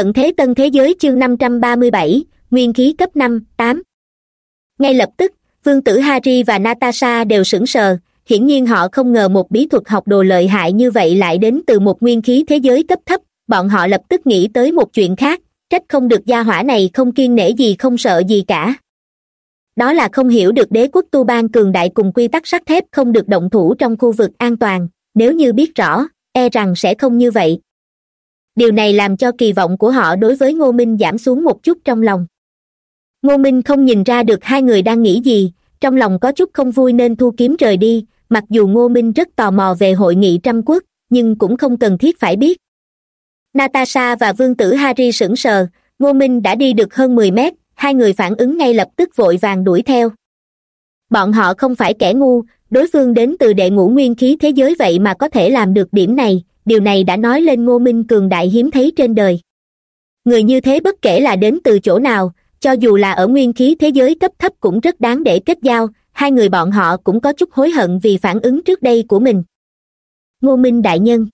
tận thế tân thế giới chương năm trăm ba mươi bảy, nguyên khí cấp năm, tám. Ngay lập tức, vương tử harry và natasha đều sững sờ, hiển nhiên họ không ngờ một bí thuật học đồ lợi hại như vậy lại đến từ một nguyên khí thế giới cấp thấp, bọn họ lập tức nghĩ tới một chuyện khác, trách không được gia hỏa này không kiên nể gì không sợ gì cả. Đó là không hiểu được đế quốc tu ban cường đại cùng quy tắc sắt thép không được động thủ trong khu vực an toàn, nếu như biết rõ e rằng sẽ không như vậy điều này làm cho kỳ vọng của họ đối với ngô minh giảm xuống một chút trong lòng. Ngô minh không nhìn ra được hai người đang nghĩ gì, trong lòng có chút không vui nên thu kiếm rời đi, mặc dù ngô minh rất tò mò về hội nghị trăm quốc, nhưng cũng không cần thiết phải biết. Natasha và vương tử harry sững sờ, ngô minh đã đi được hơn mười mét, hai người phản ứng ngay lập tức vội vàng đuổi theo. Bọn họ không phải kẻ ngu, đối phương đến từ đệ ngũ nguyên khí thế giới vậy mà có thể làm được điểm này điều này đã nói lên ngô minh cường đại hiếm thấy trên đời. Người như thế bất kể là đến từ chỗ nào, cho dù là ở nguyên khí thế giới cấp thấp cũng rất đáng để kết giao, hai người bọn họ cũng có chút hối hận vì phản ứng trước đây của mình. Ngô minh đại nhân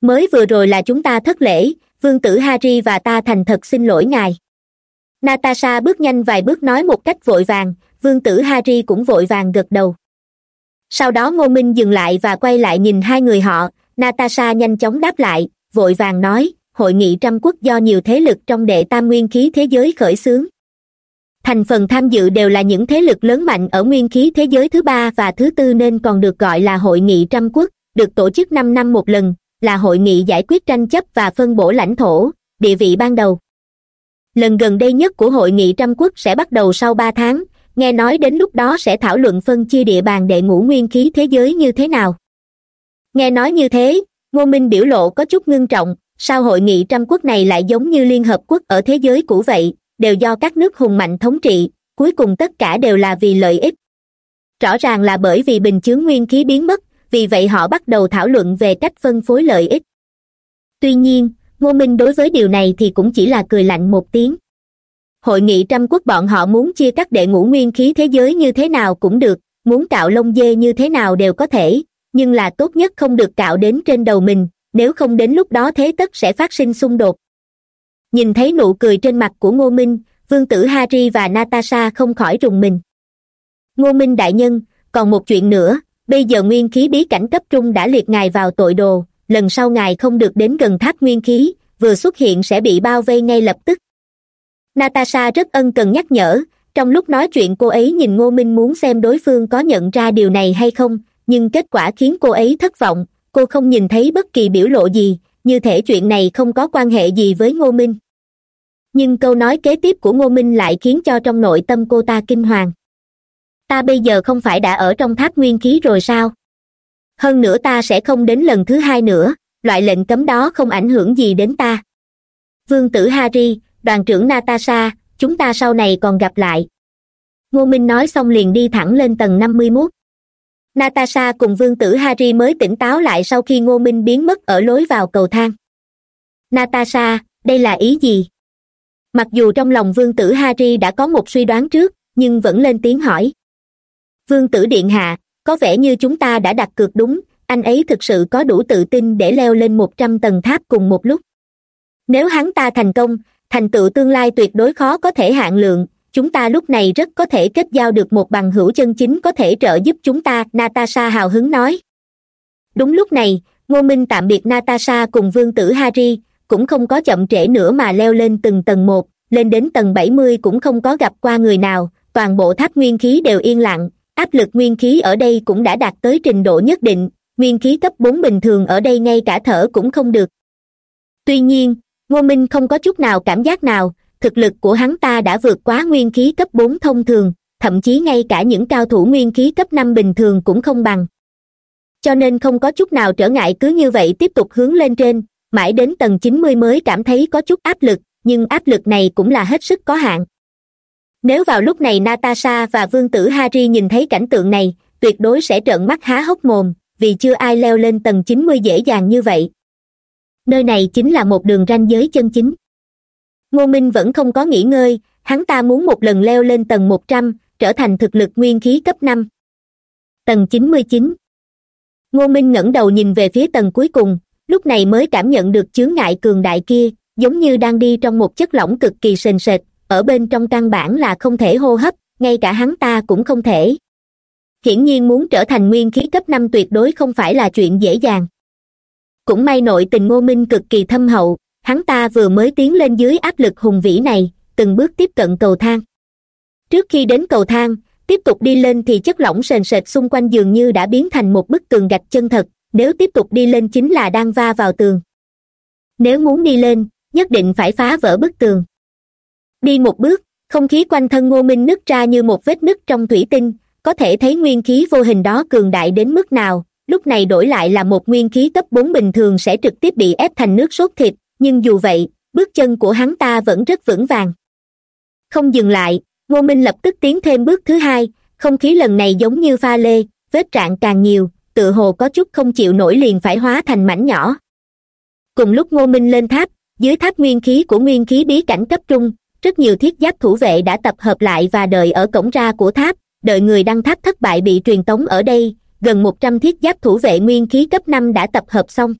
mới vừa rồi là chúng ta thất lễ, vương tử harry và ta thành thật xin lỗi ngài. Natasha bước nhanh vài bước nói một cách vội vàng, vương tử harry cũng vội vàng gật đầu. Sau đó ngô minh dừng lại và quay lại nhìn hai người họ natasha nhanh chóng đáp lại, vội vàng nói, hội nghị trăm quốc do nhiều thế lực trong đệ tam nguyên khí thế giới khởi xướng. Thành phần tham dự đều là những thế lực lớn mạnh ở nguyên khí thế giới thứ ba và thứ tư nên còn được gọi là hội nghị trăm quốc, được tổ chức năm năm một lần, là hội nghị giải quyết tranh chấp và phân bổ lãnh thổ, địa vị ban đầu. Lần gần đây nhất của hội nghị trăm quốc sẽ bắt đầu sau ba tháng, nghe nói đến lúc đó sẽ thảo luận phân chia địa bàn đệ ngũ nguyên khí thế giới như thế nào nghe nói như thế, ngô minh biểu lộ có chút ngưng trọng, sao hội nghị trăm quốc này lại giống như liên hợp quốc ở thế giới cũ vậy, đều do các nước hùng mạnh thống trị, cuối cùng tất cả đều là vì lợi ích. Rõ ràng là bởi vì bình chướng nguyên khí biến mất, vì vậy họ bắt đầu thảo luận về cách phân phối lợi ích. Tuy nhiên, ngô minh đối với điều này thì cũng chỉ là cười lạnh một tiếng. Hội nghị trăm quốc bọn họ muốn chia các đệ ngũ nguyên khí thế giới như thế nào cũng được, muốn cạo lông dê như thế nào đều có thể nhưng là tốt nhất không được cạo đến trên đầu mình, nếu không đến lúc đó thế tất sẽ phát sinh xung đột. Nhìn thấy nụ cười trên mặt của ngô minh, vương tử harry và natasha không khỏi rùng mình. Ngô minh đại nhân, còn một chuyện nữa, bây giờ nguyên khí bí cảnh cấp trung đã liệt ngài vào tội đồ, lần sau ngài không được đến gần tháp nguyên khí, vừa xuất hiện sẽ bị bao vây ngay lập tức. Natasha rất ân cần nhắc nhở, trong lúc nói chuyện cô ấy nhìn ngô minh muốn xem đối phương có nhận ra điều này hay không nhưng kết quả khiến cô ấy thất vọng. Cô không nhìn thấy bất kỳ biểu lộ gì. Như thể chuyện này không có quan hệ gì với ngô minh. Nhưng câu nói kế tiếp của ngô minh lại khiến cho trong nội tâm cô ta kinh hoàng. Ta bây giờ không phải đã ở trong tháp nguyên khí rồi sao? Hơn nữa ta sẽ không đến lần thứ hai nữa. Loại lệnh cấm đó không ảnh hưởng gì đến ta. Vương tử harry đoàn trưởng natasha, chúng ta sau này còn gặp lại. Ngô minh nói xong liền đi thẳng lên tầng năm mươi mốt natasha cùng vương tử harry mới tỉnh táo lại sau khi ngô minh biến mất ở lối vào cầu thang. Natasha, đây là ý gì? Mặc dù trong lòng vương tử harry đã có một suy đoán trước, nhưng vẫn lên tiếng hỏi. Vương tử điện hạ, có vẻ như chúng ta đã đặt cược đúng, anh ấy thực sự có đủ tự tin để leo lên một trăm tầng tháp cùng một lúc. Nếu hắn ta thành công, thành tựu tương lai tuyệt đối khó có thể hạn lượng chúng ta lúc này rất có thể kết giao được một bằng hữu chân chính có thể trợ giúp chúng ta, natasha hào hứng nói. Đúng lúc này, ngô minh tạm biệt natasha cùng vương tử harry, cũng không có chậm trễ nữa mà leo lên từng tầng một, lên đến tầng bảy mươi cũng không có gặp qua người nào, toàn bộ tháp nguyên khí đều yên lặng, áp lực nguyên khí ở đây cũng đã đạt tới trình độ nhất định, nguyên khí cấp bốn bình thường ở đây ngay cả thở cũng không được. Tuy nhiên, ngô minh không có chút nào cảm giác nào thực lực của hắn ta đã vượt quá nguyên khí cấp bốn thông thường, thậm chí ngay cả những cao thủ nguyên khí cấp năm bình thường cũng không bằng. Cho nên không có chút nào trở ngại cứ như vậy tiếp tục hướng lên trên, mãi đến tầng chín mươi mới cảm thấy có chút áp lực, nhưng áp lực này cũng là hết sức có hạn. Nếu vào lúc này natasha và vương tử harry nhìn thấy cảnh tượng này, tuyệt đối sẽ trợn mắt há hốc mồm, vì chưa ai leo lên tầng chín mươi dễ dàng như vậy. Nơi này chính là một đường ranh giới chân chính ngô minh vẫn không có nghỉ ngơi, hắn ta muốn một lần leo lên tầng một trăm, trở thành thực lực nguyên khí cấp năm. Tầng chín mươi chín. Ngô minh ngẩng đầu nhìn về phía tầng cuối cùng, lúc này mới cảm nhận được chướng ngại cường đại kia, giống như đang đi trong một chất lỏng cực kỳ sền sệt, ở bên trong căn bản là không thể hô hấp, ngay cả hắn ta cũng không thể. Hiển nhiên muốn trở thành nguyên khí cấp năm tuyệt đối không phải là chuyện dễ dàng. Cũng may nội tình ngô minh cực kỳ thâm hậu hắn ta vừa mới tiến lên dưới áp lực hùng vĩ này, từng bước tiếp cận cầu thang. Trước khi đến cầu thang, tiếp tục đi lên thì chất lỏng sền sệt xung quanh dường như đã biến thành một bức tường gạch chân thật, nếu tiếp tục đi lên chính là đang va vào tường. Nếu muốn đi lên, nhất định phải phá vỡ bức tường. Đi một bước, không khí quanh thân ngô minh nứt ra như một vết nứt trong thủy tinh, có thể thấy nguyên khí vô hình đó cường đại đến mức nào, lúc này đổi lại là một nguyên khí cấp bốn bình thường sẽ trực tiếp bị ép thành nước sốt thịt nhưng dù vậy, bước chân của hắn ta vẫn rất vững vàng. Không dừng lại, ngô minh lập tức tiến thêm bước thứ hai, không khí lần này giống như pha lê, vết rạn càng nhiều tự hồ có chút không chịu nổi liền phải hóa thành mảnh nhỏ. Cùng lúc ngô minh lên tháp, dưới tháp nguyên khí của nguyên khí bí cảnh cấp trung, rất nhiều thiết giáp thủ vệ đã tập hợp lại và đợi ở cổng ra của tháp, đợi người đăng tháp thất bại bị truyền tống ở đây, gần một trăm thiết giáp thủ vệ nguyên khí cấp năm đã tập hợp xong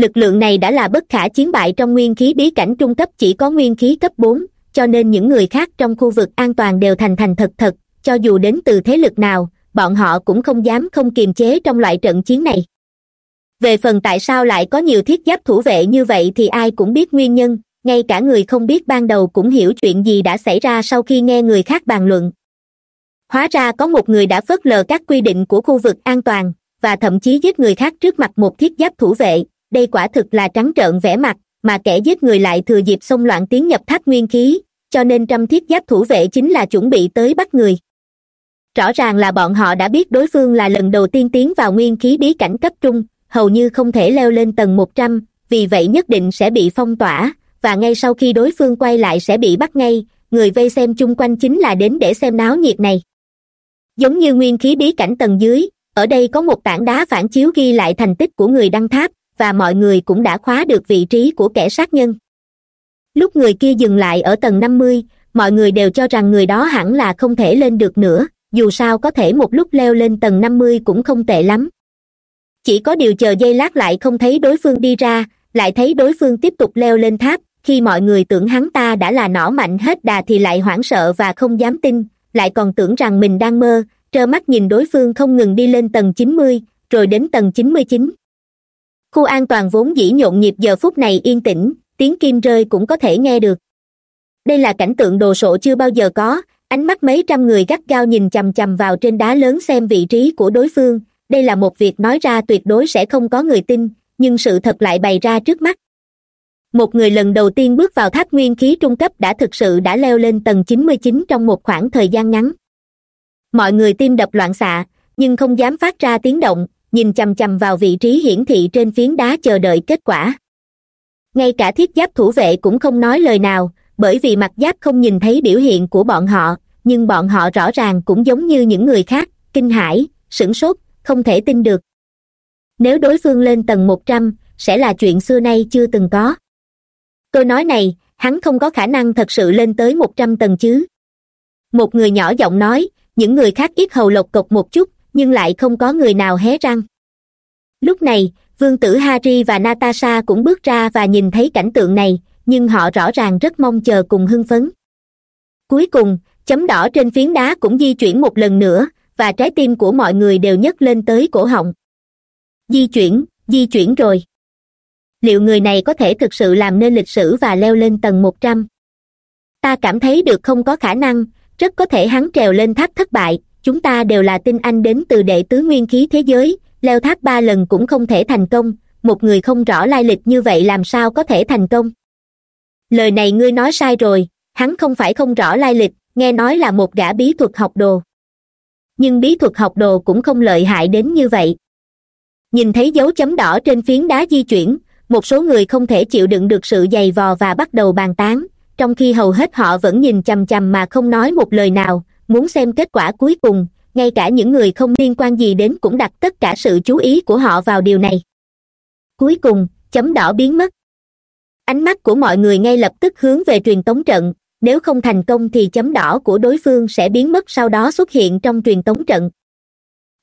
lực lượng này đã là bất khả chiến bại trong nguyên khí bí cảnh trung cấp, chỉ có nguyên khí cấp bốn, cho nên những người khác trong khu vực an toàn đều thành thành thật thật, cho dù đến từ thế lực nào, bọn họ cũng không dám không kiềm chế trong loại trận chiến này. Về phần tại sao lại có nhiều thiết giáp thủ vệ như vậy thì ai cũng biết nguyên nhân, ngay cả người không biết ban đầu cũng hiểu chuyện gì đã xảy ra sau khi nghe người khác bàn luận. Hóa ra có một người đã phớt lờ các quy định của khu vực an toàn, và thậm chí giết người khác trước mặt một thiết giáp thủ vệ đây quả thực là trắng trợn vẻ mặt, mà kẻ giết người lại thừa dịp xông loạn tiến nhập tháp nguyên khí, cho nên trăm thiết giáp thủ vệ chính là chuẩn bị tới bắt người. Rõ ràng là bọn họ đã biết đối phương là lần đầu tiên tiến vào nguyên khí bí cảnh cấp trung, hầu như không thể leo lên tầng một trăm, vì vậy nhất định sẽ bị phong tỏa, và ngay sau khi đối phương quay lại sẽ bị bắt ngay, người vây xem chung quanh chính là đến để xem náo nhiệt này. Giống như nguyên khí bí cảnh tầng dưới, ở đây có một tảng đá phản chiếu ghi lại thành tích của người đăng tháp và mọi người cũng đã khóa được vị trí của kẻ sát nhân. Lúc người kia dừng lại ở tầng năm mươi, mọi người đều cho rằng người đó hẳn là không thể lên được nữa, dù sao có thể một lúc leo lên tầng năm mươi cũng không tệ lắm. Chỉ có điều chờ giây lát lại không thấy đối phương đi ra, lại thấy đối phương tiếp tục leo lên tháp, khi mọi người tưởng hắn ta đã là nỏ mạnh hết đà thì lại hoảng sợ và không dám tin, lại còn tưởng rằng mình đang mơ, trơ mắt nhìn đối phương không ngừng đi lên tầng chín mươi, rồi đến tầng chín mươi chín khu an toàn vốn dĩ nhộn nhịp giờ phút này yên tĩnh, tiếng kim rơi cũng có thể nghe được. Đây là cảnh tượng đồ sộ chưa bao giờ có, ánh mắt mấy trăm người gắt gao nhìn chằm chằm vào trên đá lớn xem vị trí của đối phương. Đây là một việc nói ra tuyệt đối sẽ không có người tin, nhưng sự thật lại bày ra trước mắt. Một người lần đầu tiên bước vào tháp nguyên khí trung cấp đã thực sự đã leo lên tầng chín mươi chín trong một khoảng thời gian ngắn. Mọi người tim đập loạn xạ, nhưng không dám phát ra tiếng động nhìn chằm chằm vào vị trí hiển thị trên phiến đá chờ đợi kết quả. Ngay cả thiết giáp thủ vệ cũng không nói lời nào, bởi vì mặt giáp không nhìn thấy biểu hiện của bọn họ, nhưng bọn họ rõ ràng cũng giống như những người khác, kinh hãi, sửng sốt, không thể tin được. Nếu đối phương lên tầng một trăm, sẽ là chuyện xưa nay chưa từng có. Tôi nói này, hắn không có khả năng thật sự lên tới một trăm tầng chứ. Một người nhỏ giọng nói, những người khác ít hầu lộc cộc một chút nhưng lại không có người nào hé răng. Lúc này, vương tử harry và natasha cũng bước ra và nhìn thấy cảnh tượng này, nhưng họ rõ ràng rất mong chờ cùng hưng phấn. Cuối cùng, chấm đỏ trên phiến đá cũng di chuyển một lần nữa, và trái tim của mọi người đều nhấc lên tới cổ họng. Di chuyển di chuyển rồi. Liệu người này có thể thực sự làm nên lịch sử và leo lên tầng một trăm? Ta cảm thấy được không có khả năng, rất có thể hắn trèo lên tháp thất bại chúng ta đều là tin anh đến từ đệ tứ nguyên khí thế giới, leo tháp ba lần cũng không thể thành công, một người không rõ lai lịch như vậy làm sao có thể thành công? Lời này ngươi nói sai rồi, hắn không phải không rõ lai lịch, nghe nói là một gã bí thuật học đồ. Nhưng bí thuật học đồ cũng không lợi hại đến như vậy. Nhìn thấy dấu chấm đỏ trên phiến đá di chuyển, một số người không thể chịu đựng được sự dày vò và bắt đầu bàn tán, trong khi hầu hết họ vẫn nhìn chằm chằm mà không nói một lời nào muốn xem kết quả cuối cùng, ngay cả những người không liên quan gì đến cũng đặt tất cả sự chú ý của họ vào điều này. Cuối cùng, chấm đỏ biến mất. Ánh mắt của mọi người ngay lập tức hướng về truyền tống trận, nếu không thành công thì chấm đỏ của đối phương sẽ biến mất sau đó xuất hiện trong truyền tống trận.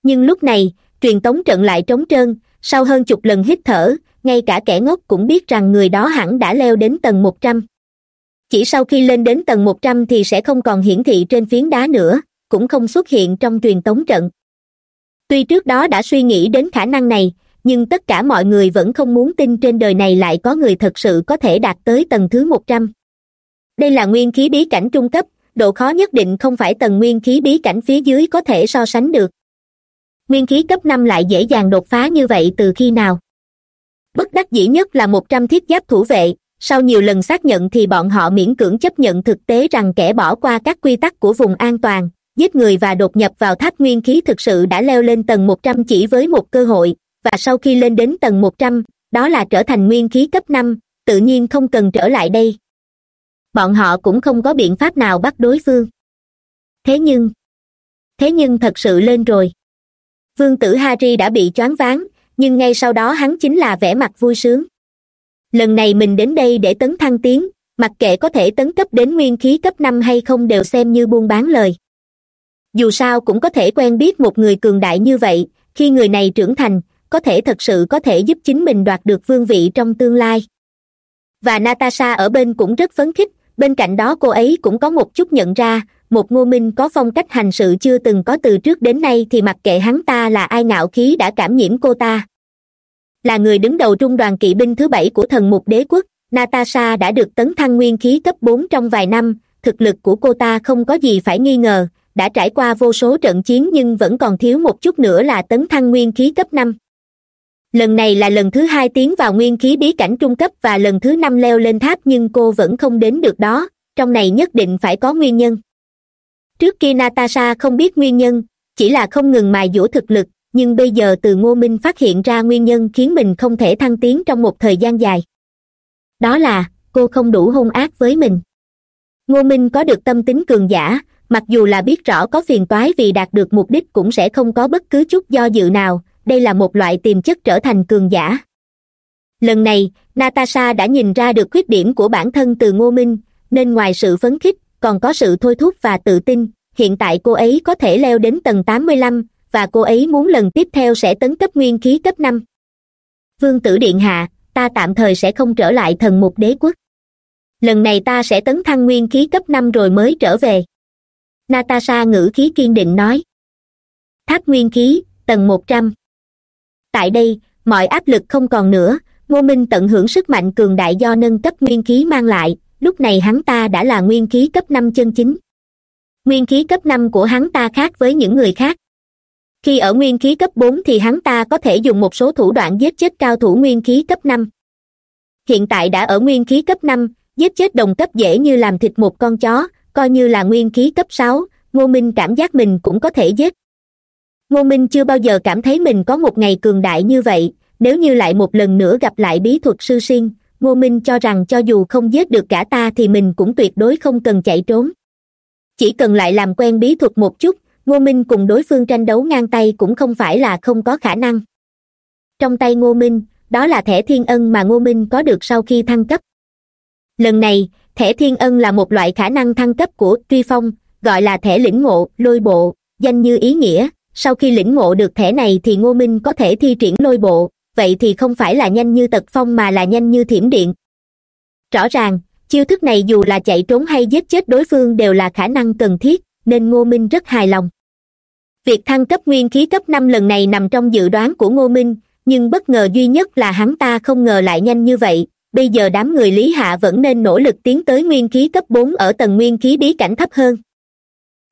Nhưng lúc này, truyền tống trận lại trống trơn, sau hơn chục lần hít thở, ngay cả kẻ ngốc cũng biết rằng người đó hẳn đã leo đến tầng một trăm chỉ sau khi lên đến tầng một trăm thì sẽ không còn hiển thị trên phiến đá nữa, cũng không xuất hiện trong truyền tống trận. Tuy trước đó đã suy nghĩ đến khả năng này, nhưng tất cả mọi người vẫn không muốn tin trên đời này lại có người thật sự có thể đạt tới tầng thứ một trăm. Đây là nguyên khí bí cảnh trung cấp, độ khó nhất định không phải tầng nguyên khí bí cảnh phía dưới có thể so sánh được. Nguyên khí cấp năm lại dễ dàng đột phá như vậy từ khi nào? Bất đắc dĩ nhất là một trăm thiết giáp thủ vệ sau nhiều lần xác nhận thì bọn họ miễn cưỡng chấp nhận thực tế rằng kẻ bỏ qua các quy tắc của vùng an toàn, giết người và đột nhập vào tháp nguyên khí thực sự đã leo lên tầng một trăm chỉ với một cơ hội, và sau khi lên đến tầng một trăm, đó là trở thành nguyên khí cấp năm, tự nhiên không cần trở lại đây. Bọn họ cũng không có biện pháp nào bắt đối phương. Thế nhưng thế nhưng thật sự lên rồi. Vương tử harry đã bị choáng váng, nhưng ngay sau đó hắn chính là vẻ mặt vui sướng lần này mình đến đây để tấn thăng tiến, mặc kệ có thể tấn cấp đến nguyên khí cấp năm hay không đều xem như buôn bán lời. Dù sao cũng có thể quen biết một người cường đại như vậy, khi người này trưởng thành, có thể thật sự có thể giúp chính mình đoạt được vương vị trong tương lai. Và natasha ở bên cũng rất phấn khích, bên cạnh đó cô ấy cũng có một chút nhận ra, một ngô minh có phong cách hành sự chưa từng có từ trước đến nay thì mặc kệ hắn ta là ai ngạo khí đã cảm nhiễm cô ta là người đứng đầu trung đoàn kỵ binh thứ bảy của thần mục đế quốc. Natasha đã được tấn thăng nguyên khí cấp bốn trong vài năm. Thực lực của cô ta không có gì phải nghi ngờ. Đã trải qua vô số trận chiến nhưng vẫn còn thiếu một chút nữa là tấn thăng nguyên khí cấp năm. Lần này là lần thứ hai tiến vào nguyên khí bí cảnh trung cấp và lần thứ năm leo lên tháp nhưng cô vẫn không đến được đó. Trong này nhất định phải có nguyên nhân. Trước kia natasha không biết nguyên nhân, chỉ là không ngừng mài dũa thực lực nhưng bây giờ từ ngô minh phát hiện ra nguyên nhân khiến mình không thể thăng tiến trong một thời gian dài. Đó là, cô không đủ hung ác với mình. Ngô minh có được tâm tính cường giả, mặc dù là biết rõ có phiền toái vì đạt được mục đích cũng sẽ không có bất cứ chút do dự nào, đây là một loại tiềm chất trở thành cường giả. Lần này, natasha đã nhìn ra được khuyết điểm của bản thân từ ngô minh, nên ngoài sự phấn khích, còn có sự thôi thúc và tự tin, hiện tại cô ấy có thể leo đến tầng tám mươi lăm và cô ấy muốn lần tiếp theo sẽ tấn cấp nguyên khí cấp năm. Vương tử điện hạ, ta tạm thời sẽ không trở lại thần mục đế quốc. Lần này ta sẽ tấn thăng nguyên khí cấp năm rồi mới trở về. Natasha ngữ khí kiên định nói. Tháp nguyên khí, tầng một trăm. Tại đây, mọi áp lực không còn nữa, ngô minh tận hưởng sức mạnh cường đại do nâng cấp nguyên khí mang lại, lúc này hắn ta đã là nguyên khí cấp năm chân chính. Nguyên khí cấp năm của hắn ta khác với những người khác khi ở nguyên khí cấp bốn thì hắn ta có thể dùng một số thủ đoạn giết chết cao thủ nguyên khí cấp năm. Hiện tại đã ở nguyên khí cấp năm, giết chết đồng cấp dễ như làm thịt một con chó, coi như là nguyên khí cấp sáu, ngô minh cảm giác mình cũng có thể giết. Ngô minh chưa bao giờ cảm thấy mình có một ngày cường đại như vậy, nếu như lại một lần nữa gặp lại bí thuật sư sinh ngô minh cho rằng cho dù không giết được cả ta thì mình cũng tuyệt đối không cần chạy trốn. Chỉ cần lại làm quen bí thuật một chút ngô minh cùng đối phương tranh đấu ngang tay cũng không phải là không có khả năng. Trong tay ngô minh, đó là thẻ thiên ân mà ngô minh có được sau khi thăng cấp. Lần này, thẻ thiên ân là một loại khả năng thăng cấp của truy phong, gọi là thẻ lĩnh ngộ, lôi bộ, danh như ý nghĩa. Sau khi lĩnh ngộ được thẻ này thì ngô minh có thể thi triển lôi bộ, vậy thì không phải là nhanh như tật phong mà là nhanh như thiểm điện. Rõ ràng, chiêu thức này dù là chạy trốn hay giết chết đối phương đều là khả năng cần thiết, nên ngô minh rất hài lòng việc thăng cấp nguyên khí cấp năm lần này nằm trong dự đoán của ngô minh, nhưng bất ngờ duy nhất là hắn ta không ngờ lại nhanh như vậy. Bây giờ đám người lý hạ vẫn nên nỗ lực tiến tới nguyên khí cấp bốn ở tầng nguyên khí bí cảnh thấp hơn.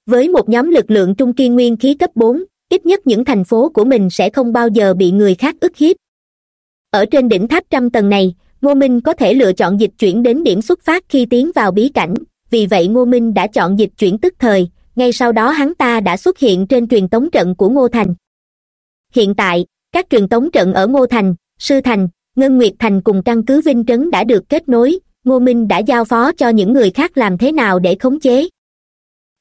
Với một nhóm lực lượng trung kiên nguyên khí cấp bốn, ít nhất những thành phố của mình sẽ không bao giờ bị người khác ức hiếp. Ở trên đỉnh tháp trăm tầng này, ngô minh có thể lựa chọn dịch chuyển đến điểm xuất phát khi tiến vào bí cảnh. Vì vậy ngô minh đã chọn dịch chuyển tức thời ngay sau đó hắn ta đã xuất hiện trên truyền tống trận của ngô thành. Hiện tại, các truyền tống trận ở ngô thành, sư thành, ngân nguyệt thành cùng căn cứ vinh trấn đã được kết nối, ngô minh đã giao phó cho những người khác làm thế nào để khống chế.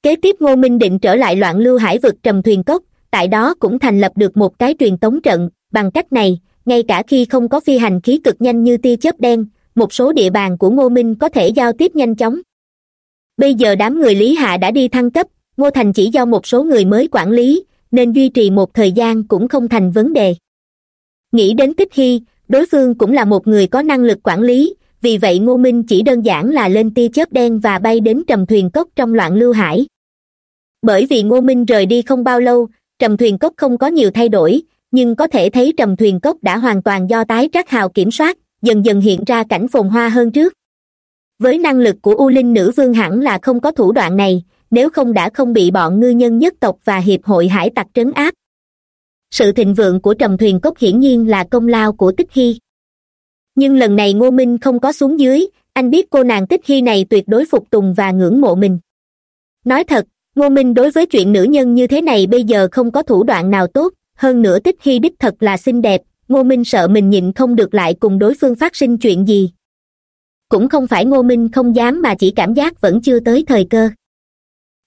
Kế tiếp ngô minh định trở lại loạn lưu hải vực trầm thuyền cốc, tại đó cũng thành lập được một cái truyền tống trận, bằng cách này, ngay cả khi không có phi hành khí cực nhanh như tia chớp đen, một số địa bàn của ngô minh có thể giao tiếp nhanh chóng. Bây giờ đám người lý hạ đã đi thăng cấp ngô thành chỉ do một số người mới quản lý, nên duy trì một thời gian cũng không thành vấn đề. Nghĩ đến tích hy, đối phương cũng là một người có năng lực quản lý, vì vậy ngô minh chỉ đơn giản là lên tia chớp đen và bay đến trầm thuyền cốc trong loạn lưu hải. Bởi vì ngô minh rời đi không bao lâu, trầm thuyền cốc không có nhiều thay đổi, nhưng có thể thấy trầm thuyền cốc đã hoàn toàn do tái trác hào kiểm soát, dần dần hiện ra cảnh phồn hoa hơn trước. Với năng lực của u linh nữ vương hẳn là không có thủ đoạn này nếu không đã không bị bọn ngư nhân nhất tộc và hiệp hội hải tặc trấn áp. Sự thịnh vượng của trầm thuyền cốc hiển nhiên là công lao của tích hy. Nhưng lần này ngô minh không có xuống dưới, anh biết cô nàng tích hy này tuyệt đối phục tùng và ngưỡng mộ mình. Nói thật, ngô minh đối với chuyện nữ nhân như thế này bây giờ không có thủ đoạn nào tốt, hơn nữa tích hy đích thật là xinh đẹp, ngô minh sợ mình nhịn không được lại cùng đối phương phát sinh chuyện gì. Cũng không phải ngô minh không dám mà chỉ cảm giác vẫn chưa tới thời cơ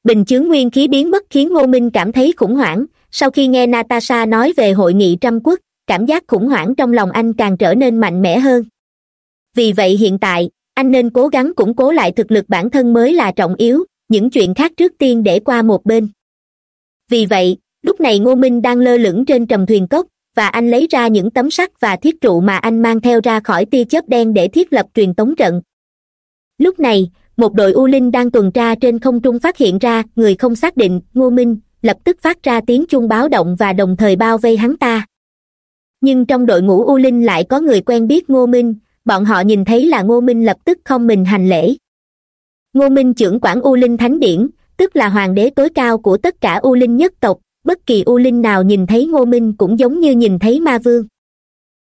bình chướng nguyên khí biến mất khiến ngô minh cảm thấy khủng hoảng. Sau khi nghe natasha nói về hội nghị trăm quốc, cảm giác khủng hoảng trong lòng anh càng trở nên mạnh mẽ hơn. Vì vậy hiện tại, anh nên cố gắng củng cố lại thực lực bản thân mới là trọng yếu, những chuyện khác trước tiên để qua một bên. Vì vậy, lúc này ngô minh đang lơ lửng trên trầm thuyền cốc, và anh lấy ra những tấm sắt và thiết trụ mà anh mang theo ra khỏi tia chớp đen để thiết lập truyền tống trận. Lúc này một đội u linh đang tuần tra trên không trung phát hiện ra, người không xác định, ngô minh, lập tức phát ra tiếng chuông báo động và đồng thời bao vây hắn ta. Nhưng trong đội ngũ u linh lại có người quen biết ngô minh, bọn họ nhìn thấy là ngô minh lập tức không mình hành lễ. Ngô minh trưởng quản u linh thánh điển, tức là hoàng đế tối cao của tất cả u linh nhất tộc, bất kỳ u linh nào nhìn thấy ngô minh cũng giống như nhìn thấy ma vương.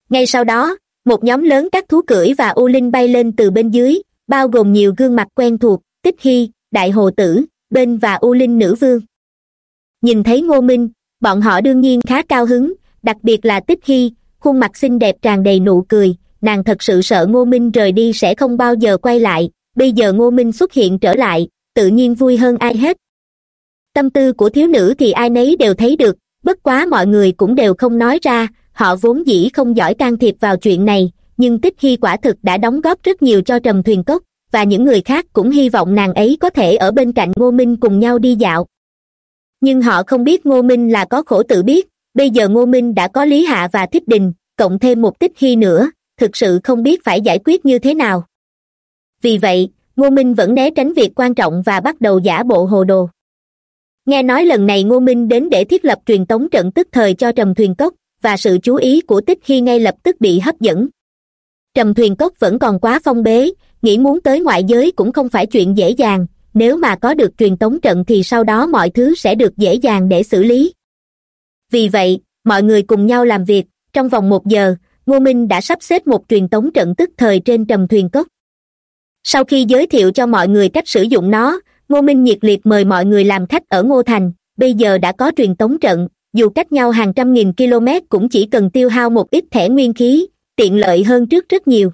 Ngay sau đó, một nhóm lớn các thú cưỡi và u linh bay lên từ bên dưới bao gồm nhiều gương mặt quen thuộc, tích hy, đại hồ tử bên và u linh nữ vương. Nhìn thấy ngô minh, bọn họ đương nhiên khá cao hứng, đặc biệt là tích hy, khuôn mặt xinh đẹp tràn đầy nụ cười, nàng thật sự sợ ngô minh rời đi sẽ không bao giờ quay lại, bây giờ ngô minh xuất hiện trở lại, tự nhiên vui hơn ai hết. Tâm tư của thiếu nữ thì ai nấy đều thấy được, bất quá mọi người cũng đều không nói ra, họ vốn dĩ không giỏi can thiệp vào chuyện này nhưng tích hy quả thực đã đóng góp rất nhiều cho trầm thuyền cốc, và những người khác cũng hy vọng nàng ấy có thể ở bên cạnh ngô minh cùng nhau đi dạo. Nhưng họ không biết ngô minh là có khổ tự biết, bây giờ ngô minh đã có lý hạ và thích đình, cộng thêm một tích hy nữa, thực sự không biết phải giải quyết như thế nào. Vì vậy, ngô minh vẫn né tránh việc quan trọng và bắt đầu giả bộ hồ đồ. Nghe nói lần này ngô minh đến để thiết lập truyền tống trận tức thời cho trầm thuyền cốc, và sự chú ý của tích hy ngay lập tức bị hấp dẫn trầm thuyền cốc vẫn còn quá phong bế, nghĩ muốn tới ngoại giới cũng không phải chuyện dễ dàng, nếu mà có được truyền tống trận thì sau đó mọi thứ sẽ được dễ dàng để xử lý. Vì vậy, mọi người cùng nhau làm việc, trong vòng một giờ, ngô minh đã sắp xếp một truyền tống trận tức thời trên trầm thuyền cốc. Sau khi giới thiệu cho mọi người cách sử dụng nó, ngô minh nhiệt liệt mời mọi người làm khách ở ngô thành, bây giờ đã có truyền tống trận, dù cách nhau hàng trăm nghìn km cũng chỉ cần tiêu hao một ít thẻ nguyên khí tiện lợi hơn trước rất nhiều.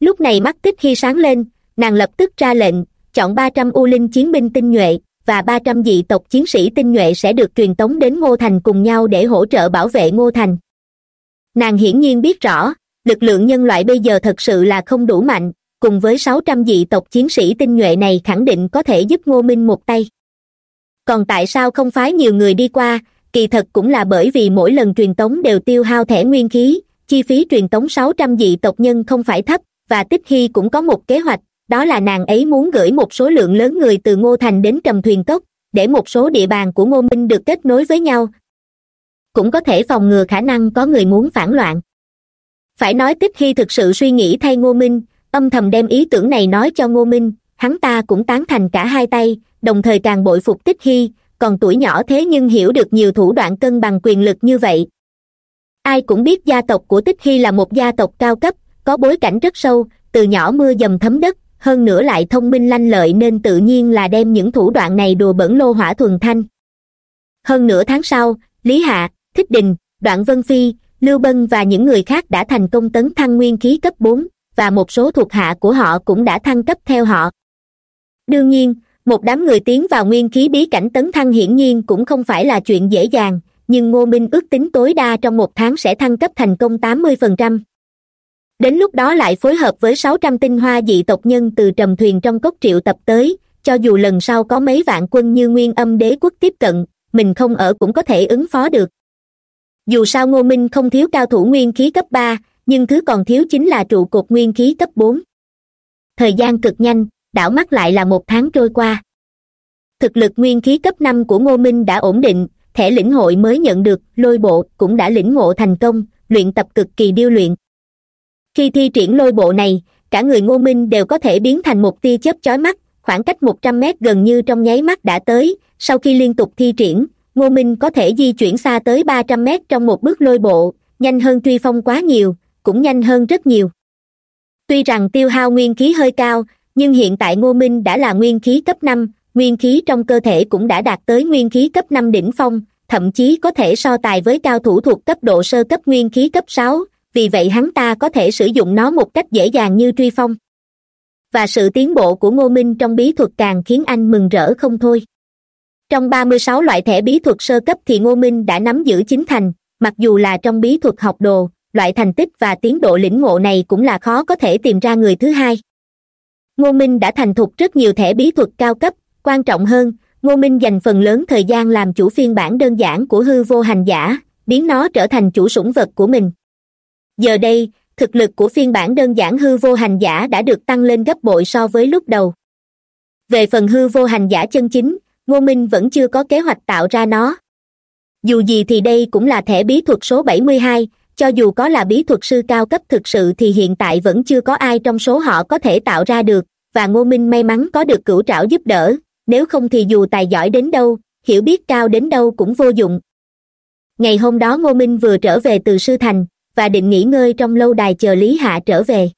Lúc này mắt tích khi sáng lên, nàng lập tức ra lệnh, chọn ba trăm u linh chiến binh tinh nhuệ và ba trăm dị tộc chiến sĩ tinh nhuệ sẽ được truyền tống đến ngô thành cùng nhau để hỗ trợ bảo vệ ngô thành. Nàng hiển nhiên biết rõ, lực lượng nhân loại bây giờ thật sự là không đủ mạnh, cùng với sáu trăm dị tộc chiến sĩ tinh nhuệ này khẳng định có thể giúp ngô minh một tay. Còn tại sao không phái nhiều người đi qua, kỳ thật cũng là bởi vì mỗi lần truyền tống đều tiêu hao thẻ nguyên khí chi phí truyền tống sáu trăm dị tộc nhân không phải thấp, và tích hy cũng có một kế hoạch, đó là nàng ấy muốn gửi một số lượng lớn người từ ngô thành đến trầm thuyền cốc, để một số địa bàn của ngô minh được kết nối với nhau. Cũng có thể phòng ngừa khả năng có người muốn phản loạn. Phải nói tích hy thực sự suy nghĩ thay ngô minh, âm thầm đem ý tưởng này nói cho ngô minh, hắn ta cũng tán thành cả hai tay, đồng thời càng bội phục tích hy, còn tuổi nhỏ thế nhưng hiểu được nhiều thủ đoạn cân bằng quyền lực như vậy ai cũng biết gia tộc của tích hy là một gia tộc cao cấp, có bối cảnh rất sâu, từ nhỏ mưa dầm thấm đất, hơn nữa lại thông minh lanh lợi nên tự nhiên là đem những thủ đoạn này đùa bẩn lô hỏa thuần thanh. Hơn nửa tháng sau, lý hạ, thích đình, đoạn vân phi, lưu bân và những người khác đã thành công tấn thăng nguyên khí cấp bốn, và một số thuộc hạ của họ cũng đã thăng cấp theo họ. Đương nhiên, một đám người tiến vào nguyên khí bí cảnh tấn thăng hiển nhiên cũng không phải là chuyện dễ dàng nhưng ngô minh ước tính tối đa trong một tháng sẽ thăng cấp thành công tám mươi phần trăm. Đến lúc đó lại phối hợp với sáu trăm tinh hoa dị tộc nhân từ trầm thuyền trong cốc triệu tập tới, cho dù lần sau có mấy vạn quân như nguyên âm đế quốc tiếp cận, mình không ở cũng có thể ứng phó được. Dù sao ngô minh không thiếu cao thủ nguyên khí cấp ba, nhưng thứ còn thiếu chính là trụ cột nguyên khí cấp bốn. Thời gian cực nhanh, đảo mắt lại là một tháng trôi qua. Thực lực nguyên khí cấp năm của ngô minh đã ổn định thẻ lĩnh hội mới nhận được, lôi bộ cũng đã lĩnh ngộ thành công, luyện tập cực kỳ điêu luyện. Khi thi triển lôi bộ này, cả người ngô minh đều có thể biến thành một tia chớp chói mắt, khoảng cách một trăm mét gần như trong nháy mắt đã tới. Sau khi liên tục thi triển, ngô minh có thể di chuyển xa tới ba trăm mét trong một bước lôi bộ, nhanh hơn truy phong quá nhiều, cũng nhanh hơn rất nhiều. Tuy rằng tiêu hao nguyên khí hơi cao, nhưng hiện tại ngô minh đã là nguyên khí cấp năm nguyên khí trong cơ thể cũng đã đạt tới nguyên khí cấp năm đỉnh phong, thậm chí có thể so tài với cao thủ thuộc cấp độ sơ cấp nguyên khí cấp sáu, vì vậy hắn ta có thể sử dụng nó một cách dễ dàng như truy phong. Và sự tiến bộ của ngô minh trong bí thuật càng khiến anh mừng rỡ không thôi. Trong ba mươi sáu loại thẻ bí thuật sơ cấp thì ngô minh đã nắm giữ chính thành, mặc dù là trong bí thuật học đồ, loại thành tích và tiến độ lĩnh ngộ này cũng là khó có thể tìm ra người thứ hai. Ngô minh đã thành thục rất nhiều thẻ bí thuật cao cấp quan trọng hơn, ngô minh dành phần lớn thời gian làm chủ phiên bản đơn giản của hư vô hành giả, biến nó trở thành chủ sủng vật của mình. Giờ đây, thực lực của phiên bản đơn giản hư vô hành giả đã được tăng lên gấp bội so với lúc đầu. Về phần hư vô hành giả chân chính, ngô minh vẫn chưa có kế hoạch tạo ra nó. Dù gì thì đây cũng là thẻ bí thuật số bảy mươi hai, cho dù có là bí thuật sư cao cấp thực sự thì hiện tại vẫn chưa có ai trong số họ có thể tạo ra được, và ngô minh may mắn có được cửu trảo giúp đỡ nếu không thì dù tài giỏi đến đâu, hiểu biết cao đến đâu cũng vô dụng. Ngày hôm đó ngô minh vừa trở về từ sư thành, và định nghỉ ngơi trong lâu đài chờ lý hạ trở về.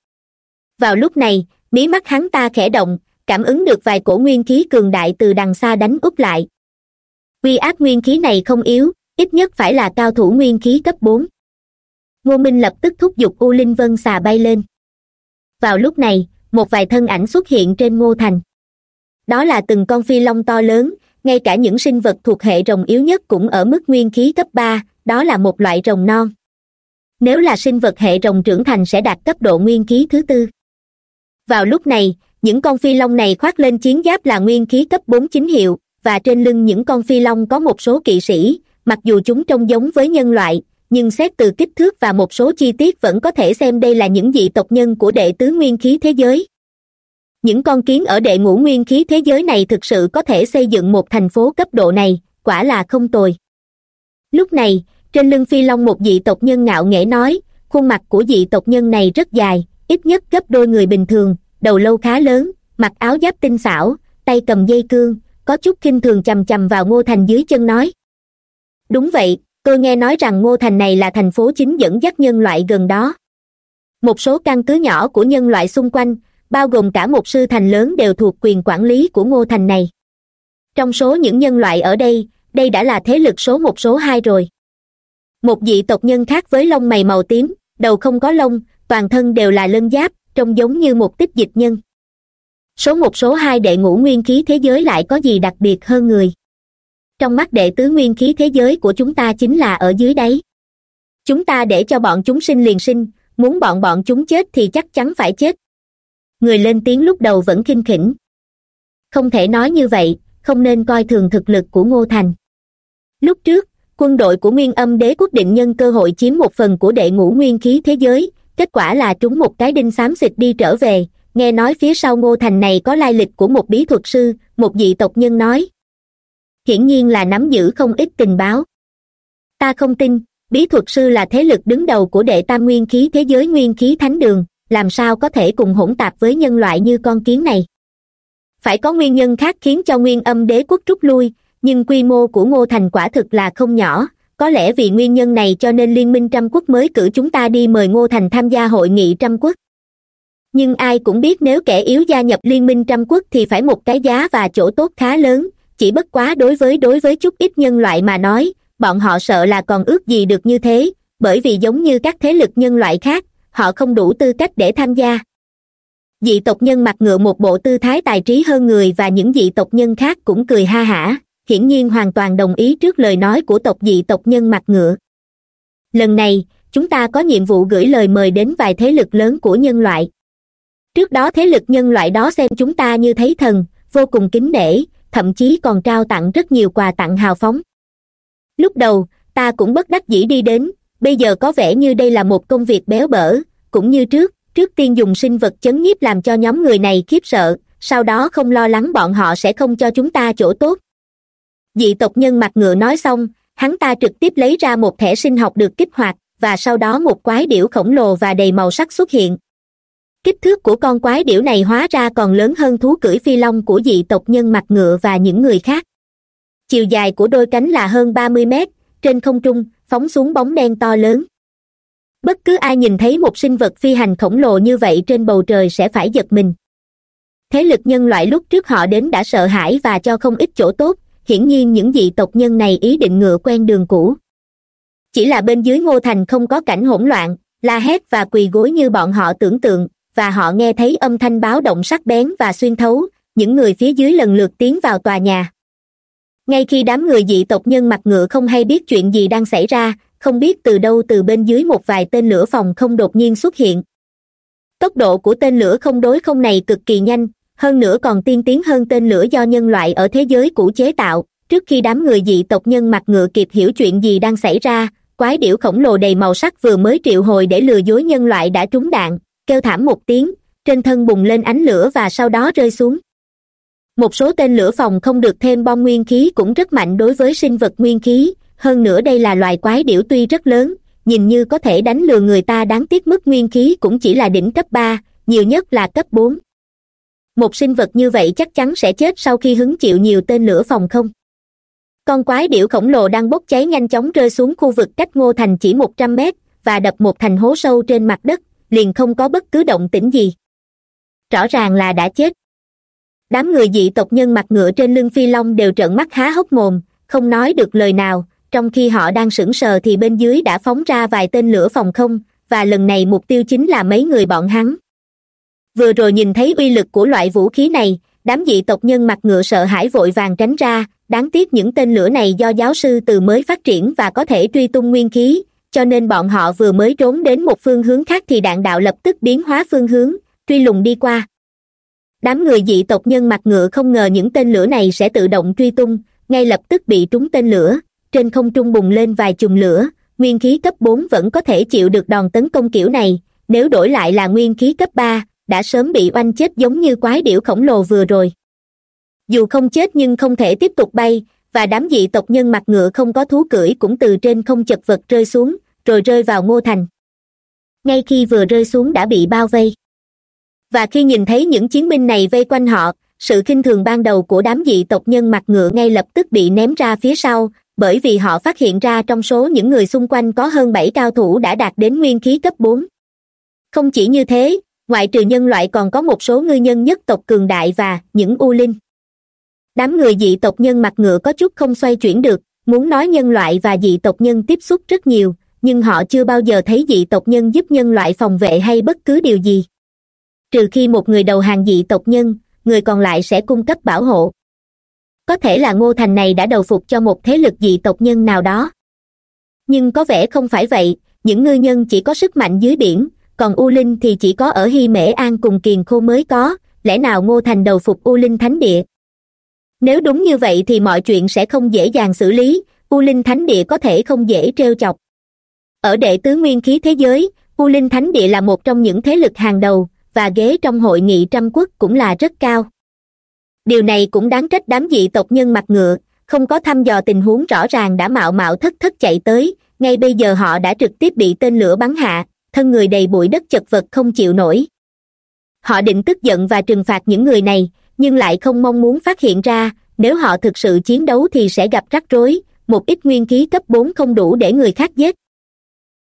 Vào lúc này, mí mắt hắn ta khẽ động, cảm ứng được vài cổ nguyên khí cường đại từ đằng xa đánh úp lại. Uy áp nguyên khí này không yếu, ít nhất phải là cao thủ nguyên khí cấp bốn. Ngô minh lập tức thúc giục u linh vân xà bay lên. Vào lúc này, một vài thân ảnh xuất hiện trên ngô thành đó là từng con phi long to lớn, ngay cả những sinh vật thuộc hệ rồng yếu nhất cũng ở mức nguyên khí cấp ba, đó là một loại rồng non. Nếu là sinh vật hệ rồng trưởng thành sẽ đạt cấp độ nguyên khí thứ tư. Vào lúc này, những con phi long này khoác lên chiến giáp là nguyên khí cấp bốn chính hiệu, và trên lưng những con phi long có một số kỵ sĩ. Mặc dù chúng trông giống với nhân loại, nhưng xét từ kích thước và một số chi tiết vẫn có thể xem đây là những dị tộc nhân của đệ tứ nguyên khí thế giới những con kiến ở đệ ngũ nguyên khí thế giới này thực sự có thể xây dựng một thành phố cấp độ này, quả là không tồi. Lúc này, trên lưng phi long một dị tộc nhân ngạo nghễ nói, khuôn mặt của dị tộc nhân này rất dài, ít nhất gấp đôi người bình thường, đầu lâu khá lớn, mặc áo giáp tinh xảo, tay cầm dây cương, có chút kinh thường chằm chằm vào ngô thành dưới chân nói. Đúng vậy, tôi nghe nói rằng ngô thành này là thành phố chính dẫn dắt nhân loại gần đó. Một số căn cứ nhỏ của nhân loại xung quanh bao gồm cả một sư thành lớn đều thuộc quyền quản lý của ngô thành này. Trong số những nhân loại ở đây đây đã là thế lực số một, số hai rồi. Một dị tộc nhân khác với lông mày màu tím, đầu không có lông, toàn thân đều là lân giáp, trông giống như một tích dịch nhân. Số một, số hai đệ ngũ nguyên khí thế giới lại có gì đặc biệt hơn người? Trong mắt đệ tứ nguyên khí thế giới của chúng ta chính là ở dưới đáy. Chúng ta để cho bọn chúng sinh liền sinh, muốn bọn bọn chúng chết thì chắc chắn phải chết người lên tiếng lúc đầu vẫn khinh khỉnh. Không thể nói như vậy, không nên coi thường thực lực của ngô thành. Lúc trước, quân đội của nguyên âm đế quốc định nhân cơ hội chiếm một phần của đệ ngũ nguyên khí thế giới, kết quả là trúng một cái đinh xám xịt đi trở về. Nghe nói phía sau ngô thành này có lai lịch của một bí thuật sư, một dị tộc nhân nói. Hiển nhiên là nắm giữ không ít tình báo. Ta không tin, bí thuật sư là thế lực đứng đầu của đệ tam nguyên khí thế giới nguyên khí thánh đường làm sao có thể cùng hỗn tạp với nhân loại như con kiến này? Phải có nguyên nhân khác khiến cho nguyên âm đế quốc rút lui, nhưng quy mô của ngô thành quả thực là không nhỏ. Có lẽ vì nguyên nhân này cho nên liên minh trăm quốc mới cử chúng ta đi mời ngô thành tham gia hội nghị trăm quốc. Nhưng ai cũng biết nếu kẻ yếu gia nhập liên minh trăm quốc thì phải một cái giá và chỗ tốt khá lớn. Chỉ bất quá đối với đối với chút ít nhân loại mà nói, bọn họ sợ là còn ước gì được như thế, bởi vì giống như các thế lực nhân loại khác họ không đủ tư cách để tham gia. Dị tộc nhân mặc ngựa một bộ tư thái tài trí hơn người và những dị tộc nhân khác cũng cười ha hả, hiển nhiên hoàn toàn đồng ý trước lời nói của tộc dị tộc nhân mặc ngựa. Lần này, chúng ta có nhiệm vụ gửi lời mời đến vài thế lực lớn của nhân loại. Trước đó thế lực nhân loại đó xem chúng ta như thấy thần, vô cùng kính nể, thậm chí còn trao tặng rất nhiều quà tặng hào phóng. Lúc đầu, ta cũng bất đắc dĩ đi đến bây giờ có vẻ như đây là một công việc béo bở, cũng như trước trước tiên dùng sinh vật chấn nhiếp làm cho nhóm người này khiếp sợ, sau đó không lo lắng bọn họ sẽ không cho chúng ta chỗ tốt. Dị tộc nhân mặt ngựa nói xong, hắn ta trực tiếp lấy ra một thẻ sinh học được kích hoạt, và sau đó một quái điểu khổng lồ và đầy màu sắc xuất hiện. Kích thước của con quái điểu này hóa ra còn lớn hơn thú cưỡi phi long của dị tộc nhân mặt ngựa và những người khác. Chiều dài của đôi cánh là hơn ba mươi mét trên không trung, phóng xuống bóng đen to lớn. Bất cứ ai nhìn thấy một sinh vật phi hành khổng lồ như vậy trên bầu trời sẽ phải giật mình. Thế lực nhân loại lúc trước họ đến đã sợ hãi và cho không ít chỗ tốt, hiển nhiên những dị tộc nhân này ý định ngựa quen đường cũ. Chỉ là bên dưới ngô thành không có cảnh hỗn loạn, la hét và quỳ gối như bọn họ tưởng tượng, và họ nghe thấy âm thanh báo động sắc bén và xuyên thấu, những người phía dưới lần lượt tiến vào tòa nhà ngay khi đám người dị tộc nhân mặt ngựa không hay biết chuyện gì đang xảy ra, không biết từ đâu từ bên dưới một vài tên lửa phòng không đột nhiên xuất hiện. Tốc độ của tên lửa không đối không này cực kỳ nhanh, hơn nữa còn tiên tiến hơn tên lửa do nhân loại ở thế giới cũ chế tạo. Trước khi đám người dị tộc nhân mặt ngựa kịp hiểu chuyện gì đang xảy ra, quái điểu khổng lồ đầy màu sắc vừa mới triệu hồi để lừa dối nhân loại đã trúng đạn, kêu thảm một tiếng, trên thân bùng lên ánh lửa và sau đó rơi xuống một số tên lửa phòng không được thêm bom nguyên khí cũng rất mạnh đối với sinh vật nguyên khí. Hơn nữa đây là loài quái điểu tuy rất lớn, nhìn như có thể đánh lừa người ta đáng tiếc mức nguyên khí cũng chỉ là đỉnh cấp ba, nhiều nhất là cấp bốn. Một sinh vật như vậy chắc chắn sẽ chết sau khi hứng chịu nhiều tên lửa phòng không. Con quái điểu khổng lồ đang bốc cháy nhanh chóng rơi xuống khu vực cách ngô thành chỉ một trăm mét và đập một thành hố sâu trên mặt đất, liền không có bất cứ động tĩnh gì. Rõ ràng là đã chết đám người dị tộc nhân mặt ngựa trên lưng phi long đều trợn mắt há hốc mồm, không nói được lời nào, trong khi họ đang sững sờ thì bên dưới đã phóng ra vài tên lửa phòng không, và lần này mục tiêu chính là mấy người bọn hắn. Vừa rồi nhìn thấy uy lực của loại vũ khí này, đám dị tộc nhân mặt ngựa sợ hãi vội vàng tránh ra, đáng tiếc những tên lửa này do giáo sư từ mới phát triển và có thể truy tung nguyên khí, cho nên bọn họ vừa mới trốn đến một phương hướng khác thì đạn đạo lập tức biến hóa phương hướng, truy lùng đi qua đám người dị tộc nhân mặt ngựa không ngờ những tên lửa này sẽ tự động truy tung, ngay lập tức bị trúng tên lửa. Trên không trung bùng lên vài chùm lửa, nguyên khí cấp bốn vẫn có thể chịu được đòn tấn công kiểu này, nếu đổi lại là nguyên khí cấp ba, đã sớm bị oanh chết giống như quái điểu khổng lồ vừa rồi. Dù không chết nhưng không thể tiếp tục bay, và đám dị tộc nhân mặt ngựa không có thú cưỡi cũng từ trên không chật vật rơi xuống, rồi rơi vào ngô thành. Ngay khi vừa rơi xuống đã bị bao vây và khi nhìn thấy những chiến binh này vây quanh họ, sự khinh thường ban đầu của đám dị tộc nhân mặt ngựa ngay lập tức bị ném ra phía sau, bởi vì họ phát hiện ra trong số những người xung quanh có hơn bảy cao thủ đã đạt đến nguyên khí cấp bốn. Không chỉ như thế, ngoại trừ nhân loại còn có một số ngư nhân nhất tộc cường đại và những u linh. Đám người dị tộc nhân mặt ngựa có chút không xoay chuyển được, muốn nói nhân loại và dị tộc nhân tiếp xúc rất nhiều, nhưng họ chưa bao giờ thấy dị tộc nhân giúp nhân loại phòng vệ hay bất cứ điều gì trừ khi một người đầu hàng dị tộc nhân, người còn lại sẽ cung cấp bảo hộ. Có thể là ngô thành này đã đầu phục cho một thế lực dị tộc nhân nào đó. Nhưng có vẻ không phải vậy, những ngư nhân chỉ có sức mạnh dưới biển, còn u linh thì chỉ có ở hy mễ an cùng kiền khô mới có, lẽ nào ngô thành đầu phục u linh thánh địa? Nếu đúng như vậy thì mọi chuyện sẽ không dễ dàng xử lý, u linh thánh địa có thể không dễ trêu chọc. Ở đệ tứ nguyên khí thế giới, u linh thánh địa là một trong những thế lực hàng đầu và ghế trong hội nghị trăm quốc cũng là rất cao. Điều này cũng đáng trách đám dị tộc nhân mặt ngựa, không có thăm dò tình huống rõ ràng đã mạo mạo thất thất chạy tới, ngay bây giờ họ đã trực tiếp bị tên lửa bắn hạ, thân người đầy bụi đất chật vật không chịu nổi. Họ định tức giận và trừng phạt những người này, nhưng lại không mong muốn phát hiện ra, nếu họ thực sự chiến đấu thì sẽ gặp rắc rối, một ít nguyên khí cấp bốn không đủ để người khác giết.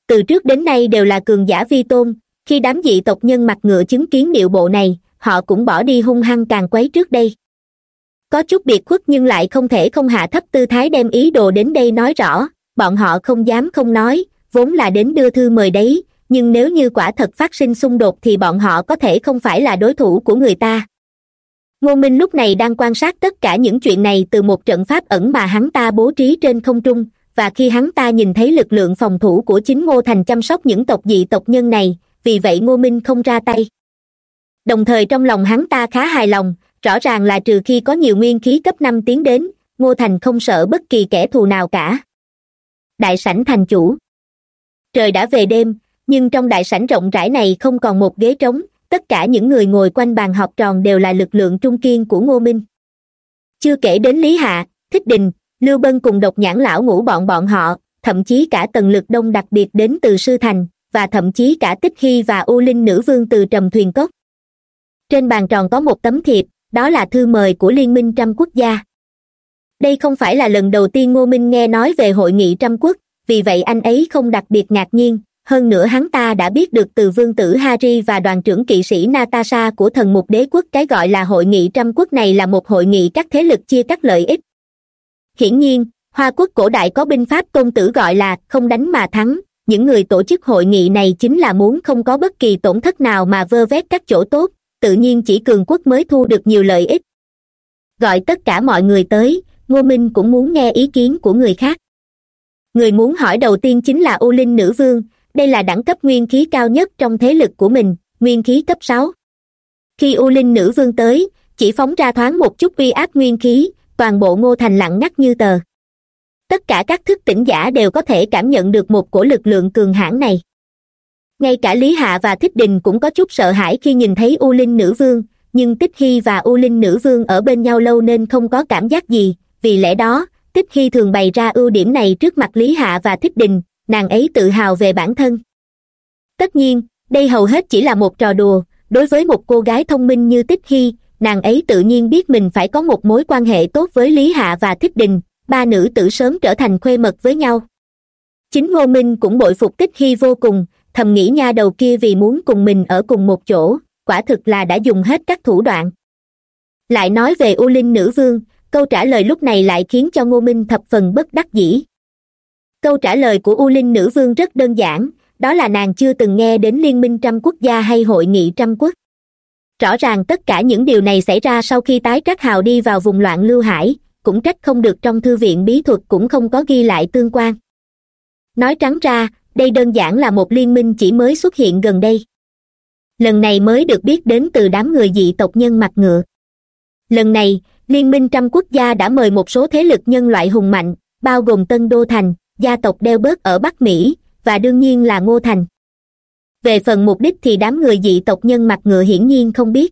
Từ trước đến nay đều là cường giả vi tôn khi đám dị tộc nhân mặt ngựa chứng kiến điệu bộ này, họ cũng bỏ đi hung hăng càng quấy trước đây. Có chút biệt khuất nhưng lại không thể không hạ thấp tư thái đem ý đồ đến đây nói rõ, bọn họ không dám không nói, vốn là đến đưa thư mời đấy, nhưng nếu như quả thật phát sinh xung đột thì bọn họ có thể không phải là đối thủ của người ta. Ngô minh lúc này đang quan sát tất cả những chuyện này từ một trận pháp ẩn mà hắn ta bố trí trên không trung, và khi hắn ta nhìn thấy lực lượng phòng thủ của chính ngô thành chăm sóc những tộc dị tộc nhân này vì vậy ngô minh không ra tay. Đồng thời trong lòng hắn ta khá hài lòng, rõ ràng là trừ khi có nhiều nguyên khí cấp năm tiến đến, ngô thành không sợ bất kỳ kẻ thù nào cả. Đại sảnh thành chủ. Trời đã về đêm, nhưng trong đại sảnh rộng rãi này không còn một ghế trống, tất cả những người ngồi quanh bàn họp tròn đều là lực lượng trung kiên của ngô minh. Chưa kể đến lý hạ, thích đình, lưu bân cùng độc nhãn lão ngủ bọn bọn họ, thậm chí cả tần lực đông đặc biệt đến từ sư thành và thậm chí cả tích hy và u linh nữ vương từ trầm thuyền cốc. Trên bàn tròn có một tấm thiệp, đó là thư mời của liên minh trăm quốc gia. Đây không phải là lần đầu tiên ngô minh nghe nói về hội nghị trăm quốc, vì vậy anh ấy không đặc biệt ngạc nhiên, hơn nữa hắn ta đã biết được từ vương tử harry và đoàn trưởng kỵ sĩ natasha của thần mục đế quốc, cái gọi là hội nghị trăm quốc này là một hội nghị các thế lực chia cắt lợi ích. Hiển nhiên, hoa quốc cổ đại có binh pháp công tử gọi là không đánh mà thắng những người tổ chức hội nghị này chính là muốn không có bất kỳ tổn thất nào mà vơ vét các chỗ tốt, tự nhiên chỉ cường quốc mới thu được nhiều lợi ích. Gọi tất cả mọi người tới, ngô minh cũng muốn nghe ý kiến của người khác. Người muốn hỏi đầu tiên chính là u linh nữ vương, đây là đẳng cấp nguyên khí cao nhất trong thế lực của mình, nguyên khí cấp sáu. Khi u linh nữ vương tới, chỉ phóng ra thoáng một chút uy áp nguyên khí, toàn bộ ngô thành lặng ngắt như tờ tất cả các thức tỉnh giả đều có thể cảm nhận được một cổ lực lượng cường hãn này. Ngay cả lý hạ và thích đình cũng có chút sợ hãi khi nhìn thấy u linh nữ vương, nhưng tích hy và u linh nữ vương ở bên nhau lâu nên không có cảm giác gì, vì lẽ đó, tích hy thường bày ra ưu điểm này trước mặt lý hạ và thích đình, nàng ấy tự hào về bản thân. Tất nhiên, đây hầu hết chỉ là một trò đùa, đối với một cô gái thông minh như tích hy, nàng ấy tự nhiên biết mình phải có một mối quan hệ tốt với lý hạ và thích đình ba nữ tử sớm trở thành khuê mật với nhau. Chính ngô minh cũng bội phục tích hy vô cùng, thầm nghĩ nha đầu kia vì muốn cùng mình ở cùng một chỗ, quả thực là đã dùng hết các thủ đoạn. Lại nói về u linh nữ vương, câu trả lời lúc này lại khiến cho ngô minh thập phần bất đắc dĩ. Câu trả lời của u linh nữ vương rất đơn giản, đó là nàng chưa từng nghe đến liên minh trăm quốc gia hay hội nghị trăm quốc. Rõ ràng tất cả những điều này xảy ra sau khi tái Trác hào đi vào vùng loạn lưu hải cũng trách không được trong thư viện bí thuật cũng không có ghi lại tương quan. Nói trắng ra, đây đơn giản là một liên minh chỉ mới xuất hiện gần đây. Lần này mới được biết đến từ đám người dị tộc nhân mặt ngựa. Lần này, liên minh trăm quốc gia đã mời một số thế lực nhân loại hùng mạnh, bao gồm tân đô thành, gia tộc đeo bớt ở bắc mỹ, và đương nhiên là ngô thành. Về phần mục đích thì đám người dị tộc nhân mặt ngựa hiển nhiên không biết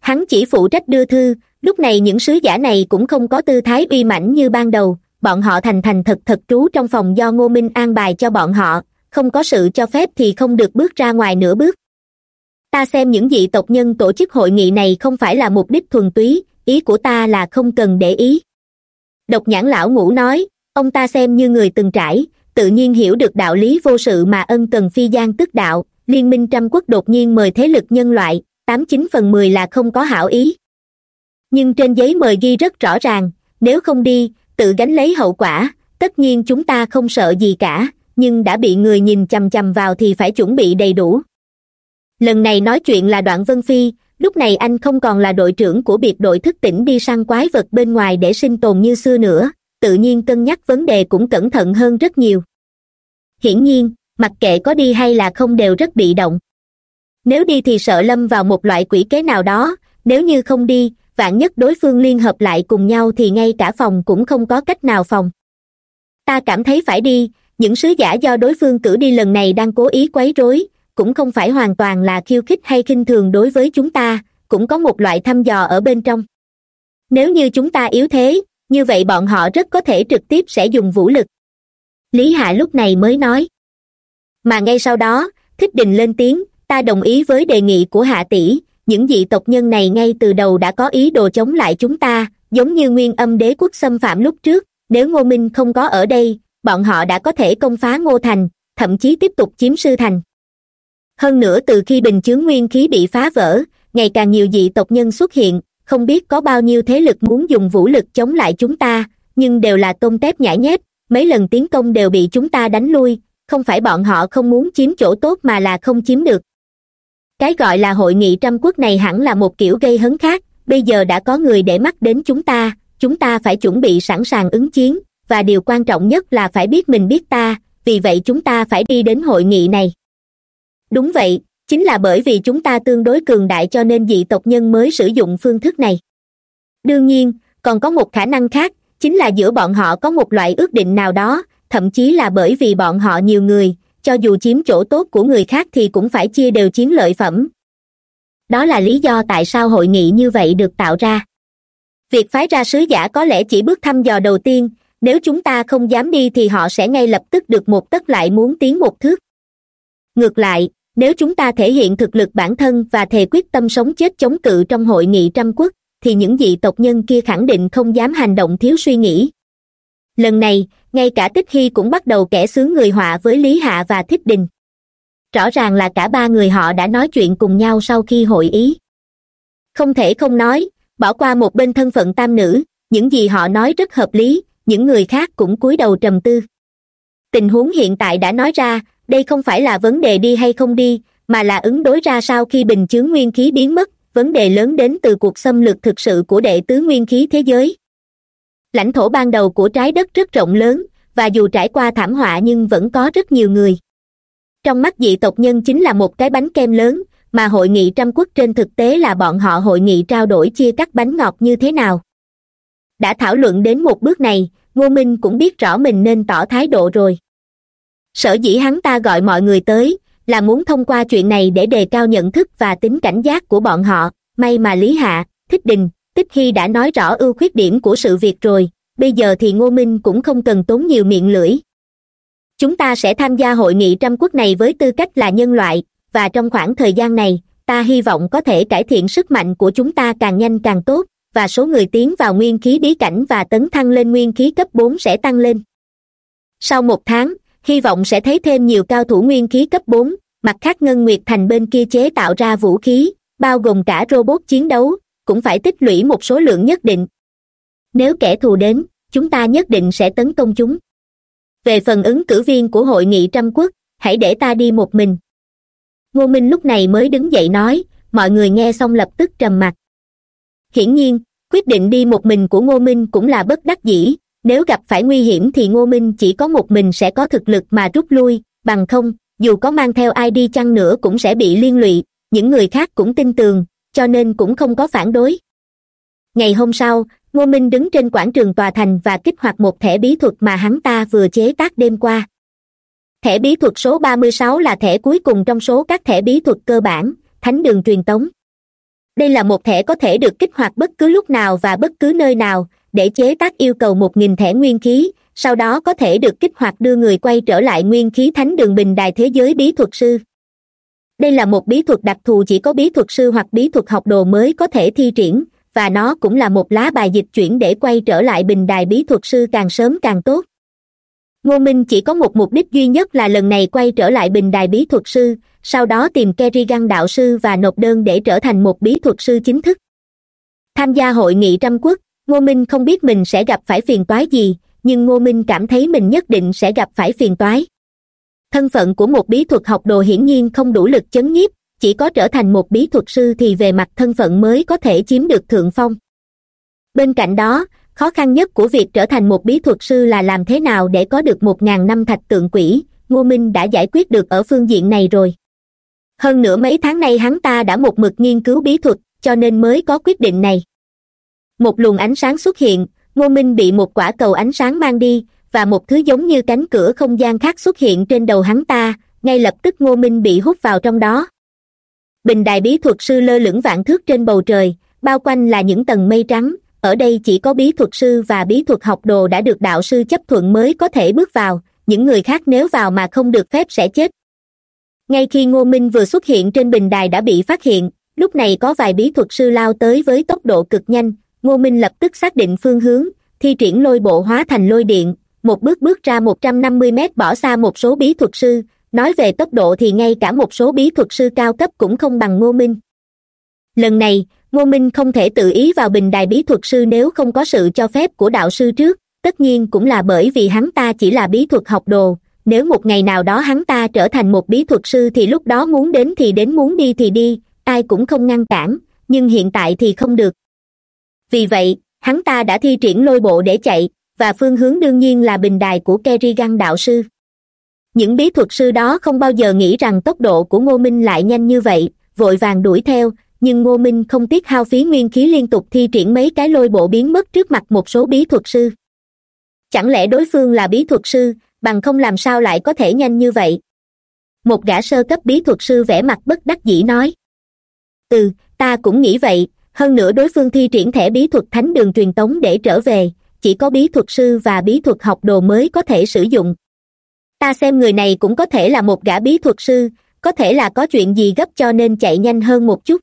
hắn chỉ phụ trách đưa thư, lúc này những sứ giả này cũng không có tư thái uy mãnh như ban đầu, bọn họ thành thành thật thật trú trong phòng do ngô minh an bài cho bọn họ, không có sự cho phép thì không được bước ra ngoài nửa bước. Ta xem những dị tộc nhân tổ chức hội nghị này không phải là mục đích thuần túy, ý của ta là không cần để ý. Độc nhãn lão ngũ nói, ông ta xem như người từng trải, tự nhiên hiểu được đạo lý vô sự mà ân cần phi gian tức đạo, liên minh trăm quốc đột nhiên mời thế lực nhân loại tám chín phần mười là không có hảo ý. Nhưng trên giấy mời ghi rất rõ ràng, nếu không đi, tự gánh lấy hậu quả, tất nhiên chúng ta không sợ gì cả, nhưng đã bị người nhìn chằm chằm vào thì phải chuẩn bị đầy đủ. Lần này nói chuyện là đoạn vân phi, lúc này anh không còn là đội trưởng của biệt đội thức tỉnh đi săn quái vật bên ngoài để sinh tồn như xưa nữa, tự nhiên cân nhắc vấn đề cũng cẩn thận hơn rất nhiều. Hiển nhiên, mặc kệ có đi hay là không đều rất bị động nếu đi thì sợ lâm vào một loại quỷ kế nào đó. Nếu như không đi, vạn nhất đối phương liên hợp lại cùng nhau thì ngay cả phòng cũng không có cách nào phòng. Ta cảm thấy phải đi. Những sứ giả do đối phương cử đi lần này đang cố ý quấy rối. Cũng không phải hoàn toàn là khiêu khích hay khinh thường đối với chúng ta. Cũng có một loại thăm dò ở bên trong. Nếu như chúng ta yếu thế, như vậy bọn họ rất có thể trực tiếp sẽ dùng vũ lực. Lý hạ lúc này mới nói. Mà ngay sau đó, thích đình lên tiếng ta đồng ý với đề nghị của hạ tỷ, những dị tộc nhân này ngay từ đầu đã có ý đồ chống lại chúng ta, giống như nguyên âm đế quốc xâm phạm lúc trước, nếu ngô minh không có ở đây, bọn họ đã có thể công phá ngô thành, thậm chí tiếp tục chiếm sư thành. Hơn nữa từ khi bình chướng nguyên khí bị phá vỡ, ngày càng nhiều dị tộc nhân xuất hiện, không biết có bao nhiêu thế lực muốn dùng vũ lực chống lại chúng ta, nhưng đều là tôm tép nhãi nhép, mấy lần tiến công đều bị chúng ta đánh lui, không phải bọn họ không muốn chiếm chỗ tốt mà là không chiếm được cái gọi là hội nghị trăm quốc này hẳn là một kiểu gây hấn khác, bây giờ đã có người để mắt đến chúng ta chúng ta phải chuẩn bị sẵn sàng ứng chiến, và điều quan trọng nhất là phải biết mình biết ta, vì vậy chúng ta phải đi đến hội nghị này. Đúng vậy, chính là bởi vì chúng ta tương đối cường đại cho nên dị tộc nhân mới sử dụng phương thức này. Đương nhiên, còn có một khả năng khác, chính là giữa bọn họ có một loại ước định nào đó, thậm chí là bởi vì bọn họ nhiều người cho dù chiếm chỗ tốt của người khác thì cũng phải chia đều chiến lợi phẩm. Đó là lý do tại sao hội nghị như vậy được tạo ra. Việc phái ra sứ giả có lẽ chỉ bước thăm dò đầu tiên, nếu chúng ta không dám đi thì họ sẽ ngay lập tức được một tấc lại muốn tiến một thước. Ngược lại, nếu chúng ta thể hiện thực lực bản thân và thề quyết tâm sống chết chống cự trong hội nghị trăm quốc, thì những dị tộc nhân kia khẳng định không dám hành động thiếu suy nghĩ lần này, ngay cả tích hy cũng bắt đầu kẻ xướng người họa với lý hạ và thích đình. Rõ ràng là cả ba người họ đã nói chuyện cùng nhau sau khi hội ý. Không thể không nói, bỏ qua một bên thân phận tam nữ, những gì họ nói rất hợp lý, những người khác cũng cúi đầu trầm tư. Tình huống hiện tại đã nói ra, đây không phải là vấn đề đi hay không đi, mà là ứng đối ra sao khi bình chướng nguyên khí biến mất, vấn đề lớn đến từ cuộc xâm lược thực sự của đệ tứ nguyên khí thế giới lãnh thổ ban đầu của trái đất rất rộng lớn, và dù trải qua thảm họa nhưng vẫn có rất nhiều người. Trong mắt dị tộc nhân chính là một cái bánh kem lớn, mà hội nghị trăm quốc trên thực tế là bọn họ hội nghị trao đổi chia cắt bánh ngọt như thế nào. Đã thảo luận đến một bước này, ngô minh cũng biết rõ mình nên tỏ thái độ rồi. Sở dĩ hắn ta gọi mọi người tới, là muốn thông qua chuyện này để đề cao nhận thức và tính cảnh giác của bọn họ. May mà lý hạ, thích đình tích hy đã nói rõ ưu khuyết điểm của sự việc rồi, bây giờ thì ngô minh cũng không cần tốn nhiều miệng lưỡi. Chúng ta sẽ tham gia hội nghị trăm quốc này với tư cách là nhân loại, và trong khoảng thời gian này, ta hy vọng có thể cải thiện sức mạnh của chúng ta càng nhanh càng tốt, và số người tiến vào nguyên khí bí cảnh và tấn thăng lên nguyên khí cấp bốn sẽ tăng lên. Sau một tháng, hy vọng sẽ thấy thêm nhiều cao thủ nguyên khí cấp bốn, mặt khác ngân nguyệt thành bên kia chế tạo ra vũ khí, bao gồm cả robot chiến đấu cũng phải tích lũy một số lượng nhất định. Nếu kẻ thù đến, chúng ta nhất định sẽ tấn công chúng. Về phần ứng cử viên của hội nghị trăm quốc, hãy để ta đi một mình. Ngô minh lúc này mới đứng dậy nói, mọi người nghe xong lập tức trầm mặc hiển nhiên, quyết định đi một mình của ngô minh cũng là bất đắc dĩ, nếu gặp phải nguy hiểm thì ngô minh chỉ có một mình sẽ có thực lực mà rút lui, bằng không, dù có mang theo ai đi chăng nữa cũng sẽ bị liên lụy, những người khác cũng tin tưởng cho nên cũng không có phản đối. Ngày hôm sau, ngô minh đứng trên quảng trường tòa thành và kích hoạt một thẻ bí thuật mà hắn ta vừa chế tác đêm qua. Thẻ bí thuật số ba mươi sáu là thẻ cuối cùng trong số các thẻ bí thuật cơ bản, thánh đường truyền tống. Đây là một thẻ có thể được kích hoạt bất cứ lúc nào và bất cứ nơi nào, để chế tác yêu cầu một nghìn thẻ nguyên khí, sau đó có thể được kích hoạt đưa người quay trở lại nguyên khí thánh đường bình đài thế giới bí thuật sư đây là một bí thuật đặc thù chỉ có bí thuật sư hoặc bí thuật học đồ mới có thể thi triển, và nó cũng là một lá bài dịch chuyển để quay trở lại bình đài bí thuật sư càng sớm càng tốt. Ngô minh chỉ có một mục đích duy nhất là lần này quay trở lại bình đài bí thuật sư, sau đó tìm kerrigan đạo sư và nộp đơn để trở thành một bí thuật sư chính thức. Tham gia hội nghị trăm quốc, ngô minh không biết mình sẽ gặp phải phiền toái gì, nhưng ngô minh cảm thấy mình nhất định sẽ gặp phải phiền toái thân phận của một bí thuật học đồ hiển nhiên không đủ lực chấn nhiếp, chỉ có trở thành một bí thuật sư thì về mặt thân phận mới có thể chiếm được thượng phong. Bên cạnh đó, khó khăn nhất của việc trở thành một bí thuật sư là làm thế nào để có được một ngàn năm thạch tượng quỷ, ngô minh đã giải quyết được ở phương diện này rồi. Hơn nữa mấy tháng nay hắn ta đã một mực nghiên cứu bí thuật, cho nên mới có quyết định này. Một luồng ánh sáng xuất hiện, ngô minh bị một quả cầu ánh sáng mang đi và một thứ giống như cánh cửa không gian khác xuất hiện trên đầu hắn ta, ngay lập tức ngô minh bị hút vào trong đó. Bình đài bí thuật sư lơ lửng vạn thước trên bầu trời, bao quanh là những tầng mây trắng, ở đây chỉ có bí thuật sư và bí thuật học đồ đã được đạo sư chấp thuận mới có thể bước vào, những người khác nếu vào mà không được phép sẽ chết. Ngay khi ngô minh vừa xuất hiện trên bình đài đã bị phát hiện, lúc này có vài bí thuật sư lao tới với tốc độ cực nhanh, ngô minh lập tức xác định phương hướng, thi triển lôi bộ hóa thành lôi điện một bước bước ra một trăm năm mươi mét bỏ xa một số bí thuật sư. Nói về tốc độ thì ngay cả một số bí thuật sư cao cấp cũng không bằng ngô minh. Lần này, ngô minh không thể tự ý vào bình đài bí thuật sư nếu không có sự cho phép của đạo sư trước. Tất nhiên cũng là bởi vì hắn ta chỉ là bí thuật học đồ. Nếu một ngày nào đó hắn ta trở thành một bí thuật sư thì lúc đó muốn đến thì đến, muốn đi thì đi, ai cũng không ngăn cản, nhưng hiện tại thì không được. Vì vậy, hắn ta đã thi triển lôi bộ để chạy và phương hướng đương nhiên là bình đài của kerrigan đạo sư. Những bí thuật sư đó không bao giờ nghĩ rằng tốc độ của ngô minh lại nhanh như vậy, vội vàng đuổi theo, nhưng ngô minh không tiếc hao phí nguyên khí liên tục thi triển mấy cái lôi bộ biến mất trước mặt một số bí thuật sư. Chẳng lẽ đối phương là bí thuật sư, bằng không làm sao lại có thể nhanh như vậy? Một gã sơ cấp bí thuật sư vẻ mặt bất đắc dĩ nói. Ừ ta cũng nghĩ vậy, hơn nữa đối phương thi triển thẻ bí thuật thánh đường truyền tống để trở về chỉ có bí thuật sư và bí thuật học đồ mới có thể sử dụng. Ta xem người này cũng có thể là một gã bí thuật sư, có thể là có chuyện gì gấp cho nên chạy nhanh hơn một chút.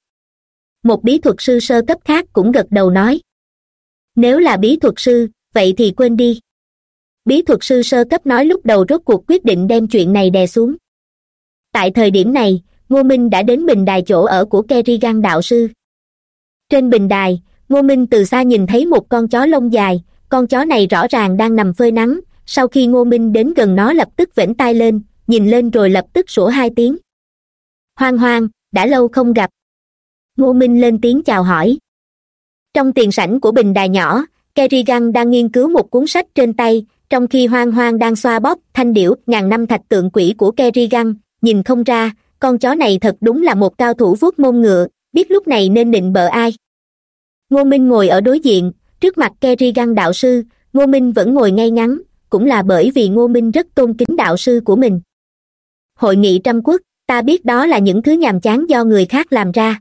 Một bí thuật sư sơ cấp khác cũng gật đầu nói. Nếu là bí thuật sư, vậy thì quên đi. Bí thuật sư sơ cấp nói lúc đầu rốt cuộc quyết định đem chuyện này đè xuống. Tại thời điểm này, ngô minh đã đến bình đài chỗ ở của kerrigan đạo sư. Trên bình đài, ngô minh từ xa nhìn thấy một con chó lông dài con chó này rõ ràng đang nằm phơi nắng. Sau khi ngô minh đến gần nó lập tức vểnh tai lên, nhìn lên rồi lập tức sủa hai tiếng. Hoang hoang, đã lâu không gặp. Ngô minh lên tiếng chào hỏi. Trong tiền sảnh của bình đài nhỏ, kerrigan đang nghiên cứu một cuốn sách trên tay, trong khi hoang hoang đang xoa bóp thanh điểu ngàn năm thạch tượng quỷ của kerrigan, nhìn không ra, con chó này thật đúng là một cao thủ vuốt mông ngựa, biết lúc này nên định bợ ai. Ngô minh ngồi ở đối diện trước mặt kerrigan đạo sư, ngô minh vẫn ngồi ngay ngắn, cũng là bởi vì ngô minh rất tôn kính đạo sư của mình. Hội nghị trăm quốc, ta biết đó là những thứ nhàm chán do người khác làm ra.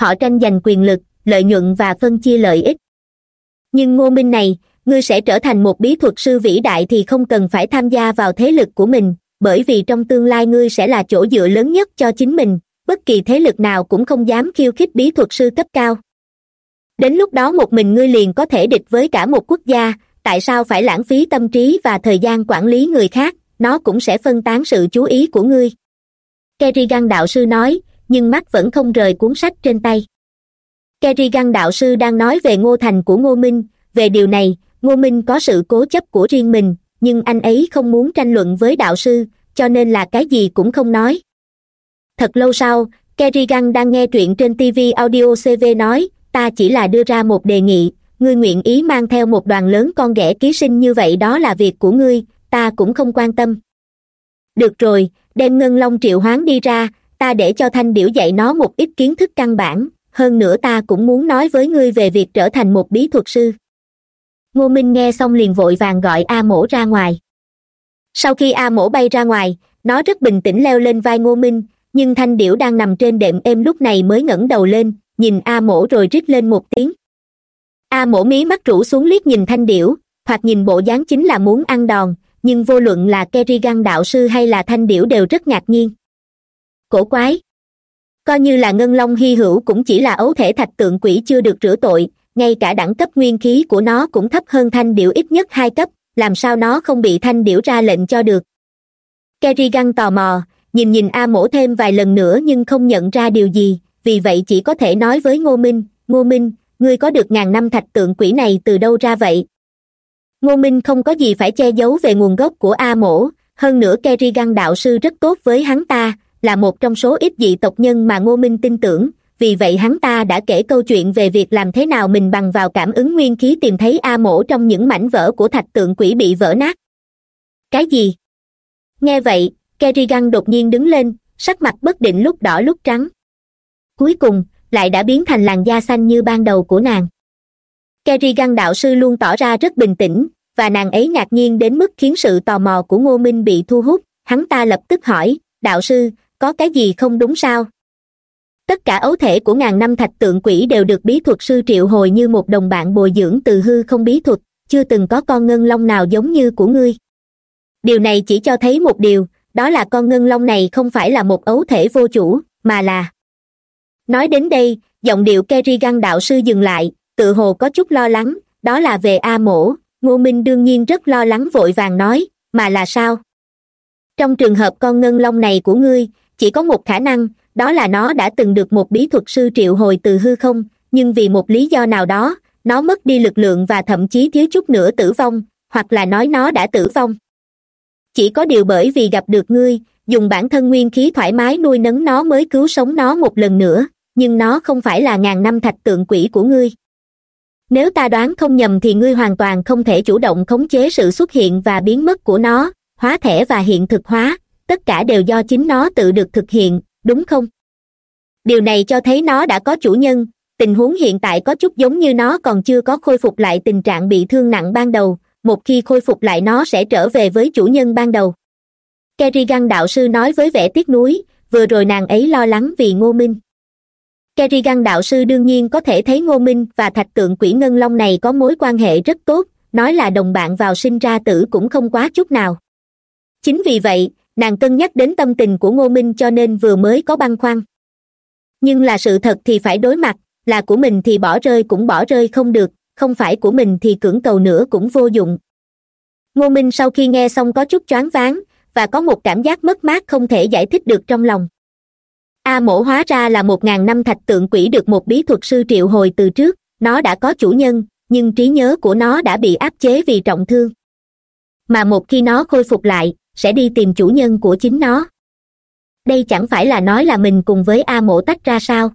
Họ tranh giành quyền lực, lợi nhuận và phân chia lợi ích. Nhưng ngô minh này, ngươi sẽ trở thành một bí thuật sư vĩ đại thì không cần phải tham gia vào thế lực của mình, bởi vì trong tương lai ngươi sẽ là chỗ dựa lớn nhất cho chính mình, bất kỳ thế lực nào cũng không dám khiêu khích bí thuật sư cấp cao đến lúc đó một mình ngươi liền có thể địch với cả một quốc gia, tại sao phải lãng phí tâm trí và thời gian quản lý người khác? Nó cũng sẽ phân tán sự chú ý của ngươi. Kerrigan đạo sư nói, nhưng mắt vẫn không rời cuốn sách trên tay. Kerrigan đạo sư đang nói về ngô thành của ngô minh. Về điều này, ngô minh có sự cố chấp của riêng mình, nhưng anh ấy không muốn tranh luận với đạo sư, cho nên là cái gì cũng không nói. Thật lâu sau, kerrigan đang nghe truyện trên tv audio cv nói ta chỉ là đưa ra một đề nghị, ngươi nguyện ý mang theo một đoàn lớn con ghẻ ký sinh như vậy đó là việc của ngươi, ta cũng không quan tâm. Được rồi, đem ngân long triệu hoán đi ra, ta để cho thanh điểu dạy nó một ít kiến thức căn bản, hơn nữa ta cũng muốn nói với ngươi về việc trở thành một bí thuật sư. Ngô minh nghe xong liền vội vàng gọi a mổ ra ngoài. Sau khi a mổ bay ra ngoài, nó rất bình tĩnh leo lên vai ngô minh, nhưng thanh điểu đang nằm trên đệm êm lúc này mới ngẩng đầu lên nhìn a mổ rồi rít lên một tiếng. A mổ mí mắt rũ xuống liếc nhìn thanh điểu hoặc nhìn bộ dáng chính là muốn ăn đòn, nhưng vô luận là kerrigan đạo sư hay là thanh điểu đều rất ngạc nhiên. Cổ quái. Coi như là ngân long hy hữu cũng chỉ là ấu thể thạch tượng quỷ chưa được rửa tội, ngay cả đẳng cấp nguyên khí của nó cũng thấp hơn thanh điểu ít nhất hai cấp, làm sao nó không bị thanh điểu ra lệnh cho được. Kerrigan tò mò, nhìn nhìn a mổ thêm vài lần nữa nhưng không nhận ra điều gì vì vậy chỉ có thể nói với ngô minh ngô minh, ngươi có được ngàn năm thạch tượng quỷ này từ đâu ra vậy? Ngô minh không có gì phải che giấu về nguồn gốc của a mổ. Hơn nữa kerrigan đạo sư rất tốt với hắn ta, là một trong số ít dị tộc nhân mà ngô minh tin tưởng. Vì vậy hắn ta đã kể câu chuyện về việc làm thế nào mình bằng vào cảm ứng nguyên khí tìm thấy a mổ trong những mảnh vỡ của thạch tượng quỷ bị vỡ nát. Cái gì? Nghe vậy, kerrigan đột nhiên đứng lên, sắc mặt bất định lúc đỏ lúc trắng cuối cùng, lại đã biến thành làn da xanh như ban đầu của nàng. Kerrigan đạo sư luôn tỏ ra rất bình tĩnh, và nàng ấy ngạc nhiên đến mức khiến sự tò mò của ngô minh bị thu hút. Hắn ta lập tức hỏi, đạo sư, có cái gì không đúng sao? Tất cả ấu thể của ngàn năm thạch tượng quỷ đều được bí thuật sư triệu hồi như một đồng bạn bồi dưỡng từ hư không bí thuật, chưa từng có con ngân long nào giống như của ngươi. Điều này chỉ cho thấy một điều, đó là con ngân long này không phải là một ấu thể vô chủ, mà là nói đến đây, giọng điệu kerrigan đạo sư dừng lại, tự hồ có chút lo lắng, đó là về a mổ. Ngô minh đương nhiên rất lo lắng vội vàng nói, mà là sao? Trong trường hợp con ngân long này của ngươi, chỉ có một khả năng, đó là nó đã từng được một bí thuật sư triệu hồi từ hư không, nhưng vì một lý do nào đó, nó mất đi lực lượng và thậm chí thiếu chút nữa tử vong, hoặc là nói nó đã tử vong. Chỉ có điều bởi vì gặp được ngươi, dùng bản thân nguyên khí thoải mái nuôi nấng nó mới cứu sống nó một lần nữa nhưng nó không phải là ngàn năm thạch tượng quỷ của ngươi. Nếu ta đoán không nhầm thì ngươi hoàn toàn không thể chủ động khống chế sự xuất hiện và biến mất của nó, hóa thẻ và hiện thực hóa, tất cả đều do chính nó tự được thực hiện, đúng không? Điều này cho thấy nó đã có chủ nhân, tình huống hiện tại có chút giống như nó còn chưa có khôi phục lại tình trạng bị thương nặng ban đầu, một khi khôi phục lại nó sẽ trở về với chủ nhân ban đầu. Kerrigan đạo sư nói với vẻ tiếc nuối, vừa rồi nàng ấy lo lắng vì ngô minh kerrigan đạo sư đương nhiên có thể thấy ngô minh và thạch tượng quỷ ngân long này có mối quan hệ rất tốt, nói là đồng bạn vào sinh ra tử cũng không quá chút nào. Chính vì vậy, nàng cân nhắc đến tâm tình của ngô minh cho nên vừa mới có băn khoăn. Nhưng là sự thật thì phải đối mặt, là của mình thì bỏ rơi cũng bỏ rơi không được, không phải của mình thì cưỡng cầu nữa cũng vô dụng. Ngô minh sau khi nghe xong có chút choáng váng, và có một cảm giác mất mát không thể giải thích được trong lòng a mổ hóa ra là một ngàn năm thạch tượng quỷ được một bí thuật sư triệu hồi từ trước, nó đã có chủ nhân, nhưng trí nhớ của nó đã bị áp chế vì trọng thương. Mà một khi nó khôi phục lại, sẽ đi tìm chủ nhân của chính nó. Đây chẳng phải là nói là mình cùng với a mổ tách ra sao?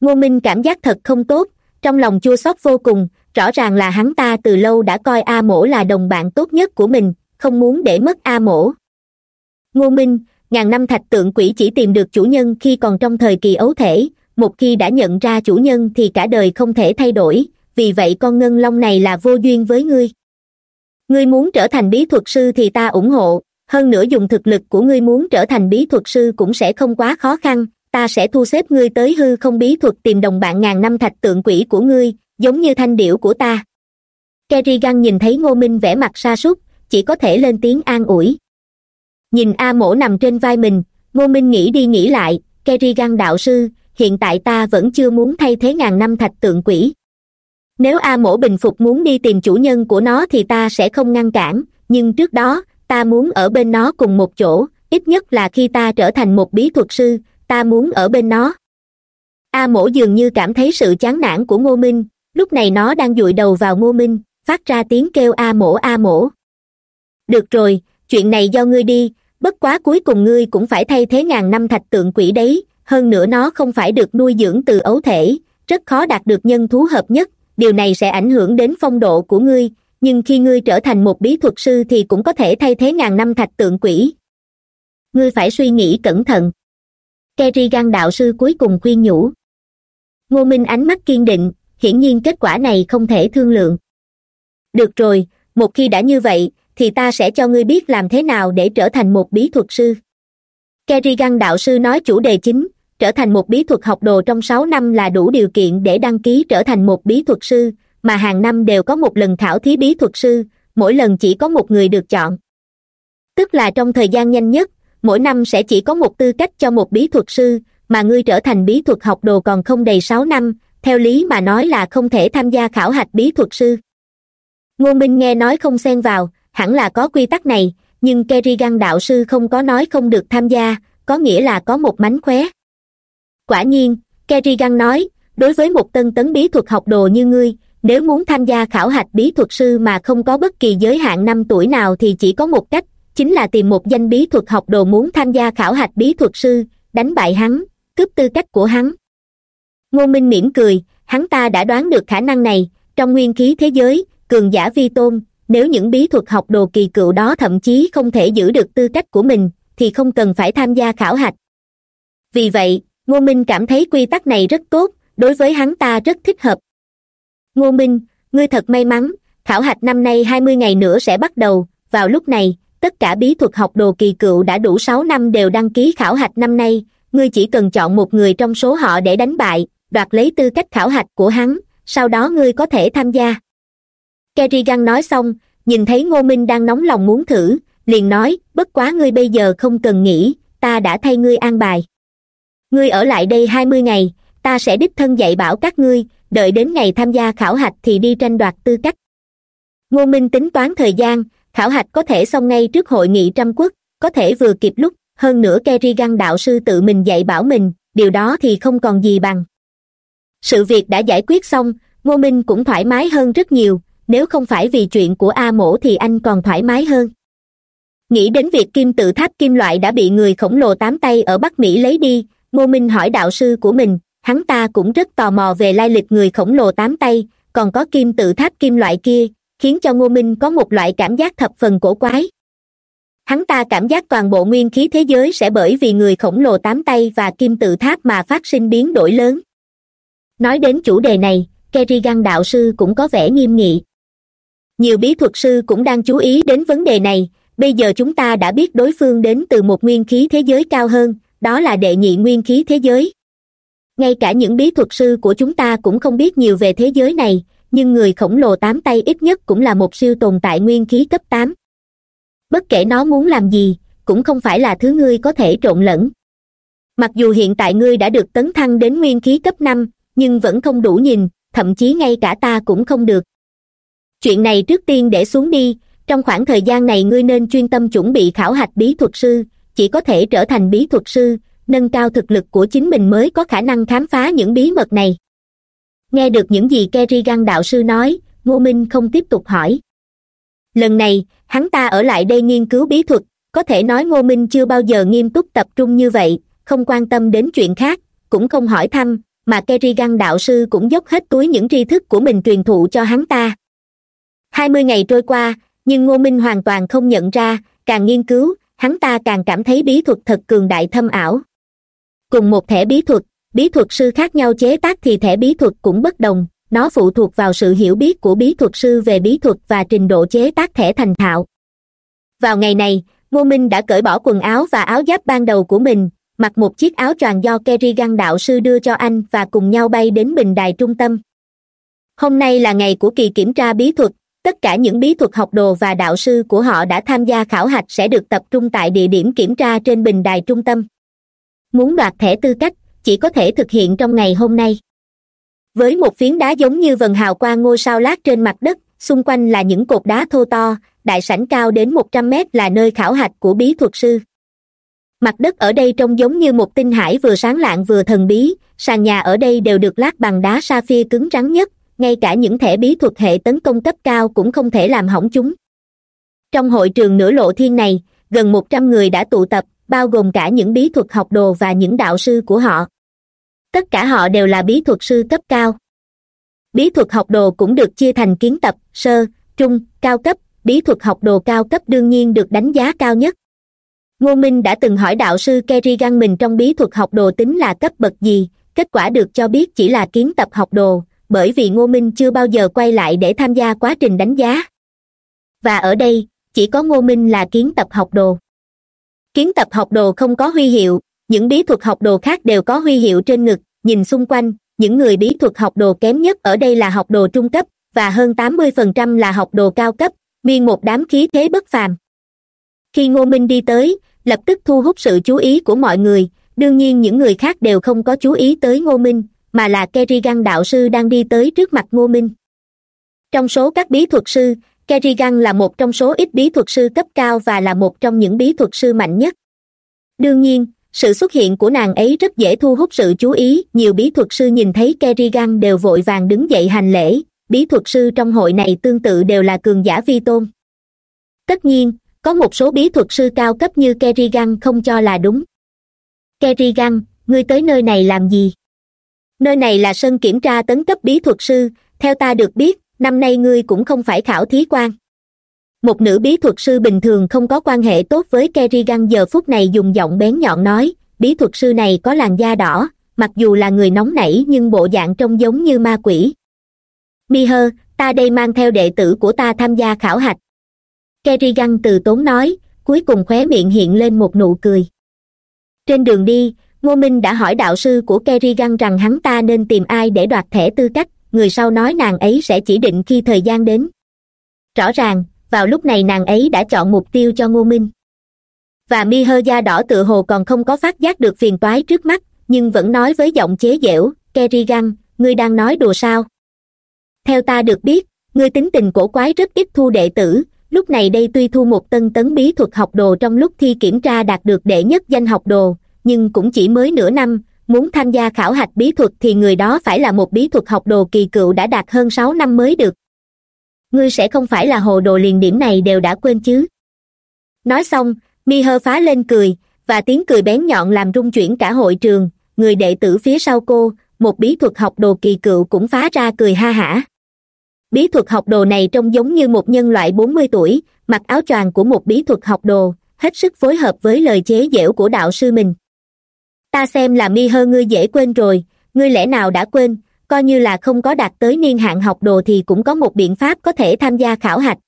Ngô minh cảm giác thật không tốt, trong lòng chua xót vô cùng, rõ ràng là hắn ta từ lâu đã coi a mổ là đồng bạn tốt nhất của mình, không muốn để mất a mổ. Ngô minh ngàn năm thạch tượng quỷ chỉ tìm được chủ nhân khi còn trong thời kỳ ấu thể. Một khi đã nhận ra chủ nhân thì cả đời không thể thay đổi. Vì vậy con ngân long này là vô duyên với ngươi. Ngươi muốn trở thành bí thuật sư thì ta ủng hộ. Hơn nữa dùng thực lực của ngươi muốn trở thành bí thuật sư cũng sẽ không quá khó khăn. Ta sẽ thu xếp ngươi tới hư không bí thuật tìm đồng bạn ngàn năm thạch tượng quỷ của ngươi, giống như thanh điểu của ta. Kerrigan nhìn thấy ngô minh vẻ mặt sa sút, chỉ có thể lên tiếng an ủi nhìn a mổ nằm trên vai mình, ngô minh nghĩ đi nghĩ lại kerrigan đạo sư, hiện tại ta vẫn chưa muốn thay thế ngàn năm thạch tượng quỷ. Nếu a mổ bình phục muốn đi tìm chủ nhân của nó thì ta sẽ không ngăn cản, nhưng trước đó, ta muốn ở bên nó cùng một chỗ, ít nhất là khi ta trở thành một bí thuật sư, ta muốn ở bên nó. A mổ dường như cảm thấy sự chán nản của ngô minh, lúc này nó đang dụi đầu vào ngô minh, phát ra tiếng kêu a mổ a mổ. Được rồi, chuyện này do ngươi đi bất quá cuối cùng ngươi cũng phải thay thế ngàn năm thạch tượng quỷ đấy, hơn nữa nó không phải được nuôi dưỡng từ ấu thể, rất khó đạt được nhân thú hợp nhất, điều này sẽ ảnh hưởng đến phong độ của ngươi, nhưng khi ngươi trở thành một bí thuật sư thì cũng có thể thay thế ngàn năm thạch tượng quỷ. Ngươi phải suy nghĩ cẩn thận. Kerrigan đạo sư cuối cùng khuyên nhủ. Ngô minh ánh mắt kiên định, hiển nhiên kết quả này không thể thương lượng. Được rồi, một khi đã như vậy thì ta sẽ cho ngươi biết làm thế nào để trở thành một bí thuật sư. Kerrigan đạo sư nói chủ đề chính, trở thành một bí thuật học đồ trong sáu năm là đủ điều kiện để đăng ký trở thành một bí thuật sư, mà hàng năm đều có một lần khảo thí bí thuật sư, mỗi lần chỉ có một người được chọn. Tức là trong thời gian nhanh nhất, mỗi năm sẽ chỉ có một tư cách cho một bí thuật sư, mà ngươi trở thành bí thuật học đồ còn không đầy sáu năm, theo lý mà nói là không thể tham gia khảo hạch bí thuật sư. Ngô minh nghe nói không xen vào hẳn là có quy tắc này, nhưng kerrigan đạo sư không có nói không được tham gia, có nghĩa là có một mánh khóe. Quả nhiên kerrigan nói, đối với một tân tấn bí thuật học đồ như ngươi, nếu muốn tham gia khảo hạch bí thuật sư mà không có bất kỳ giới hạn năm tuổi nào thì chỉ có một cách, chính là tìm một danh bí thuật học đồ muốn tham gia khảo hạch bí thuật sư, đánh bại hắn, cướp tư cách của hắn. Ngô minh mỉm cười, hắn ta đã đoán được khả năng này, trong nguyên khí thế giới, cường giả vi tôn nếu những bí thuật học đồ kỳ cựu đó thậm chí không thể giữ được tư cách của mình, thì không cần phải tham gia khảo hạch. Vì vậy, ngô minh cảm thấy quy tắc này rất tốt, đối với hắn ta rất thích hợp. Ngô minh, ngươi thật may mắn, khảo hạch năm nay hai mươi ngày nữa sẽ bắt đầu, vào lúc này, tất cả bí thuật học đồ kỳ cựu đã đủ sáu năm đều đăng ký khảo hạch năm nay, ngươi chỉ cần chọn một người trong số họ để đánh bại, đoạt lấy tư cách khảo hạch của hắn, sau đó ngươi có thể tham gia kerrigan nói xong, nhìn thấy ngô minh đang nóng lòng muốn thử, liền nói, bất quá ngươi bây giờ không cần nghĩ, ta đã thay ngươi an bài. Ngươi ở lại đây hai mươi ngày, ta sẽ đích thân dạy bảo các ngươi, đợi đến ngày tham gia khảo hạch thì đi tranh đoạt tư cách. Ngô minh tính toán thời gian, khảo hạch có thể xong ngay trước hội nghị trăm quốc, có thể vừa kịp lúc, hơn nữa kerrigan đạo sư tự mình dạy bảo mình, điều đó thì không còn gì bằng. Sự việc đã giải quyết xong, ngô minh cũng thoải mái hơn rất nhiều nếu không phải vì chuyện của a mổ thì anh còn thoải mái hơn. Nghĩ đến việc kim tự tháp kim loại đã bị người khổng lồ tám tay ở bắc mỹ lấy đi, ngô minh hỏi đạo sư của mình, hắn ta cũng rất tò mò về lai lịch người khổng lồ tám tay, còn có kim tự tháp kim loại kia, khiến cho ngô minh có một loại cảm giác thập phần cổ quái. Hắn ta cảm giác toàn bộ nguyên khí thế giới sẽ bởi vì người khổng lồ tám tay và kim tự tháp mà phát sinh biến đổi lớn. Nói đến chủ đề này, kerrigan đạo sư cũng có vẻ nghiêm nghị nhiều bí thuật sư cũng đang chú ý đến vấn đề này. Bây giờ chúng ta đã biết đối phương đến từ một nguyên khí thế giới cao hơn, đó là đệ nhị nguyên khí thế giới. Ngay cả những bí thuật sư của chúng ta cũng không biết nhiều về thế giới này, nhưng người khổng lồ tám tay ít nhất cũng là một siêu tồn tại nguyên khí cấp tám. Bất kể nó muốn làm gì, cũng không phải là thứ ngươi có thể trộn lẫn. Mặc dù hiện tại ngươi đã được tấn thăng đến nguyên khí cấp năm, nhưng vẫn không đủ nhìn, thậm chí ngay cả ta cũng không được chuyện này trước tiên để xuống đi, trong khoảng thời gian này ngươi nên chuyên tâm chuẩn bị khảo hạch bí thuật sư, chỉ có thể trở thành bí thuật sư, nâng cao thực lực của chính mình mới có khả năng khám phá những bí mật này. Nghe được những gì kerrigan đạo sư nói, ngô minh không tiếp tục hỏi. Lần này, hắn ta ở lại đây nghiên cứu bí thuật, có thể nói ngô minh chưa bao giờ nghiêm túc tập trung như vậy, không quan tâm đến chuyện khác, cũng không hỏi thăm, mà kerrigan đạo sư cũng dốc hết túi những tri thức của mình truyền thụ cho hắn ta hai mươi ngày trôi qua, nhưng ngô minh hoàn toàn không nhận ra, càng nghiên cứu, hắn ta càng cảm thấy bí thuật thật cường đại thâm ảo. Cùng một thẻ bí thuật bí thuật sư khác nhau chế tác thì thẻ bí thuật cũng bất đồng, nó phụ thuộc vào sự hiểu biết của bí thuật sư về bí thuật và trình độ chế tác thẻ thành thạo. Vào ngày này, ngô minh đã cởi bỏ quần áo và áo giáp ban đầu của mình, mặc một chiếc áo choàng do kerrigan đạo sư đưa cho anh và cùng nhau bay đến bình đài trung tâm. Hôm nay là ngày của kỳ kiểm tra bí thuật tất cả những bí thuật học đồ và đạo sư của họ đã tham gia khảo hạch sẽ được tập trung tại địa điểm kiểm tra trên bình đài trung tâm. Muốn đoạt thẻ tư cách, chỉ có thể thực hiện trong ngày hôm nay. Với một phiến đá giống như vần hào quang ngôi sao lát trên mặt đất, xung quanh là những cột đá thô to, đại sảnh cao đến một trăm mét là nơi khảo hạch của bí thuật sư. Mặt đất ở đây trông giống như một tinh hải vừa sáng lạng vừa thần bí, sàn nhà ở đây đều được lát bằng đá sapphire cứng rắn nhất ngay cả những thẻ bí thuật hệ tấn công cấp cao cũng không thể làm hỏng chúng. Trong hội trường nửa lộ thiên này, gần một trăm người đã tụ tập, bao gồm cả những bí thuật học đồ và những đạo sư của họ. Tất cả họ đều là bí thuật sư cấp cao. Bí thuật học đồ cũng được chia thành kiến tập, sơ, trung, cao cấp. Bí thuật học đồ cao cấp đương nhiên được đánh giá cao nhất. Ngô minh đã từng hỏi đạo sư kerrigan mình trong bí thuật học đồ tính là cấp bậc gì, kết quả được cho biết chỉ là kiến tập học đồ bởi vì ngô minh chưa bao giờ quay lại để tham gia quá trình đánh giá. Và ở đây, chỉ có ngô minh là kiến tập học đồ. Kiến tập học đồ không có huy hiệu, những bí thuật học đồ khác đều có huy hiệu trên ngực, nhìn xung quanh, những người bí thuật học đồ kém nhất ở đây là học đồ trung cấp, và hơn tám mươi phần trăm là học đồ cao cấp, nguyên một đám khí thế bất phàm. Khi ngô minh đi tới, lập tức thu hút sự chú ý của mọi người, đương nhiên những người khác đều không có chú ý tới ngô minh mà là kerrigan đạo sư đang đi tới trước mặt ngô minh. Trong số các bí thuật sư, kerrigan là một trong số ít bí thuật sư cấp cao và là một trong những bí thuật sư mạnh nhất. Đương nhiên, sự xuất hiện của nàng ấy rất dễ thu hút sự chú ý, nhiều bí thuật sư nhìn thấy kerrigan đều vội vàng đứng dậy hành lễ, bí thuật sư trong hội này tương tự đều là cường giả vi tôn. Tất nhiên, có một số bí thuật sư cao cấp như kerrigan không cho là đúng. Kerrigan, ngươi tới nơi này làm gì? Nơi này là sân kiểm tra tấn cấp bí thuật sư, theo ta được biết, năm nay ngươi cũng không phải khảo thí quan. Một nữ bí thuật sư bình thường không có quan hệ tốt với kerrigan, giờ phút này dùng giọng bén nhọn nói, bí thuật sư này có làn da đỏ, mặc dù là người nóng nảy nhưng bộ dạng trông giống như ma quỷ. Mi hơ ta đây mang theo đệ tử của ta tham gia khảo hạch. Kerrigan từ tốn nói, cuối cùng khóe miệng hiện lên một nụ cười. Trên đường đi ngô minh đã hỏi đạo sư của kerrigan rằng hắn ta nên tìm ai để đoạt thẻ tư cách, người sau nói nàng ấy sẽ chỉ định khi thời gian đến. Rõ ràng, vào lúc này nàng ấy đã chọn mục tiêu cho ngô minh. Và mi hơ da đỏ tự hồ còn không có phát giác được phiền toái trước mắt, nhưng vẫn nói với giọng chế giễu, kerrigan, ngươi đang nói đùa sao? Theo ta được biết, ngươi tính tình cổ quái rất ít thu đệ tử, lúc này đây tuy thu một tân tấn bí thuật học đồ trong lúc thi kiểm tra đạt được đệ nhất danh học đồ nhưng cũng chỉ mới nửa năm, muốn tham gia khảo hạch bí thuật thì người đó phải là một bí thuật học đồ kỳ cựu đã đạt hơn sáu năm mới được. Ngươi sẽ không phải là hồ đồ liền điểm này đều đã quên chứ. Nói xong, mi hơ phá lên cười, và tiếng cười bén nhọn làm rung chuyển cả hội trường, người đệ tử phía sau cô, một bí thuật học đồ kỳ cựu cũng phá ra cười ha hả. Bí thuật học đồ này trông giống như một nhân loại bốn mươi tuổi, mặc áo choàng của một bí thuật học đồ, hết sức phối hợp với lời chế giễu của đạo sư mình ta xem là mi hơ ngươi dễ quên rồi, ngươi lẽ nào đã quên, coi như là không có đạt tới niên hạn học đồ thì cũng có một biện pháp có thể tham gia khảo hạch.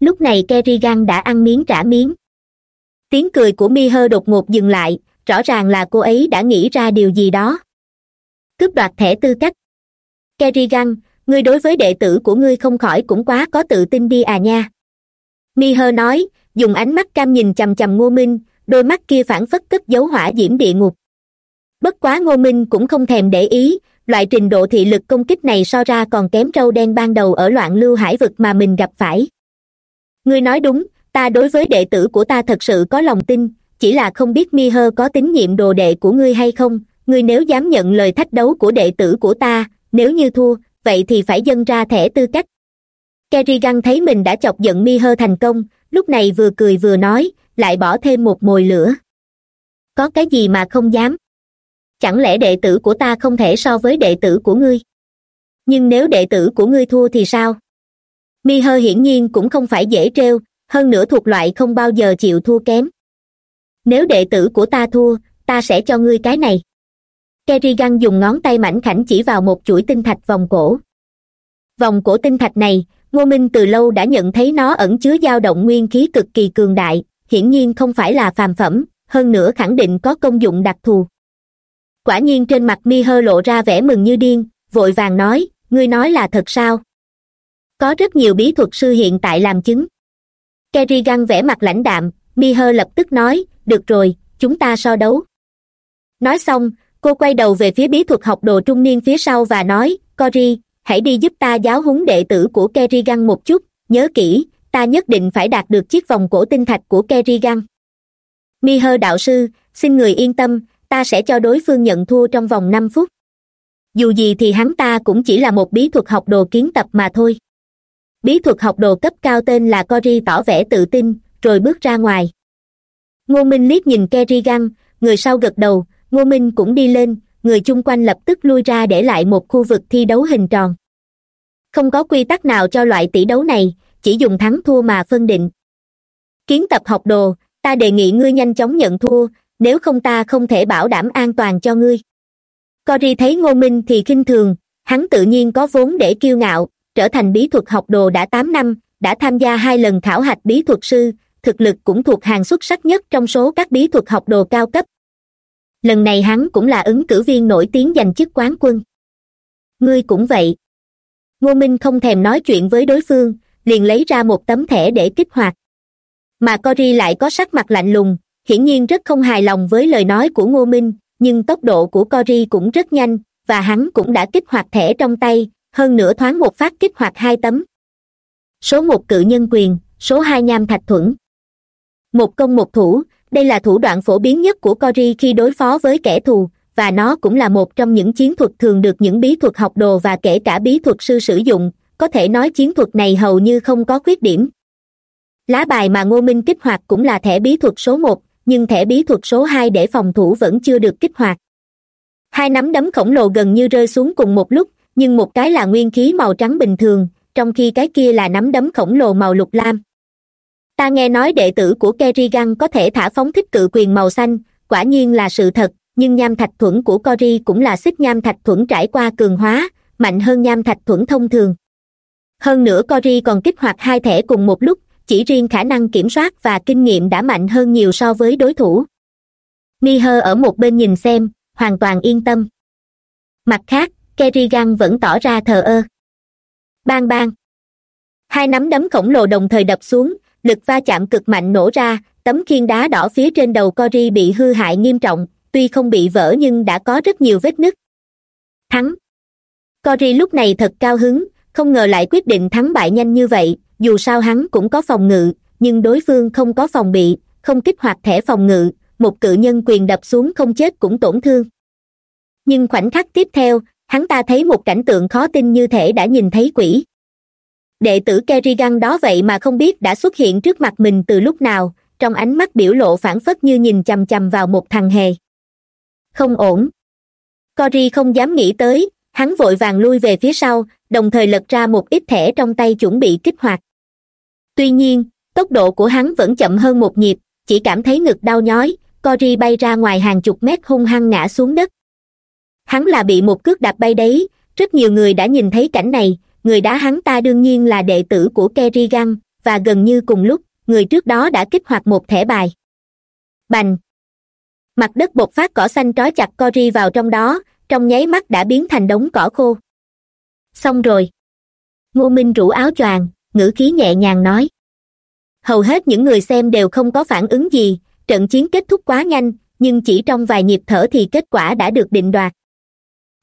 Lúc này kerrigan đã ăn miếng trả miếng. Tiếng cười của mi hơ đột ngột dừng lại, rõ ràng là cô ấy đã nghĩ ra điều gì đó. Cướp đoạt thẻ tư cách. Kerrigan, ngươi đối với đệ tử của ngươi không khỏi cũng quá có tự tin đi à nha. Mi hơ nói, dùng ánh mắt cam nhìn chằm chằm ngô minh đôi mắt kia phản phất cất dấu hỏa diễm địa ngục. Bất quá ngô minh cũng không thèm để ý, loại trình độ thị lực công kích này so ra còn kém trâu đen ban đầu ở loạn lưu hải vực mà mình gặp phải. Ngươi nói đúng, ta đối với đệ tử của ta thật sự có lòng tin, chỉ là không biết mi hơ có tín nhiệm đồ đệ của ngươi hay không, ngươi nếu dám nhận lời thách đấu của đệ tử của ta, nếu như thua, vậy thì phải dâng ra thẻ tư cách. Kerrigan thấy mình đã chọc giận mi hơ thành công lúc này vừa cười vừa nói, lại bỏ thêm một mồi lửa. Có cái gì mà không dám? Chẳng lẽ đệ tử của ta không thể so với đệ tử của ngươi? Nhưng nếu đệ tử của ngươi thua thì sao? Mi hơ hiển nhiên cũng không phải dễ trêu, hơn nữa thuộc loại không bao giờ chịu thua kém. Nếu đệ tử của ta thua, ta sẽ cho ngươi cái này. Kerrigan dùng ngón tay mảnh khảnh chỉ vào một chuỗi tinh thạch vòng cổ. Vòng cổ tinh thạch này ngô minh từ lâu đã nhận thấy nó ẩn chứa dao động nguyên khí cực kỳ cường đại, hiển nhiên không phải là phàm phẩm, hơn nữa khẳng định có công dụng đặc thù. Quả nhiên trên mặt mi hơ lộ ra vẻ mừng như điên, vội vàng nói, ngươi nói là thật sao? Có rất nhiều bí thuật sư hiện tại làm chứng. Keri găng vẻ mặt lãnh đạm, mi hơ lập tức nói, được rồi, chúng ta so đấu. Nói xong, cô quay đầu về phía bí thuật học đồ trung niên phía sau và nói, cory hãy đi giúp ta giáo huấn đệ tử của kerrigan một chút, nhớ kỹ, ta nhất định phải đạt được chiếc vòng cổ tinh thạch của kerrigan. Mi hơ đạo sư, xin người yên tâm, ta sẽ cho đối phương nhận thua trong vòng năm phút. Dù gì thì hắn ta cũng chỉ là một bí thuật học đồ kiến tập mà thôi. Bí thuật học đồ cấp cao tên là cory tỏ vẻ tự tin, rồi bước ra ngoài. Ngô minh liếc nhìn kerrigan, người sau gật đầu, ngô minh cũng đi lên người chung quanh lập tức lui ra để lại một khu vực thi đấu hình tròn. Không có quy tắc nào cho loại tỷ đấu này, chỉ dùng thắng thua mà phân định. Kiến tập học đồ, ta đề nghị ngươi nhanh chóng nhận thua, nếu không ta không thể bảo đảm an toàn cho ngươi. Cory thấy ngô minh thì khinh thường, hắn tự nhiên có vốn để kiêu ngạo, trở thành bí thuật học đồ đã tám năm, đã tham gia hai lần khảo hạch bí thuật sư, thực lực cũng thuộc hàng xuất sắc nhất trong số các bí thuật học đồ cao cấp lần này hắn cũng là ứng cử viên nổi tiếng giành chức quán quân. Ngươi cũng vậy. Ngô minh không thèm nói chuyện với đối phương, liền lấy ra một tấm thẻ để kích hoạt. Mà cori lại có sắc mặt lạnh lùng, hiển nhiên rất không hài lòng với lời nói của ngô minh, nhưng tốc độ của cori cũng rất nhanh, và hắn cũng đã kích hoạt thẻ trong tay, hơn nữa thoáng một phát kích hoạt hai tấm. Số một cự nhân quyền, số hai nham thạch thuẫn. Một công một thủ đây là thủ đoạn phổ biến nhất của cori khi đối phó với kẻ thù, và nó cũng là một trong những chiến thuật thường được những bí thuật học đồ và kể cả bí thuật sư sử dụng. Có thể nói chiến thuật này hầu như không có khuyết điểm. Lá bài mà ngô minh kích hoạt cũng là thẻ bí thuật số một, nhưng thẻ bí thuật số hai để phòng thủ vẫn chưa được kích hoạt. Hai nắm đấm khổng lồ gần như rơi xuống cùng một lúc, nhưng một cái là nguyên khí màu trắng bình thường, trong khi cái kia là nắm đấm khổng lồ màu lục lam ta nghe nói đệ tử của kerrigan có thể thả phóng thích cự quyền màu xanh, quả nhiên là sự thật, nhưng nham thạch thuẫn của cory cũng là xích nham thạch thuẫn trải qua cường hóa, mạnh hơn nham thạch thuẫn thông thường. Hơn nữa cory còn kích hoạt hai thẻ cùng một lúc, chỉ riêng khả năng kiểm soát và kinh nghiệm đã mạnh hơn nhiều so với đối thủ. Mi hơ ở một bên nhìn xem, hoàn toàn yên tâm. Mặt khác, kerrigan vẫn tỏ ra thờ ơ. Bang bang. Hai nắm đấm khổng lồ đồng thời đập xuống lực va chạm cực mạnh nổ ra, tấm khiên đá đỏ phía trên đầu cory bị hư hại nghiêm trọng, tuy không bị vỡ nhưng đã có rất nhiều vết nứt. Thắng. Cory lúc này thật cao hứng, không ngờ lại quyết định thắng bại nhanh như vậy, dù sao hắn cũng có phòng ngự, nhưng đối phương không có phòng bị, không kích hoạt thẻ phòng ngự, một cự nhân quyền đập xuống không chết cũng tổn thương. Nhưng khoảnh khắc tiếp theo, hắn ta thấy một cảnh tượng khó tin như thể đã nhìn thấy quỷ đệ tử kerrigan đó vậy mà không biết đã xuất hiện trước mặt mình từ lúc nào, trong ánh mắt biểu lộ phản phất như nhìn chằm chằm vào một thằng hề. Không ổn. Cory không dám nghĩ tới, hắn vội vàng lui về phía sau, đồng thời lật ra một ít thẻ trong tay chuẩn bị kích hoạt. Tuy nhiên, tốc độ của hắn vẫn chậm hơn một nhịp, chỉ cảm thấy ngực đau nhói, cory bay ra ngoài hàng chục mét hung hăng ngã xuống đất. Hắn là bị một cước đạp bay đấy, rất nhiều người đã nhìn thấy cảnh này người đá hắn ta đương nhiên là đệ tử của kerrigan, và gần như cùng lúc, người trước đó đã kích hoạt một thẻ bài. Bành! Mặt đất bột phát cỏ xanh trói chặt Cory vào trong đó, trong nháy mắt đã biến thành đống cỏ khô. Xong rồi. Ngô minh rủ áo choàng, ngữ khí nhẹ nhàng nói. Hầu hết những người xem đều không có phản ứng gì, trận chiến kết thúc quá nhanh, nhưng chỉ trong vài nhịp thở thì kết quả đã được định đoạt.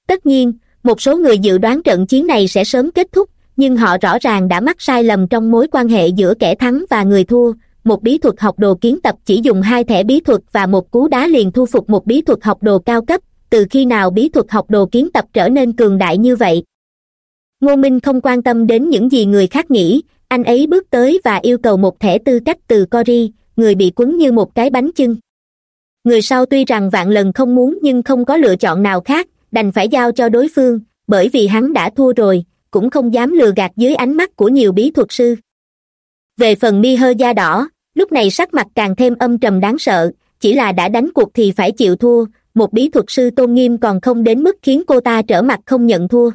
Tất nhiên một số người dự đoán trận chiến này sẽ sớm kết thúc, nhưng họ rõ ràng đã mắc sai lầm trong mối quan hệ giữa kẻ thắng và người thua. Một bí thuật học đồ kiến tập chỉ dùng hai thẻ bí thuật và một cú đá liền thu phục một bí thuật học đồ cao cấp. Từ khi nào bí thuật học đồ kiến tập trở nên cường đại như vậy? Ngô minh không quan tâm đến những gì người khác nghĩ. Anh ấy bước tới và yêu cầu một thẻ tư cách từ cori người bị quấn như một cái bánh chưng. Người sau tuy rằng vạn lần không muốn nhưng không có lựa chọn nào khác đành phải giao cho đối phương, bởi vì hắn đã thua rồi, cũng không dám lừa gạt dưới ánh mắt của nhiều bí thuật sư. Về phần mi hơ da đỏ, lúc này sắc mặt càng thêm âm trầm đáng sợ, chỉ là đã đánh cuộc thì phải chịu thua, một bí thuật sư tôn nghiêm còn không đến mức khiến cô ta trở mặt không nhận thua.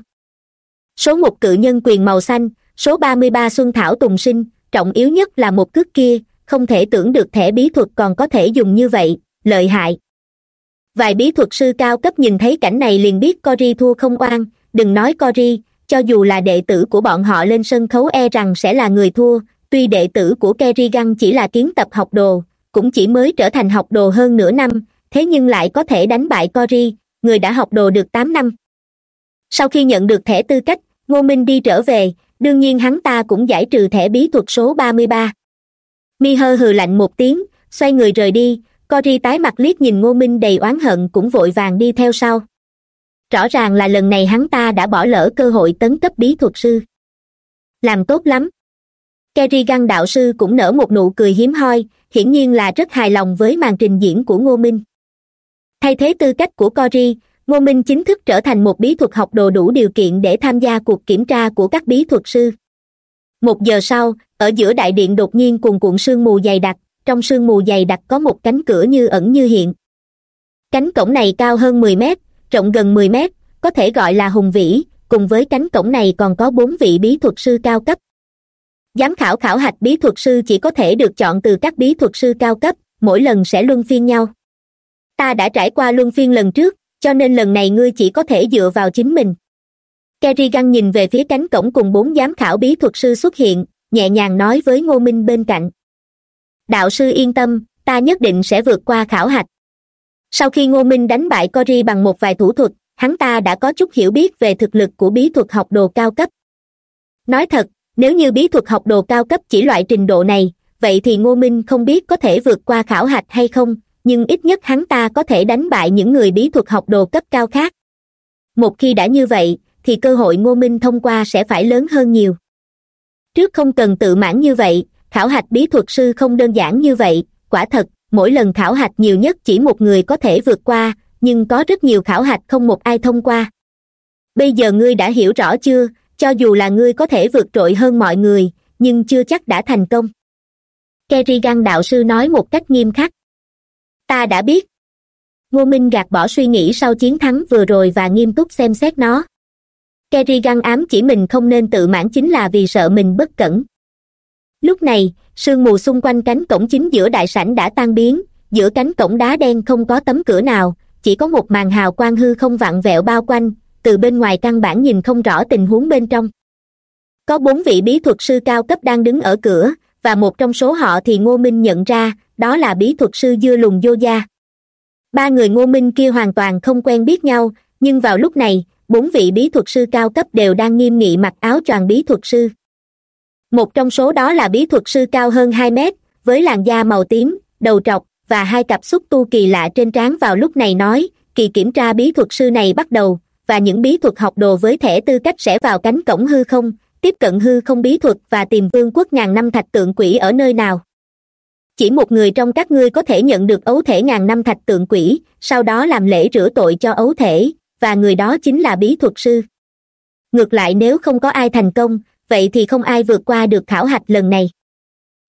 Số một cự nhân quyền màu xanh, số ba mươi ba xuân thảo tùng sinh, trọng yếu nhất là một cước kia, không thể tưởng được thẻ bí thuật còn có thể dùng như vậy, lợi hại vài bí thuật sư cao cấp nhìn thấy cảnh này liền biết cory thua không oan. Đừng nói cory, cho dù là đệ tử của bọn họ lên sân khấu e rằng sẽ là người thua. Tuy đệ tử của kerrigan chỉ là kiến tập học đồ, cũng chỉ mới trở thành học đồ hơn nửa năm, thế nhưng lại có thể đánh bại cory, người đã học đồ được tám năm. Sau khi nhận được thẻ tư cách, ngô minh đi trở về, đương nhiên hắn ta cũng giải trừ thẻ bí thuật số ba mươi ba. Mi hơ hừ lạnh một tiếng, xoay người rời đi cory tái mặt liếc nhìn ngô minh đầy oán hận cũng vội vàng đi theo sau. Rõ ràng là lần này hắn ta đã bỏ lỡ cơ hội tấn cấp bí thuật sư. Làm tốt lắm. Kerrigan đạo sư cũng nở một nụ cười hiếm hoi, hiển nhiên là rất hài lòng với màn trình diễn của ngô minh. Thay thế tư cách của cory ngô minh chính thức trở thành một bí thuật học đồ đủ điều kiện để tham gia cuộc kiểm tra của các bí thuật sư. Một giờ sau, ở giữa đại điện đột nhiên cùng cuộn sương mù dày đặc trong sương mù dày đặc có một cánh cửa như ẩn như hiện. Cánh cổng này cao hơn mười mét, rộng gần mười mét, có thể gọi là hùng vĩ, cùng với cánh cổng này còn có bốn vị bí thuật sư cao cấp. Giám khảo khảo hạch bí thuật sư chỉ có thể được chọn từ các bí thuật sư cao cấp, mỗi lần sẽ luân phiên nhau. Ta đã trải qua luân phiên lần trước, cho nên lần này ngươi chỉ có thể dựa vào chính mình. Kerrigan nhìn về phía cánh cổng cùng bốn giám khảo bí thuật sư xuất hiện, nhẹ nhàng nói với ngô minh bên cạnh đạo sư yên tâm, ta nhất định sẽ vượt qua khảo hạch. Sau khi ngô minh đánh bại cory bằng một vài thủ thuật, hắn ta đã có chút hiểu biết về thực lực của bí thuật học đồ cao cấp. Nói thật, nếu như bí thuật học đồ cao cấp chỉ loại trình độ này, vậy thì ngô minh không biết có thể vượt qua khảo hạch hay không, nhưng ít nhất hắn ta có thể đánh bại những người bí thuật học đồ cấp cao khác. Một khi đã như vậy, thì cơ hội ngô minh thông qua sẽ phải lớn hơn nhiều. Trước không cần tự mãn như vậy khảo hạch bí thuật sư không đơn giản như vậy, quả thật, mỗi lần khảo hạch nhiều nhất chỉ một người có thể vượt qua, nhưng có rất nhiều khảo hạch không một ai thông qua. Bây giờ ngươi đã hiểu rõ chưa, cho dù là ngươi có thể vượt trội hơn mọi người, nhưng chưa chắc đã thành công. Kerrigan đạo sư nói một cách nghiêm khắc. Ta đã biết. Ngô minh gạt bỏ suy nghĩ sau chiến thắng vừa rồi và nghiêm túc xem xét nó. Kerrigan ám chỉ mình không nên tự mãn chính là vì sợ mình bất cẩn lúc này, sương mù xung quanh cánh cổng chính giữa đại sảnh đã tan biến, giữa cánh cổng đá đen không có tấm cửa nào, chỉ có một màn hào quang hư không vặn vẹo bao quanh, từ bên ngoài căn bản nhìn không rõ tình huống bên trong. Có bốn vị bí thuật sư cao cấp đang đứng ở cửa, và một trong số họ thì ngô minh nhận ra, đó là bí thuật sư dưa lùng vô gia. Ba người ngô minh kia hoàn toàn không quen biết nhau, nhưng vào lúc này, bốn vị bí thuật sư cao cấp đều đang nghiêm nghị mặc áo choàng bí thuật sư một trong số đó là bí thuật sư cao hơn hai mét, với làn da màu tím, đầu trọc, và hai cặp xúc tu kỳ lạ trên trán vào lúc này nói, kỳ kiểm tra bí thuật sư này bắt đầu, và những bí thuật học đồ với thẻ tư cách sẽ vào cánh cổng hư không, tiếp cận hư không bí thuật và tìm vương quốc ngàn năm thạch tượng quỷ ở nơi nào. Chỉ một người trong các ngươi có thể nhận được ấu thể ngàn năm thạch tượng quỷ, sau đó làm lễ rửa tội cho ấu thể, và người đó chính là bí thuật sư. Ngược lại nếu không có ai thành công vậy thì không ai vượt qua được khảo hạch lần này.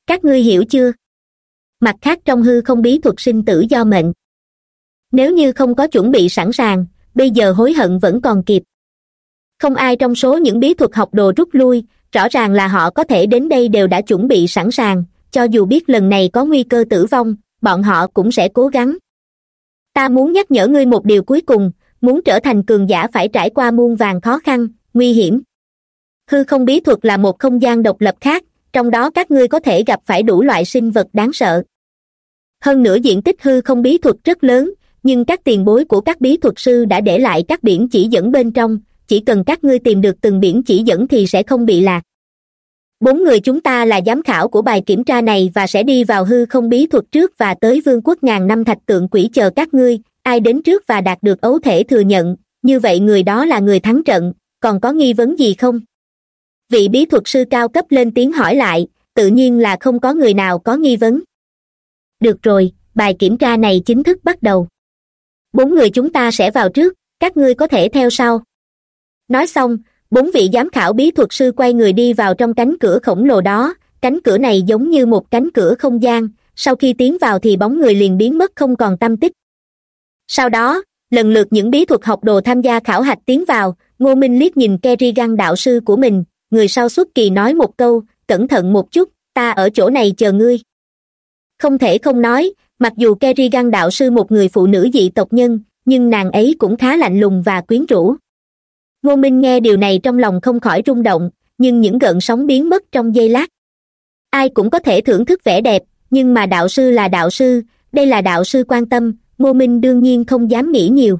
Các ngươi hiểu chưa? Mặt khác trong hư không bí thuật sinh tử do mệnh. Nếu như không có chuẩn bị sẵn sàng, bây giờ hối hận vẫn còn kịp. Không ai trong số những bí thuật học đồ rút lui, rõ ràng là họ có thể đến đây đều đã chuẩn bị sẵn sàng, cho dù biết lần này có nguy cơ tử vong, bọn họ cũng sẽ cố gắng. Ta muốn nhắc nhở ngươi một điều cuối cùng, muốn trở thành cường giả phải trải qua muôn vàng khó khăn, nguy hiểm hư không bí thuật là một không gian độc lập khác, trong đó các ngươi có thể gặp phải đủ loại sinh vật đáng sợ. Hơn nữa diện tích hư không bí thuật rất lớn, nhưng các tiền bối của các bí thuật sư đã để lại các biển chỉ dẫn bên trong, chỉ cần các ngươi tìm được từng biển chỉ dẫn thì sẽ không bị lạc. Bốn người chúng ta là giám khảo của bài kiểm tra này và sẽ đi vào hư không bí thuật trước và tới vương quốc ngàn năm thạch tượng quỷ chờ các ngươi, ai đến trước và đạt được ấu thể thừa nhận, như vậy người đó là người thắng trận, còn có nghi vấn gì không? Vị bí thuật sư cao cấp lên tiếng hỏi lại, tự nhiên là không có người nào có nghi vấn. Được rồi, bài kiểm tra này chính thức bắt đầu. Bốn người chúng ta sẽ vào trước, các ngươi có thể theo sau. Nói xong, bốn vị giám khảo bí thuật sư quay người đi vào trong cánh cửa khổng lồ đó. Cánh cửa này giống như một cánh cửa không gian, sau khi tiến vào thì bóng người liền biến mất không còn tâm tích. Sau đó, lần lượt những bí thuật học đồ tham gia khảo hạch tiến vào, ngô minh liếc nhìn kerrigan đạo sư của mình người sau xuất kỳ nói một câu, cẩn thận một chút, ta ở chỗ này chờ ngươi. Không thể không nói, mặc dù kerrigan đạo sư một người phụ nữ dị tộc nhân, nhưng nàng ấy cũng khá lạnh lùng và quyến rũ. Ngô minh nghe điều này trong lòng không khỏi rung động, nhưng những gợn sóng biến mất trong giây lát. Ai cũng có thể thưởng thức vẻ đẹp, nhưng mà đạo sư là đạo sư, đây là đạo sư quan tâm, ngô minh đương nhiên không dám nghĩ nhiều.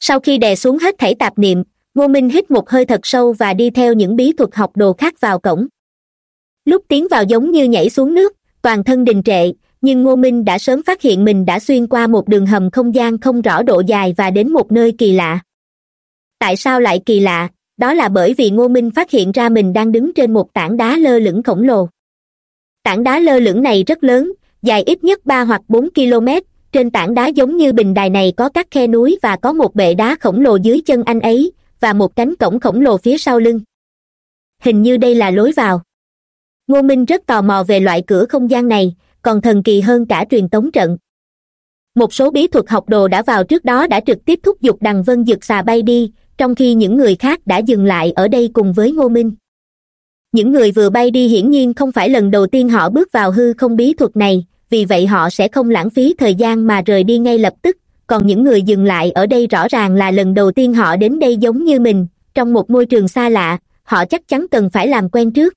Sau khi đè xuống hết thảy tạp niệm ngô minh hít một hơi thật sâu và đi theo những bí thuật học đồ khác vào cổng. Lúc tiến vào giống như nhảy xuống nước, toàn thân đình trệ, nhưng ngô minh đã sớm phát hiện mình đã xuyên qua một đường hầm không gian không rõ độ dài và đến một nơi kỳ lạ. Tại sao lại kỳ lạ? Đó là bởi vì ngô minh phát hiện ra mình đang đứng trên một tảng đá lơ lửng khổng lồ. Tảng đá lơ lửng này rất lớn, dài ít nhất ba hoặc bốn km trên tảng đá giống như bình đài này có các khe núi và có một bệ đá khổng lồ dưới chân anh ấy và một cánh cổng khổng lồ phía sau lưng. Hình như đây là lối vào. Ngô minh rất tò mò về loại cửa không gian này, còn thần kỳ hơn cả truyền tống trận. Một số bí thuật học đồ đã vào trước đó đã trực tiếp thúc giục đằng vân dực xà bay đi, trong khi những người khác đã dừng lại ở đây cùng với ngô minh. Những người vừa bay đi hiển nhiên không phải lần đầu tiên họ bước vào hư không bí thuật này, vì vậy họ sẽ không lãng phí thời gian mà rời đi ngay lập tức còn những người dừng lại ở đây rõ ràng là lần đầu tiên họ đến đây giống như mình. Trong một môi trường xa lạ, họ chắc chắn cần phải làm quen trước.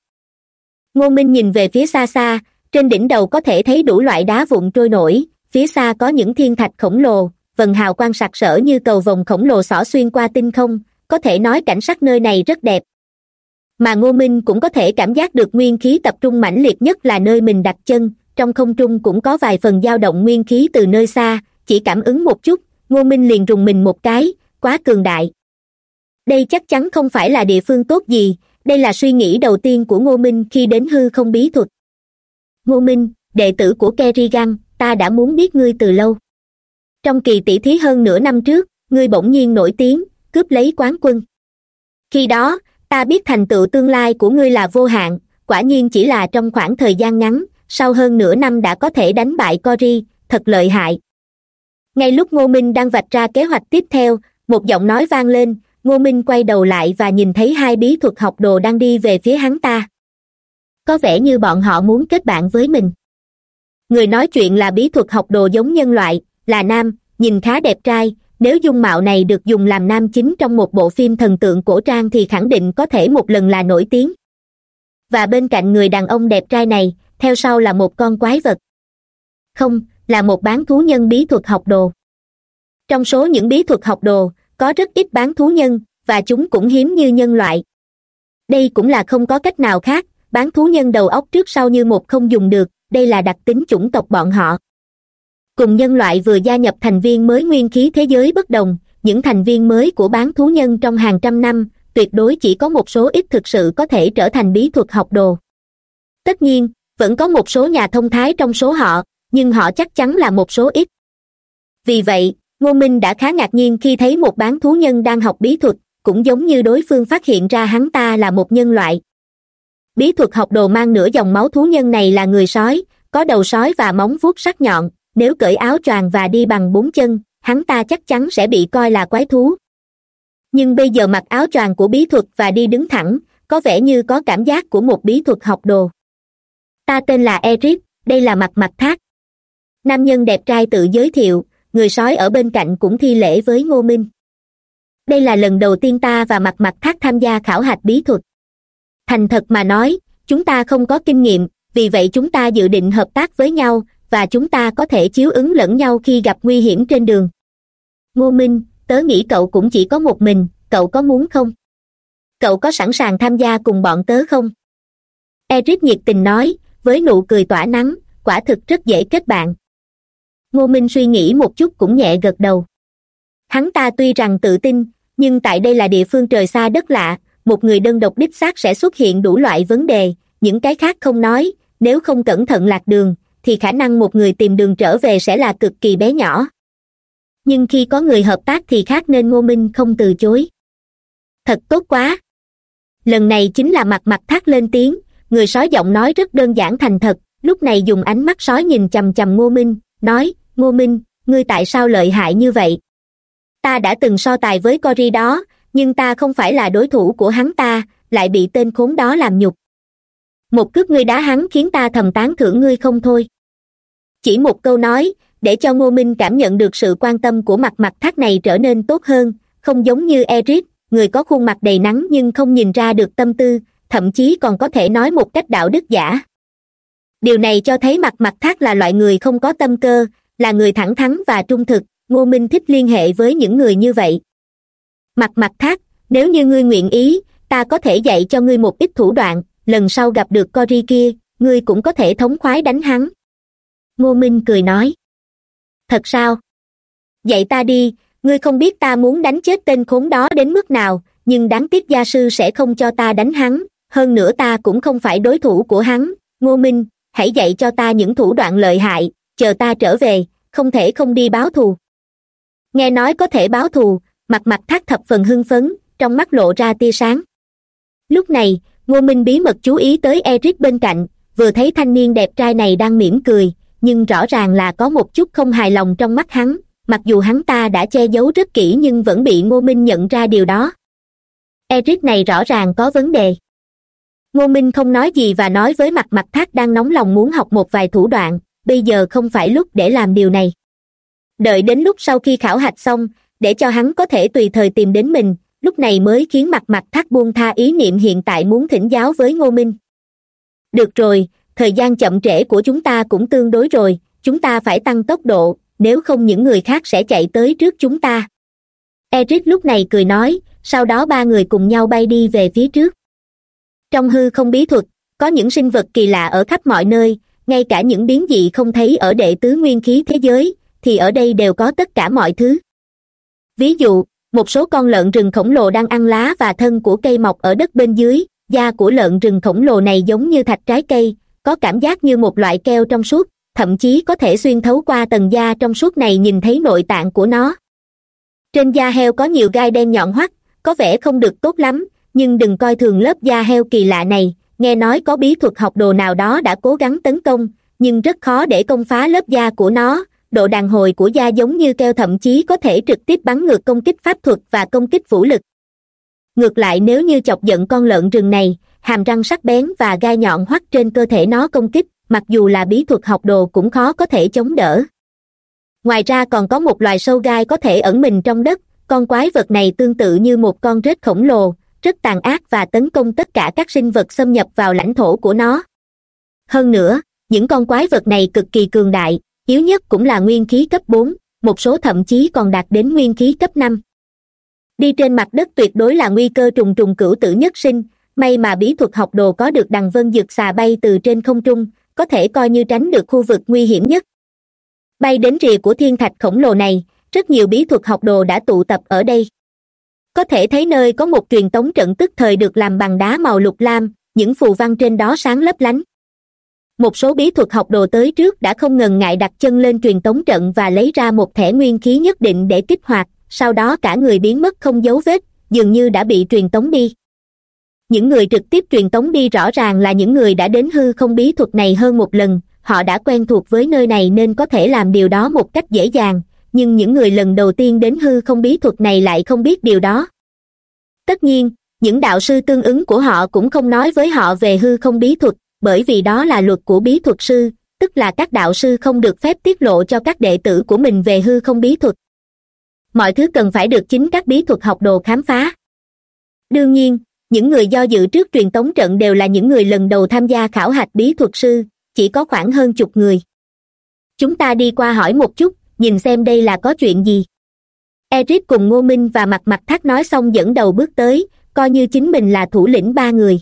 Ngô minh nhìn về phía xa xa, trên đỉnh đầu có thể thấy đủ loại đá vụn trôi nổi. Phía xa có những thiên thạch khổng lồ, vần hào quang sặc sỡ như cầu vồng khổng lồ xỏ xuyên qua tinh không, có thể nói cảnh sắc nơi này rất đẹp. Mà ngô minh cũng có thể cảm giác được nguyên khí tập trung mãnh liệt nhất là nơi mình đặt chân, trong không trung cũng có vài phần dao động nguyên khí từ nơi xa chỉ cảm ứng một chút, ngô minh liền rùng mình một cái, quá cường đại. Đây chắc chắn không phải là địa phương tốt gì, đây là suy nghĩ đầu tiên của ngô minh khi đến hư không bí thuật. Ngô minh, đệ tử của kerrigan, ta đã muốn biết ngươi từ lâu. Trong kỳ tỷ thí hơn nửa năm trước, ngươi bỗng nhiên nổi tiếng, cướp lấy quán quân. Khi đó, ta biết thành tựu tương lai của ngươi là vô hạn, quả nhiên chỉ là trong khoảng thời gian ngắn, sau hơn nửa năm đã có thể đánh bại cori thật lợi hại ngay lúc ngô minh đang vạch ra kế hoạch tiếp theo, một giọng nói vang lên, ngô minh quay đầu lại và nhìn thấy hai bí thuật học đồ đang đi về phía hắn ta. Có vẻ như bọn họ muốn kết bạn với mình. Người nói chuyện là bí thuật học đồ giống nhân loại, là nam, nhìn khá đẹp trai, nếu dung mạo này được dùng làm nam chính trong một bộ phim thần tượng cổ trang thì khẳng định có thể một lần là nổi tiếng. Và bên cạnh người đàn ông đẹp trai này, theo sau là một con quái vật. Không là một bán thú nhân bí thuật học đồ. Trong số những bí thuật học đồ, có rất ít bán thú nhân, và chúng cũng hiếm như nhân loại. Đây cũng là không có cách nào khác, bán thú nhân đầu óc trước sau như một không dùng được, đây là đặc tính chủng tộc bọn họ. Cùng nhân loại vừa gia nhập thành viên mới nguyên khí thế giới bất đồng, những thành viên mới của bán thú nhân trong hàng trăm năm, tuyệt đối chỉ có một số ít thực sự có thể trở thành bí thuật học đồ. Tất nhiên, vẫn có một số nhà thông thái trong số họ nhưng họ chắc chắn là một số ít. Vì vậy, ngô minh đã khá ngạc nhiên khi thấy một bán thú nhân đang học bí thuật, cũng giống như đối phương phát hiện ra hắn ta là một nhân loại. Bí thuật học đồ mang nửa dòng máu thú nhân này là người sói, có đầu sói và móng vuốt sắc nhọn, nếu cởi áo choàng và đi bằng bốn chân, hắn ta chắc chắn sẽ bị coi là quái thú. Nhưng bây giờ mặc áo choàng của bí thuật và đi đứng thẳng, có vẻ như có cảm giác của một bí thuật học đồ. Ta tên là eric, đây là mặt mặt thác nam nhân đẹp trai tự giới thiệu, người sói ở bên cạnh cũng thi lễ với ngô minh. Đây là lần đầu tiên ta và mặt mặt thác tham gia khảo hạch bí thuật. Thành thật mà nói, chúng ta không có kinh nghiệm, vì vậy chúng ta dự định hợp tác với nhau, và chúng ta có thể chiếu ứng lẫn nhau khi gặp nguy hiểm trên đường. Ngô minh, tớ nghĩ cậu cũng chỉ có một mình, cậu có muốn không? Cậu có sẵn sàng tham gia cùng bọn tớ không? Eric nhiệt tình nói, với nụ cười tỏa nắng, quả thực rất dễ kết bạn ngô minh suy nghĩ một chút cũng nhẹ gật đầu. Hắn ta tuy rằng tự tin, nhưng tại đây là địa phương trời xa đất lạ, một người đơn độc đích xác sẽ xuất hiện đủ loại vấn đề, những cái khác không nói, nếu không cẩn thận lạc đường, thì khả năng một người tìm đường trở về sẽ là cực kỳ bé nhỏ. Nhưng khi có người hợp tác thì khác nên ngô minh không từ chối. Thật tốt quá. Lần này chính là mặt mặt thác lên tiếng, người sói giọng nói rất đơn giản thành thật, lúc này dùng ánh mắt sói nhìn chằm chằm ngô minh, nói ngô minh, ngươi tại sao lợi hại như vậy? Ta đã từng so tài với cori đó, nhưng ta không phải là đối thủ của hắn ta, lại bị tên khốn đó làm nhục. Một cước ngươi đá hắn khiến ta thầm tán thưởng ngươi không thôi. Chỉ một câu nói, để cho ngô minh cảm nhận được sự quan tâm của mặt mặt thác này trở nên tốt hơn, không giống như eric người có khuôn mặt đầy nắng nhưng không nhìn ra được tâm tư, thậm chí còn có thể nói một cách đạo đức giả. Điều này cho thấy mặt mặt thác là loại người không có tâm cơ là người thẳng thắn và trung thực, ngô minh thích liên hệ với những người như vậy. Mặt mặt thác nếu như ngươi nguyện ý, ta có thể dạy cho ngươi một ít thủ đoạn, lần sau gặp được cory kia, ngươi cũng có thể thống khoái đánh hắn. Ngô minh cười nói. Thật sao? Dạy ta đi, ngươi không biết ta muốn đánh chết tên khốn đó đến mức nào, nhưng đáng tiếc gia sư sẽ không cho ta đánh hắn, hơn nữa ta cũng không phải đối thủ của hắn. Ngô minh, hãy dạy cho ta những thủ đoạn lợi hại chờ ta trở về, không thể không đi báo thù. Nghe nói có thể báo thù, mặt mặt thác thập phần hưng phấn, trong mắt lộ ra tia sáng. Lúc này, ngô minh bí mật chú ý tới eric bên cạnh, vừa thấy thanh niên đẹp trai này đang mỉm cười, nhưng rõ ràng là có một chút không hài lòng trong mắt hắn, mặc dù hắn ta đã che giấu rất kỹ nhưng vẫn bị ngô minh nhận ra điều đó. Eric này rõ ràng có vấn đề. Ngô minh không nói gì và nói với mặt mặt thác đang nóng lòng muốn học một vài thủ đoạn bây giờ không phải lúc để làm điều này. Đợi đến lúc sau khi khảo hạch xong, để cho hắn có thể tùy thời tìm đến mình, lúc này mới khiến mặt mặt thác buông tha ý niệm hiện tại muốn thỉnh giáo với ngô minh. Được rồi, thời gian chậm trễ của chúng ta cũng tương đối rồi, chúng ta phải tăng tốc độ, nếu không những người khác sẽ chạy tới trước chúng ta. Eric lúc này cười nói, sau đó ba người cùng nhau bay đi về phía trước. Trong hư không bí thuật, có những sinh vật kỳ lạ ở khắp mọi nơi ngay cả những biến dị không thấy ở đệ tứ nguyên khí thế giới, thì ở đây đều có tất cả mọi thứ. Ví dụ, một số con lợn rừng khổng lồ đang ăn lá và thân của cây mọc ở đất bên dưới, da của lợn rừng khổng lồ này giống như thạch trái cây, có cảm giác như một loại keo trong suốt, thậm chí có thể xuyên thấu qua tầng da trong suốt này nhìn thấy nội tạng của nó. Trên da heo có nhiều gai đen nhọn hoắt, có vẻ không được tốt lắm, nhưng đừng coi thường lớp da heo kỳ lạ này nghe nói có bí thuật học đồ nào đó đã cố gắng tấn công, nhưng rất khó để công phá lớp da của nó. Độ đàn hồi của da giống như keo thậm chí có thể trực tiếp bắn ngược công kích pháp thuật và công kích vũ lực. Ngược lại nếu như chọc giận con lợn rừng này, hàm răng sắc bén và gai nhọn hoắt trên cơ thể nó công kích, mặc dù là bí thuật học đồ cũng khó có thể chống đỡ. Ngoài ra còn có một loài sâu gai có thể ẩn mình trong đất, con quái vật này tương tự như một con rết khổng lồ rất tàn ác và tấn công tất cả các sinh vật xâm nhập vào lãnh thổ của nó. Hơn nữa, những con quái vật này cực kỳ cường đại, yếu nhất cũng là nguyên khí cấp bốn, một số thậm chí còn đạt đến nguyên khí cấp năm. Đi trên mặt đất tuyệt đối là nguy cơ trùng trùng cửu tử nhất sinh, may mà bí thuật học đồ có được đằng vân dược xà bay từ trên không trung, có thể coi như tránh được khu vực nguy hiểm nhất. Bay đến rìa của thiên thạch khổng lồ này, rất nhiều bí thuật học đồ đã tụ tập ở đây có thể thấy nơi có một truyền tống trận tức thời được làm bằng đá màu lục lam, những phù văn trên đó sáng lấp lánh. Một số bí thuật học đồ tới trước đã không ngần ngại đặt chân lên truyền tống trận và lấy ra một thẻ nguyên khí nhất định để kích hoạt, sau đó cả người biến mất không dấu vết, dường như đã bị truyền tống đi. Những người trực tiếp truyền tống đi rõ ràng là những người đã đến hư không bí thuật này hơn một lần, họ đã quen thuộc với nơi này nên có thể làm điều đó một cách dễ dàng nhưng những người lần đầu tiên đến hư không bí thuật này lại không biết điều đó. Tất nhiên, những đạo sư tương ứng của họ cũng không nói với họ về hư không bí thuật, bởi vì đó là luật của bí thuật sư, tức là các đạo sư không được phép tiết lộ cho các đệ tử của mình về hư không bí thuật. Mọi thứ cần phải được chính các bí thuật học đồ khám phá. Đương nhiên, những người do dự trước truyền tống trận đều là những người lần đầu tham gia khảo hạch bí thuật sư, chỉ có khoảng hơn chục người. Chúng ta đi qua hỏi một chút nhìn xem đây là có chuyện gì. Eric cùng ngô minh và mặt mặt thác nói xong dẫn đầu bước tới, coi như chính mình là thủ lĩnh ba người.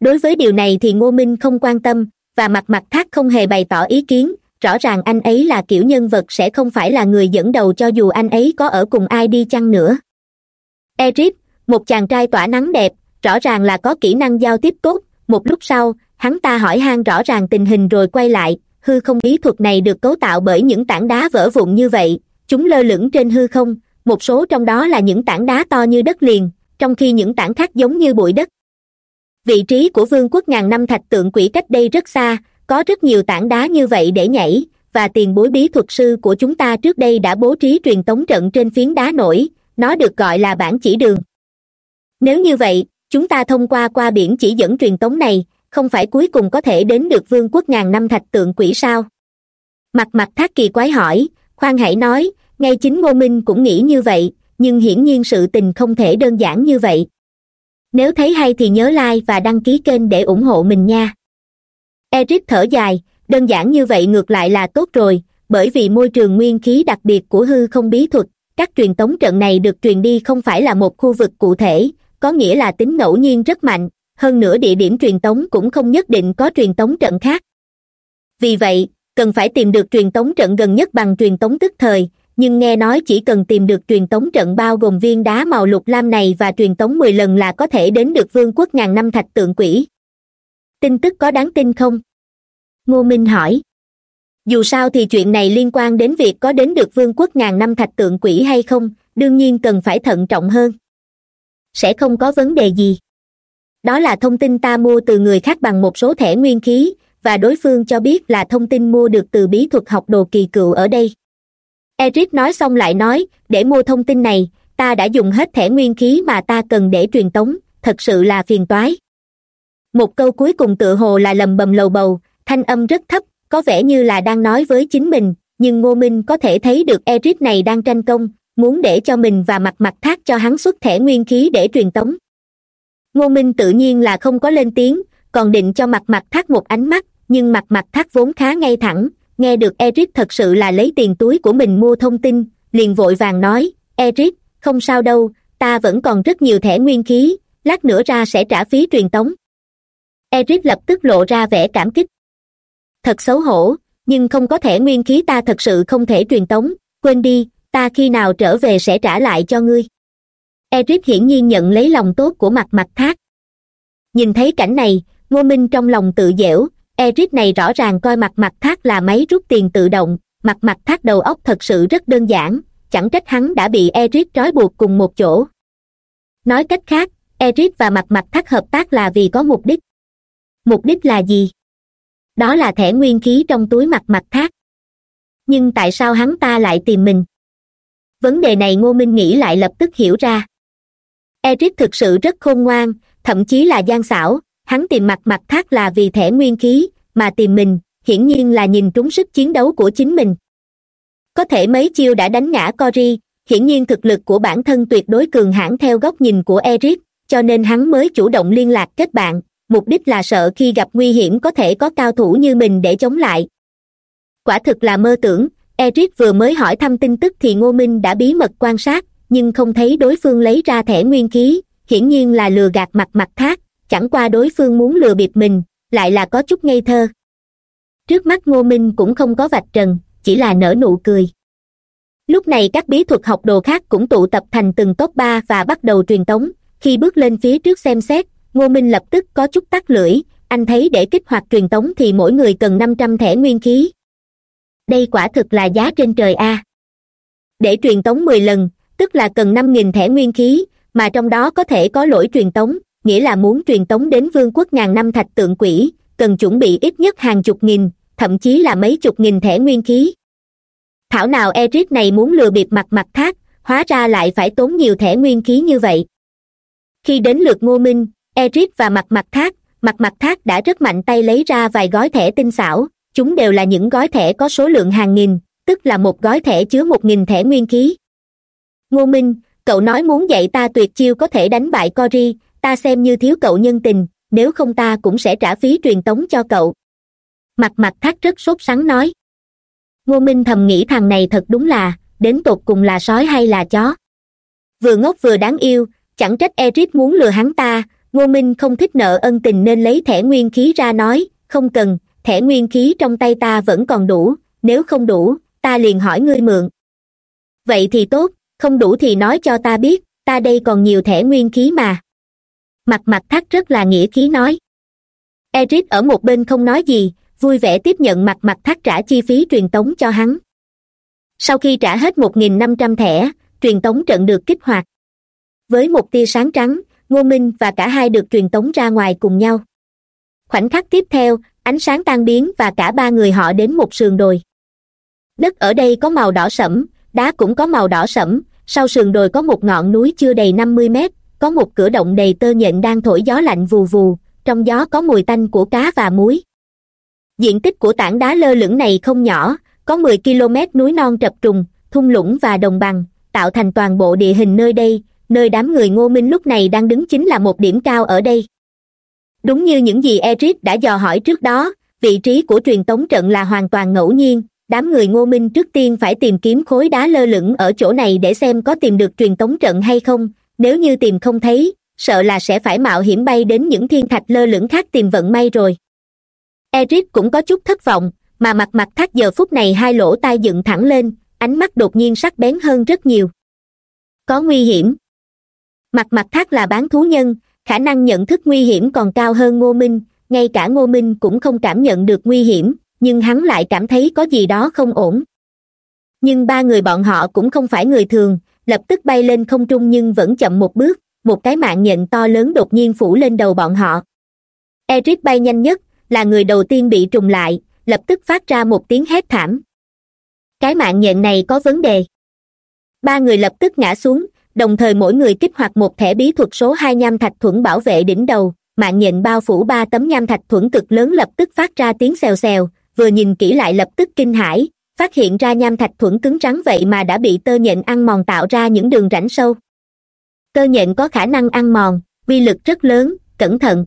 Đối với điều này thì ngô minh không quan tâm, và mặt mặt thác không hề bày tỏ ý kiến, rõ ràng anh ấy là kiểu nhân vật sẽ không phải là người dẫn đầu cho dù anh ấy có ở cùng ai đi chăng nữa. Eric, một chàng trai tỏa nắng đẹp, rõ ràng là có kỹ năng giao tiếp tốt, một lúc sau, hắn ta hỏi han rõ ràng tình hình rồi quay lại hư không bí thuật này được cấu tạo bởi những tảng đá vỡ vụn như vậy. Chúng lơ lửng trên hư không. Một số trong đó là những tảng đá to như đất liền, trong khi những tảng khác giống như bụi đất. Vị trí của vương quốc ngàn năm thạch tượng quỷ cách đây rất xa, có rất nhiều tảng đá như vậy để nhảy, và tiền bối bí thuật sư của chúng ta trước đây đã bố trí truyền tống trận trên phiến đá nổi, nó được gọi là bản chỉ đường. Nếu như vậy, chúng ta thông qua qua biển chỉ dẫn truyền tống này không phải cuối cùng có thể đến được vương quốc ngàn năm thạch tượng quỷ sao? Mặt mặt thác kỳ quái hỏi, khoan hãy nói, ngay chính ngô minh cũng nghĩ như vậy, nhưng hiển nhiên sự tình không thể đơn giản như vậy. Nếu thấy hay thì nhớ like và đăng ký kênh để ủng hộ mình nha. Eric thở dài, đơn giản như vậy ngược lại là tốt rồi, bởi vì môi trường nguyên khí đặc biệt của hư không bí thuật, các truyền tống trận này được truyền đi không phải là một khu vực cụ thể, có nghĩa là tính ngẫu nhiên rất mạnh hơn nữa địa điểm truyền tống cũng không nhất định có truyền tống trận khác. Vì vậy, cần phải tìm được truyền tống trận gần nhất bằng truyền tống tức thời, nhưng nghe nói chỉ cần tìm được truyền tống trận bao gồm viên đá màu lục lam này và truyền tống mười lần là có thể đến được vương quốc ngàn năm thạch tượng quỷ. Tin tức có đáng tin không? Ngô minh hỏi. Dù sao thì chuyện này liên quan đến việc có đến được vương quốc ngàn năm thạch tượng quỷ hay không, đương nhiên cần phải thận trọng hơn. Sẽ không có vấn đề gì đó là thông tin ta mua từ người khác bằng một số thẻ nguyên khí, và đối phương cho biết là thông tin mua được từ bí thuật học đồ kỳ cựu ở đây. Eric nói xong lại nói, để mua thông tin này, ta đã dùng hết thẻ nguyên khí mà ta cần để truyền tống, thật sự là phiền toái. Một câu cuối cùng tựa hồ là lầm bầm lầu bầu, thanh âm rất thấp, có vẻ như là đang nói với chính mình, nhưng ngô minh có thể thấy được eric này đang tranh công, muốn để cho mình và mặt mặt thác cho hắn xuất thẻ nguyên khí để truyền tống ngô minh tự nhiên là không có lên tiếng, còn định cho mặt mặt thác một ánh mắt, nhưng mặt mặt thác vốn khá ngay thẳng, nghe được eric thật sự là lấy tiền túi của mình mua thông tin, liền vội vàng nói, eric, không sao đâu, ta vẫn còn rất nhiều thẻ nguyên khí, lát nữa ra sẽ trả phí truyền tống. Eric lập tức lộ ra vẻ cảm kích. Thật xấu hổ, nhưng không có thẻ nguyên khí ta thật sự không thể truyền tống, quên đi, ta khi nào trở về sẽ trả lại cho ngươi eric hiển nhiên nhận lấy lòng tốt của mặt mặt thác. Nhìn thấy cảnh này, ngô minh trong lòng tự dẻo eric này rõ ràng coi mặt mặt thác là máy rút tiền tự động, mặt mặt thác đầu óc thật sự rất đơn giản, chẳng trách hắn đã bị eric trói buộc cùng một chỗ. Nói cách khác eric và mặt mặt thác hợp tác là vì có mục đích. Mục đích là gì? Đó là thẻ nguyên khí trong túi mặt mặt thác. Nhưng tại sao hắn ta lại tìm mình? Vấn đề này ngô minh nghĩ lại lập tức hiểu ra eric thực sự rất khôn ngoan, thậm chí là gian xảo. Hắn tìm mặt mặt thác là vì thẻ nguyên khí, mà tìm mình, hiển nhiên là nhìn trúng sức chiến đấu của chính mình. Có thể mấy chiêu đã đánh ngã cory hiển nhiên thực lực của bản thân tuyệt đối cường hãn theo góc nhìn của eric, cho nên hắn mới chủ động liên lạc kết bạn. Mục đích là sợ khi gặp nguy hiểm có thể có cao thủ như mình để chống lại. Quả thực là mơ tưởng, eric vừa mới hỏi thăm tin tức thì ngô minh đã bí mật quan sát nhưng không thấy đối phương lấy ra thẻ nguyên khí, hiển nhiên là lừa gạt mặt mặt thác chẳng qua đối phương muốn lừa bịp mình, lại là có chút ngây thơ. Trước mắt ngô minh cũng không có vạch trần, chỉ là nở nụ cười. Lúc này các bí thuật học đồ khác cũng tụ tập thành từng top ba và bắt đầu truyền tống, khi bước lên phía trước xem xét, ngô minh lập tức có chút tắt lưỡi, anh thấy để kích hoạt truyền tống thì mỗi người cần năm trăm thẻ nguyên khí. Đây quả thực là giá trên trời a. Để truyền tống mười lần tức là cần năm nghìn thẻ nguyên khí, mà trong đó có thể có lỗi truyền tống, nghĩa là muốn truyền tống đến vương quốc ngàn năm thạch tượng quỷ, cần chuẩn bị ít nhất hàng chục nghìn, thậm chí là mấy chục nghìn thẻ nguyên khí. Thảo nào eric này muốn lừa bịp mặt mặt thác hóa ra lại phải tốn nhiều thẻ nguyên khí như vậy. Khi đến lượt ngô minh, eric và mặt mặt thác mặt mặt thác đã rất mạnh tay lấy ra vài gói thẻ tinh xảo, chúng đều là những gói thẻ có số lượng hàng nghìn, tức là một gói thẻ chứa một nghìn thẻ nguyên khí ngô minh, cậu nói muốn dạy ta tuyệt chiêu có thể đánh bại cory, ta xem như thiếu cậu nhân tình, nếu không ta cũng sẽ trả phí truyền tống cho cậu. Mặt mặt thác rất sốt sắng nói. Ngô minh thầm nghĩ thằng này thật đúng là, đến tột cùng là sói hay là chó. Vừa ngốc vừa đáng yêu, chẳng trách eric muốn lừa hắn ta, ngô minh không thích nợ ân tình nên lấy thẻ nguyên khí ra nói, không cần, thẻ nguyên khí trong tay ta vẫn còn đủ, nếu không đủ, ta liền hỏi ngươi mượn. Vậy thì tốt không đủ thì nói cho ta biết, ta đây còn nhiều thẻ nguyên khí mà. Mặt mặt thắt rất là nghĩa khí nói. Eric ở một bên không nói gì, vui vẻ tiếp nhận mặt mặt thắt trả chi phí truyền tống cho hắn. Sau khi trả hết một nghìn năm trăm thẻ, truyền tống trận được kích hoạt. Với một tia sáng trắng, ngô minh và cả hai được truyền tống ra ngoài cùng nhau. Khoảnh khắc tiếp theo, ánh sáng tan biến và cả ba người họ đến một sườn đồi. Đất ở đây có màu đỏ sẫm, đá cũng có màu đỏ sẫm sau sườn đồi có một ngọn núi chưa đầy năm mươi mét, có một cửa động đầy tơ nhện đang thổi gió lạnh vù vù, trong gió có mùi tanh của cá và muối. Diện tích của tảng đá lơ lửng này không nhỏ, có mười km núi non trập trùng, thung lũng và đồng bằng, tạo thành toàn bộ địa hình nơi đây, nơi đám người ngô minh lúc này đang đứng chính là một điểm cao ở đây. Đúng như những gì eric đã dò hỏi trước đó, vị trí của truyền tống trận là hoàn toàn ngẫu nhiên đám người ngô minh trước tiên phải tìm kiếm khối đá lơ lửng ở chỗ này để xem có tìm được truyền tống trận hay không. Nếu như tìm không thấy, sợ là sẽ phải mạo hiểm bay đến những thiên thạch lơ lửng khác tìm vận may rồi. Eric cũng có chút thất vọng, mà mặt mặt thác giờ phút này hai lỗ tai dựng thẳng lên, ánh mắt đột nhiên sắc bén hơn rất nhiều. Có nguy hiểm. Mặt mặt thác là bán thú nhân, khả năng nhận thức nguy hiểm còn cao hơn ngô minh, ngay cả ngô minh cũng không cảm nhận được nguy hiểm nhưng hắn lại cảm thấy có gì đó không ổn. Nhưng ba người bọn họ cũng không phải người thường, lập tức bay lên không trung nhưng vẫn chậm một bước, một cái mạng nhện to lớn đột nhiên phủ lên đầu bọn họ. Eric bay nhanh nhất, là người đầu tiên bị trùng lại, lập tức phát ra một tiếng hét thảm. Cái mạng nhện này có vấn đề. Ba người lập tức ngã xuống, đồng thời mỗi người kích hoạt một thẻ bí thuật số hai nham thạch thuẫn bảo vệ đỉnh đầu, mạng nhện bao phủ ba tấm nham thạch thuẫn cực lớn lập tức phát ra tiếng xèo xèo vừa nhìn kỹ lại lập tức kinh hãi, phát hiện ra nham thạch thuẫn cứng rắn vậy mà đã bị tơ nhện ăn mòn tạo ra những đường rãnh sâu. Tơ nhện có khả năng ăn mòn, uy lực rất lớn, cẩn thận.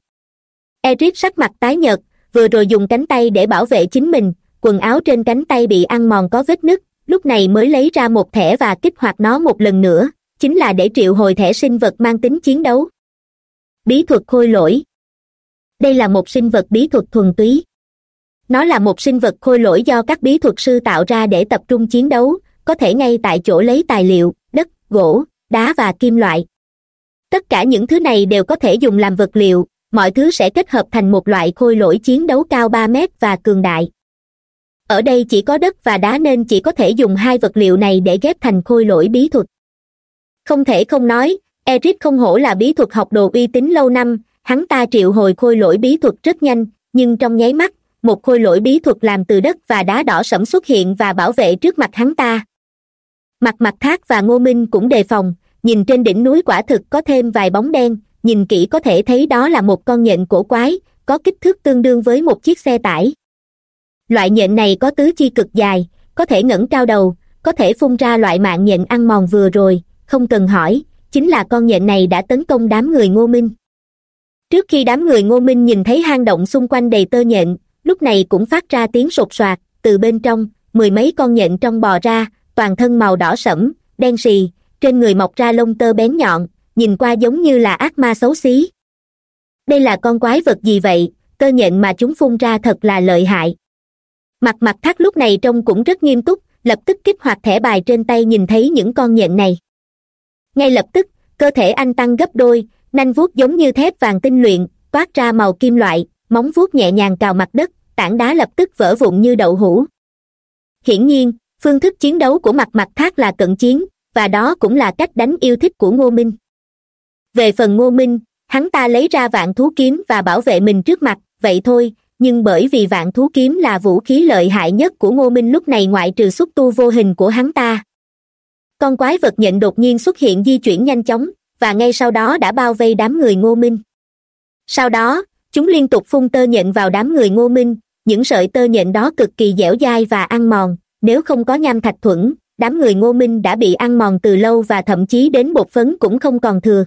Eric sắc mặt tái nhợt, vừa rồi dùng cánh tay để bảo vệ chính mình, quần áo trên cánh tay bị ăn mòn có vết nứt, lúc này mới lấy ra một thẻ và kích hoạt nó một lần nữa, chính là để triệu hồi thẻ sinh vật mang tính chiến đấu. Bí thuật khôi lỗi. Đây là một sinh vật bí thuật thuần túy nó là một sinh vật khôi lỗi do các bí thuật sư tạo ra để tập trung chiến đấu, có thể ngay tại chỗ lấy tài liệu, đất, gỗ, đá và kim loại. Tất cả những thứ này đều có thể dùng làm vật liệu, mọi thứ sẽ kết hợp thành một loại khôi lỗi chiến đấu cao ba mét và cường đại. Ở đây chỉ có đất và đá nên chỉ có thể dùng hai vật liệu này để ghép thành khôi lỗi bí thuật. Không thể không nói, eric không hổ là bí thuật học đồ uy tín lâu năm, hắn ta triệu hồi khôi lỗi bí thuật rất nhanh, nhưng trong nháy mắt một khôi lỗi bí thuật làm từ đất và đá đỏ sẫm xuất hiện và bảo vệ trước mặt hắn ta. Mặt mặt thác và ngô minh cũng đề phòng, nhìn trên đỉnh núi quả thực có thêm vài bóng đen, nhìn kỹ có thể thấy đó là một con nhện cổ quái, có kích thước tương đương với một chiếc xe tải. Loại nhện này có tứ chi cực dài, có thể ngẩng cao đầu, có thể phun ra loại mạng nhện ăn mòn vừa rồi, không cần hỏi, chính là con nhện này đã tấn công đám người ngô minh. Trước khi đám người ngô minh nhìn thấy hang động xung quanh đầy tơ nhện lúc này cũng phát ra tiếng sột soạt, từ bên trong, mười mấy con nhện trong bò ra, toàn thân màu đỏ sẫm, đen xì trên người mọc ra lông tơ bén nhọn, nhìn qua giống như là ác ma xấu xí. Đây là con quái vật gì vậy? Tơ nhện mà chúng phun ra thật là lợi hại. Mặt mặt thắt lúc này trông cũng rất nghiêm túc, lập tức kích hoạt thẻ bài trên tay nhìn thấy những con nhện này. Ngay lập tức, cơ thể anh tăng gấp đôi, nanh vuốt giống như thép vàng tinh luyện, toát ra màu kim loại móng vuốt nhẹ nhàng cào mặt đất, tảng đá lập tức vỡ vụn như đậu hũ. Hiển nhiên, phương thức chiến đấu của mặt mặt thác là cận chiến, và đó cũng là cách đánh yêu thích của ngô minh. Về phần ngô minh, hắn ta lấy ra vạn thú kiếm và bảo vệ mình trước mặt, vậy thôi, nhưng bởi vì vạn thú kiếm là vũ khí lợi hại nhất của ngô minh lúc này ngoại trừ xúc tu vô hình của hắn ta. Con quái vật nhện đột nhiên xuất hiện di chuyển nhanh chóng, và ngay sau đó đã bao vây đám người ngô minh. Sau đó chúng liên tục phun tơ nhện vào đám người ngô minh, những sợi tơ nhện đó cực kỳ dẻo dai và ăn mòn, nếu không có nham thạch thuẫn, đám người ngô minh đã bị ăn mòn từ lâu và thậm chí đến bột phấn cũng không còn thừa.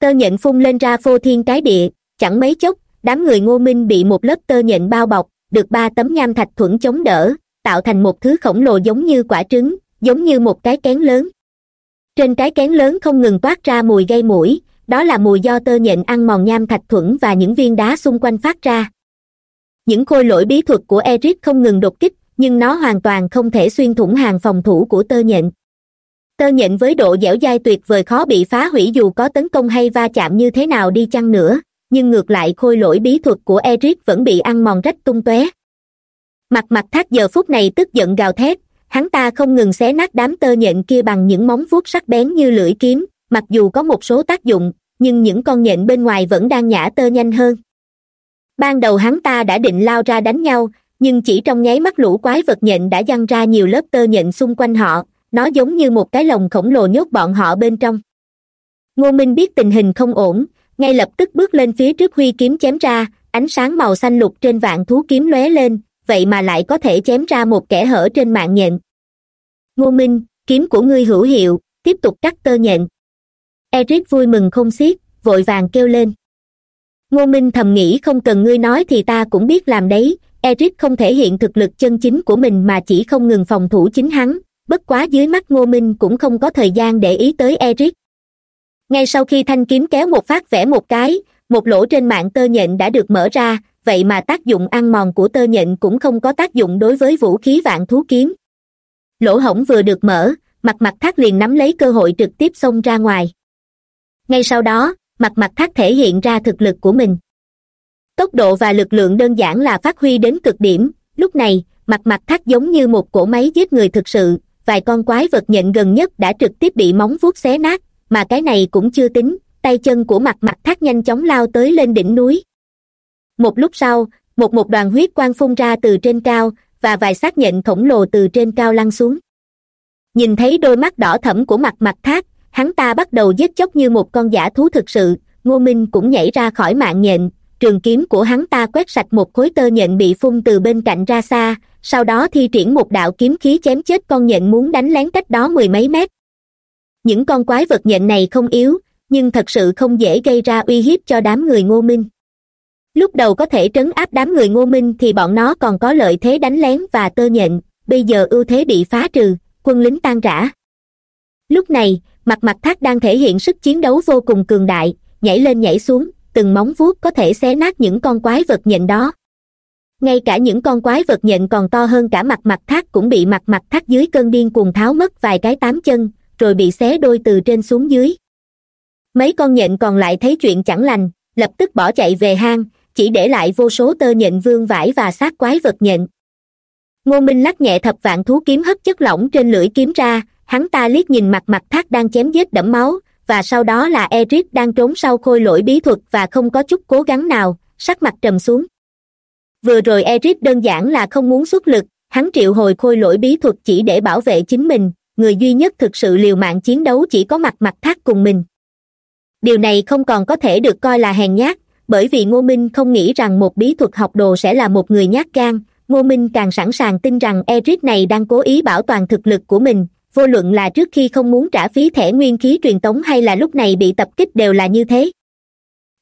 Tơ nhện phun lên ra phô thiên cái địa, chẳng mấy chốc, đám người ngô minh bị một lớp tơ nhện bao bọc, được ba tấm nham thạch thuẫn chống đỡ, tạo thành một thứ khổng lồ giống như quả trứng, giống như một cái kén lớn. Trên cái kén lớn không ngừng toát ra mùi gây mũi đó là mùi do tơ nhện ăn mòn nham thạch thuẫn và những viên đá xung quanh phát ra. Những khôi lỗi bí thuật của eric không ngừng đột kích, nhưng nó hoàn toàn không thể xuyên thủng hàng phòng thủ của tơ nhện. Tơ nhện với độ dẻo dai tuyệt vời khó bị phá hủy dù có tấn công hay va chạm như thế nào đi chăng nữa, nhưng ngược lại khôi lỗi bí thuật của eric vẫn bị ăn mòn rách tung tóe. Mặt mặt thác giờ phút này tức giận gào thét, hắn ta không ngừng xé nát đám tơ nhện kia bằng những móng vuốt sắc bén như lưỡi kiếm mặc dù có một số tác dụng, nhưng những con nhện bên ngoài vẫn đang nhả tơ nhanh hơn. Ban đầu hắn ta đã định lao ra đánh nhau, nhưng chỉ trong nháy mắt lũ quái vật nhện đã giăng ra nhiều lớp tơ nhện xung quanh họ, nó giống như một cái lồng khổng lồ nhốt bọn họ bên trong. Ngô minh biết tình hình không ổn, ngay lập tức bước lên phía trước huy kiếm chém ra, ánh sáng màu xanh lục trên vạn thú kiếm lóe lên, vậy mà lại có thể chém ra một kẻ hở trên mạng nhện. Ngô minh, kiếm của ngươi hữu hiệu, tiếp tục cắt tơ nhện eric vui mừng không xiết, vội vàng kêu lên. Ngô minh thầm nghĩ không cần ngươi nói thì ta cũng biết làm đấy, eric không thể hiện thực lực chân chính của mình mà chỉ không ngừng phòng thủ chính hắn, bất quá dưới mắt ngô minh cũng không có thời gian để ý tới eric. Ngay sau khi thanh kiếm kéo một phát vẽ một cái, một lỗ trên mạng tơ nhện đã được mở ra, vậy mà tác dụng ăn mòn của tơ nhện cũng không có tác dụng đối với vũ khí vạn thú kiếm. Lỗ hổng vừa được mở, mặt mặt thác liền nắm lấy cơ hội trực tiếp xông ra ngoài ngay sau đó, mặt mặt thác thể hiện ra thực lực của mình. Tốc độ và lực lượng đơn giản là phát huy đến cực điểm. Lúc này, mặt mặt thác giống như một cỗ máy giết người thực sự. Vài con quái vật nhện gần nhất đã trực tiếp bị móng vuốt xé nát, mà cái này cũng chưa tính. Tay chân của mặt mặt thác nhanh chóng lao tới lên đỉnh núi. Một lúc sau, một một đoàn huyết quang phun ra từ trên cao, và vài xác nhện khổng lồ từ trên cao lăn xuống. Nhìn thấy đôi mắt đỏ thẫm của mặt mặt thác hắn ta bắt đầu giết chóc như một con giả thú thực sự, ngô minh cũng nhảy ra khỏi mạng nhện, trường kiếm của hắn ta quét sạch một khối tơ nhện bị phun từ bên cạnh ra xa, sau đó thi triển một đạo kiếm khí chém chết con nhện muốn đánh lén cách đó mười mấy mét. Những con quái vật nhện này không yếu, nhưng thật sự không dễ gây ra uy hiếp cho đám người ngô minh. Lúc đầu có thể trấn áp đám người ngô minh thì bọn nó còn có lợi thế đánh lén và tơ nhện, bây giờ ưu thế bị phá trừ, quân lính tan rã. Lúc này mặt mặt thác đang thể hiện sức chiến đấu vô cùng cường đại, nhảy lên nhảy xuống, từng móng vuốt có thể xé nát những con quái vật nhện đó. Ngay cả những con quái vật nhện còn to hơn cả mặt mặt thác cũng bị mặt mặt thác dưới cơn điên cuồng tháo mất vài cái tám chân, rồi bị xé đôi từ trên xuống dưới. Mấy con nhện còn lại thấy chuyện chẳng lành, lập tức bỏ chạy về hang, chỉ để lại vô số tơ nhện vương vải và xác quái vật nhện. Ngô minh lắc nhẹ thập vạn thú kiếm hất chất lỏng trên lưỡi kiếm ra hắn ta liếc nhìn mặt mặt thác đang chém giết đẫm máu, và sau đó là eric đang trốn sau khôi lỗi bí thuật và không có chút cố gắng nào, sắc mặt trầm xuống. Vừa rồi eric đơn giản là không muốn xuất lực, hắn triệu hồi khôi lỗi bí thuật chỉ để bảo vệ chính mình, người duy nhất thực sự liều mạng chiến đấu chỉ có mặt mặt thác cùng mình. Điều này không còn có thể được coi là hèn nhát, bởi vì ngô minh không nghĩ rằng một bí thuật học đồ sẽ là một người nhát gan, ngô minh càng sẵn sàng tin rằng eric này đang cố ý bảo toàn thực lực của mình vô luận là trước khi không muốn trả phí thẻ nguyên khí truyền tống hay là lúc này bị tập kích đều là như thế.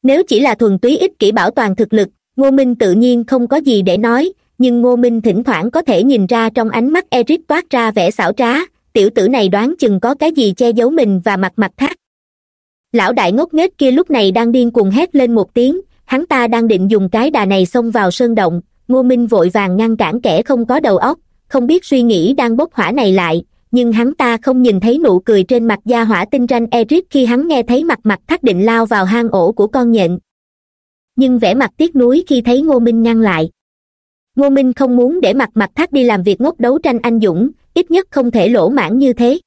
Nếu chỉ là thuần túy ích kỷ bảo toàn thực lực, ngô minh tự nhiên không có gì để nói, nhưng ngô minh thỉnh thoảng có thể nhìn ra trong ánh mắt eric toát ra vẻ xảo trá, tiểu tử này đoán chừng có cái gì che giấu mình và mặt mặt thác lão đại ngốc nghếch kia lúc này đang điên cuồng hét lên một tiếng, hắn ta đang định dùng cái đà này xông vào sơn động, ngô minh vội vàng ngăn cản kẻ không có đầu óc, không biết suy nghĩ đang bốc hỏa này lại nhưng hắn ta không nhìn thấy nụ cười trên mặt gia hỏa tinh ranh eric khi hắn nghe thấy mặt mặt thắt định lao vào hang ổ của con nhện. Nhưng vẻ mặt tiếc nuối khi thấy ngô minh ngăn lại. Ngô minh không muốn để mặt mặt thắt đi làm việc ngốc đấu tranh anh dũng, ít nhất không thể lỗ mãn như thế.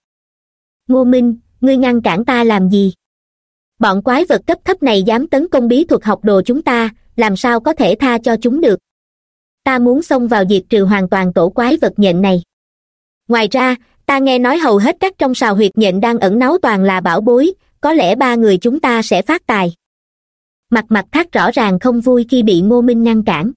Ngô minh, ngươi ngăn cản ta làm gì? Bọn quái vật cấp thấp này dám tấn công bí thuật học đồ chúng ta, làm sao có thể tha cho chúng được? Ta muốn xông vào diệt trừ hoàn toàn tổ quái vật nhện này. Ngoài ra ta nghe nói hầu hết các trong sào huyệt nhện đang ẩn náu toàn là bảo bối, có lẽ ba người chúng ta sẽ phát tài. Mặt mặt thác rõ ràng không vui khi bị ngô minh ngăn cản.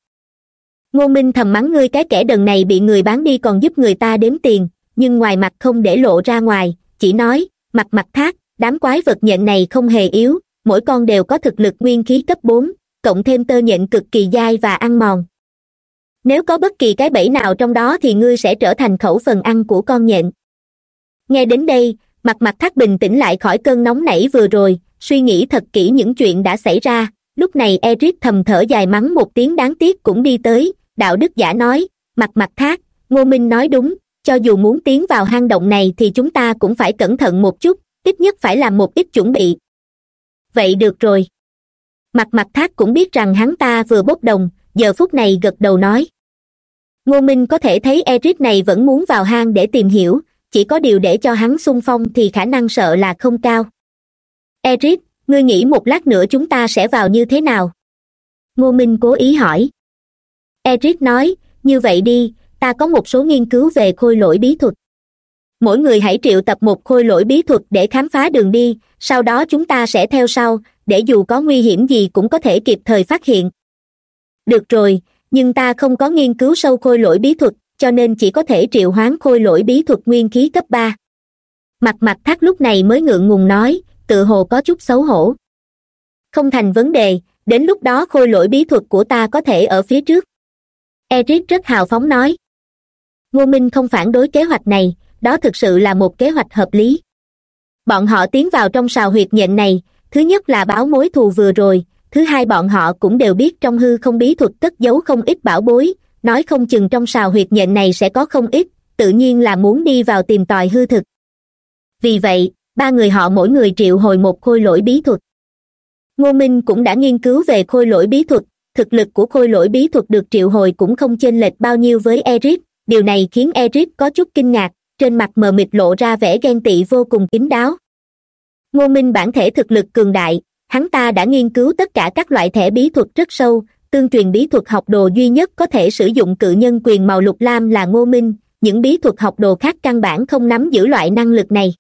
Ngô minh thầm mắng ngươi cái kẻ đần này bị người bán đi còn giúp người ta đếm tiền, nhưng ngoài mặt không để lộ ra ngoài, chỉ nói, mặt mặt thác đám quái vật nhện này không hề yếu, mỗi con đều có thực lực nguyên khí cấp bốn, cộng thêm tơ nhện cực kỳ dai và ăn mòn. Nếu có bất kỳ cái bẫy nào trong đó thì ngươi sẽ trở thành khẩu phần ăn của con nhện nghe đến đây, mặt mặt thác bình tĩnh lại khỏi cơn nóng nảy vừa rồi, suy nghĩ thật kỹ những chuyện đã xảy ra. Lúc này eric thầm thở dài mắng một tiếng đáng tiếc cũng đi tới, đạo đức giả nói, mặt mặt thác, ngô minh nói đúng, cho dù muốn tiến vào hang động này thì chúng ta cũng phải cẩn thận một chút, ít nhất phải làm một ít chuẩn bị. Vậy được rồi. Mặt mặt thác cũng biết rằng hắn ta vừa bốc đồng, giờ phút này gật đầu nói, ngô minh có thể thấy eric này vẫn muốn vào hang để tìm hiểu chỉ có điều để cho hắn xung phong thì khả năng sợ là không cao. Eric, ngươi nghĩ một lát nữa chúng ta sẽ vào như thế nào? Ngô minh cố ý hỏi. Eric nói, như vậy đi, ta có một số nghiên cứu về khôi lỗi bí thuật. Mỗi người hãy triệu tập một khôi lỗi bí thuật để khám phá đường đi, sau đó chúng ta sẽ theo sau, để dù có nguy hiểm gì cũng có thể kịp thời phát hiện. Được rồi, nhưng ta không có nghiên cứu sâu khôi lỗi bí thuật cho nên chỉ có thể triệu hoán khôi lỗi bí thuật nguyên khí cấp ba. Mặt mặt thác lúc này mới ngượng ngùng nói, tự hồ có chút xấu hổ. Không thành vấn đề, đến lúc đó khôi lỗi bí thuật của ta có thể ở phía trước. Eric rất hào phóng nói. Ngô minh không phản đối kế hoạch này, đó thực sự là một kế hoạch hợp lý. Bọn họ tiến vào trong sào huyệt nhện này, thứ nhất là báo mối thù vừa rồi, thứ hai bọn họ cũng đều biết trong hư không bí thuật cất giấu không ít bảo bối nói không chừng trong sào huyệt nhện này sẽ có không ít, tự nhiên là muốn đi vào tìm tòi hư thực. Vì vậy, ba người họ mỗi người triệu hồi một khôi lỗi bí thuật. Ngô minh cũng đã nghiên cứu về khôi lỗi bí thuật, thực lực của khôi lỗi bí thuật được triệu hồi cũng không chênh lệch bao nhiêu với eric điều này khiến eric có chút kinh ngạc, trên mặt mờ mịt lộ ra vẻ ghen tị vô cùng kín đáo. Ngô minh bản thể thực lực cường đại, hắn ta đã nghiên cứu tất cả các loại thẻ bí thuật rất sâu tương truyền bí thuật học đồ duy nhất có thể sử dụng cự nhân quyền màu lục lam là ngô minh. Những bí thuật học đồ khác căn bản không nắm giữ loại năng lực này.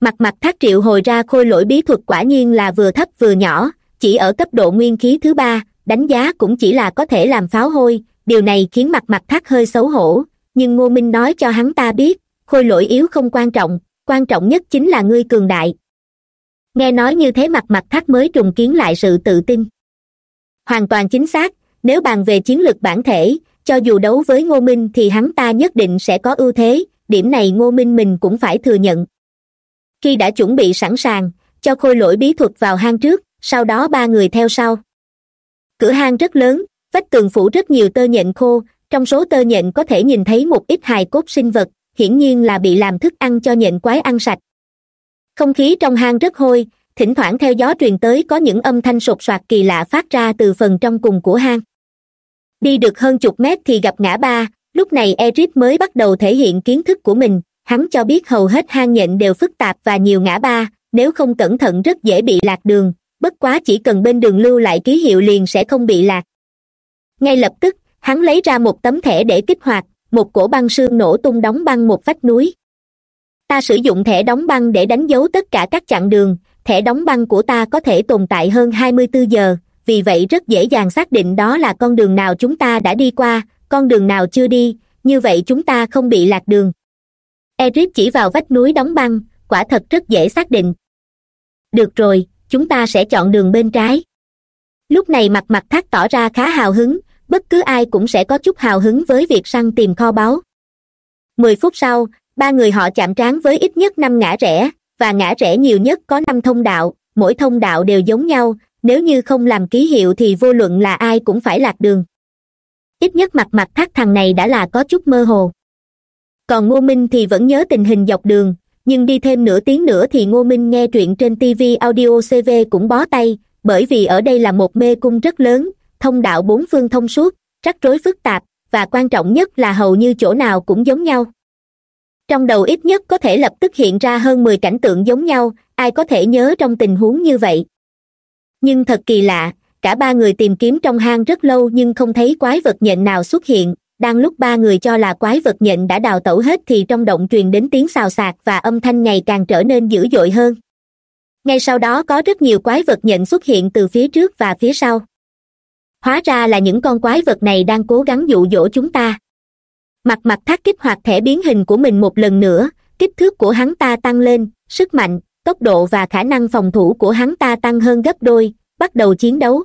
Mặt mặt thác triệu hồi ra khôi lỗi bí thuật quả nhiên là vừa thấp vừa nhỏ, chỉ ở cấp độ nguyên khí thứ ba, đánh giá cũng chỉ là có thể làm pháo hôi. Điều này khiến mặt mặt thác hơi xấu hổ, nhưng ngô minh nói cho hắn ta biết, khôi lỗi yếu không quan trọng quan trọng nhất chính là ngươi cường đại. Nghe nói như thế mặt mặt thác mới trùng kiến lại sự tự tin hoàn toàn chính xác. Nếu bàn về chiến lược bản thể, cho dù đấu với ngô minh thì hắn ta nhất định sẽ có ưu thế. Điểm này ngô minh mình cũng phải thừa nhận. Khi đã chuẩn bị sẵn sàng, cho khôi lỗi bí thuật vào hang trước, sau đó ba người theo sau. Cửa hang rất lớn, vách tường phủ rất nhiều tơ nhện khô, trong số tơ nhện có thể nhìn thấy một ít hài cốt sinh vật, hiển nhiên là bị làm thức ăn cho nhện quái ăn sạch. Không khí trong hang rất hôi thỉnh thoảng theo gió truyền tới có những âm thanh sột soạt kỳ lạ phát ra từ phần trong cùng của hang. Đi được hơn chục mét thì gặp ngã ba. Lúc này eric mới bắt đầu thể hiện kiến thức của mình. Hắn cho biết hầu hết hang nhện đều phức tạp và nhiều ngã ba. Nếu không cẩn thận rất dễ bị lạc đường. Bất quá chỉ cần bên đường lưu lại ký hiệu liền sẽ không bị lạc. Ngay lập tức, hắn lấy ra một tấm thẻ để kích hoạt. Một cổ băng sương nổ tung đóng băng một vách núi. Ta sử dụng thẻ đóng băng để đánh dấu tất cả các chặng đường thẻ đóng băng của ta có thể tồn tại hơn hai mươi bốn giờ, vì vậy rất dễ dàng xác định đó là con đường nào chúng ta đã đi qua, con đường nào chưa đi, như vậy chúng ta không bị lạc đường. Eric chỉ vào vách núi đóng băng, quả thật rất dễ xác định. Được rồi, chúng ta sẽ chọn đường bên trái. Lúc này mặt mặt thác tỏ ra khá hào hứng, bất cứ ai cũng sẽ có chút hào hứng với việc săn tìm kho báu. Mười phút sau, ba người họ chạm trán với ít nhất năm ngã rẽ và ngã rẽ nhiều nhất có năm thông đạo, mỗi thông đạo đều giống nhau, nếu như không làm ký hiệu thì vô luận là ai cũng phải lạc đường. Ít nhất mặt mặt thác thằng này đã là có chút mơ hồ. Còn ngô minh thì vẫn nhớ tình hình dọc đường, nhưng đi thêm nửa tiếng nữa thì ngô minh nghe truyện trên tv audio cv cũng bó tay, bởi vì ở đây là một mê cung rất lớn, thông đạo bốn phương thông suốt, rắc rối phức tạp, và quan trọng nhất là hầu như chỗ nào cũng giống nhau trong đầu ít nhất có thể lập tức hiện ra hơn mười cảnh tượng giống nhau, ai có thể nhớ trong tình huống như vậy. Nhưng thật kỳ lạ, cả ba người tìm kiếm trong hang rất lâu nhưng không thấy quái vật nhện nào xuất hiện, đang lúc ba người cho là quái vật nhện đã đào tẩu hết thì trong động truyền đến tiếng xào xạc và âm thanh ngày càng trở nên dữ dội hơn. Ngay sau đó có rất nhiều quái vật nhận xuất hiện từ phía trước và phía sau. Hóa ra là những con quái vật này đang cố gắng dụ dỗ chúng ta mặt mặt thác kích hoạt thẻ biến hình của mình một lần nữa, kích thước của hắn ta tăng lên, sức mạnh, tốc độ và khả năng phòng thủ của hắn ta tăng hơn gấp đôi, bắt đầu chiến đấu.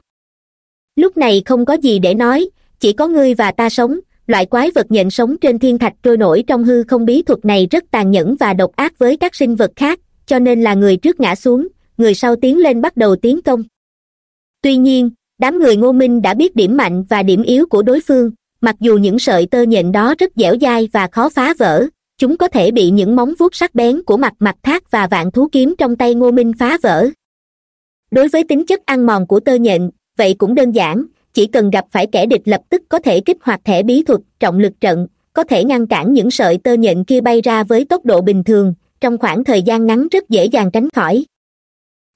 Lúc này không có gì để nói, chỉ có ngươi và ta sống, loại quái vật nhện sống trên thiên thạch trôi nổi trong hư không bí thuật này rất tàn nhẫn và độc ác với các sinh vật khác, cho nên là người trước ngã xuống, người sau tiến lên bắt đầu tiến công. Tuy nhiên, đám người ngô minh đã biết điểm mạnh và điểm yếu của đối phương mặc dù những sợi tơ nhện đó rất dẻo dai và khó phá vỡ, chúng có thể bị những móng vuốt sắc bén của mặt mặt thác và vạn thú kiếm trong tay ngô minh phá vỡ. Đối với tính chất ăn mòn của tơ nhện, vậy cũng đơn giản, chỉ cần gặp phải kẻ địch lập tức có thể kích hoạt thẻ bí thuật, trọng lực trận, có thể ngăn cản những sợi tơ nhện kia bay ra với tốc độ bình thường, trong khoảng thời gian ngắn rất dễ dàng tránh khỏi.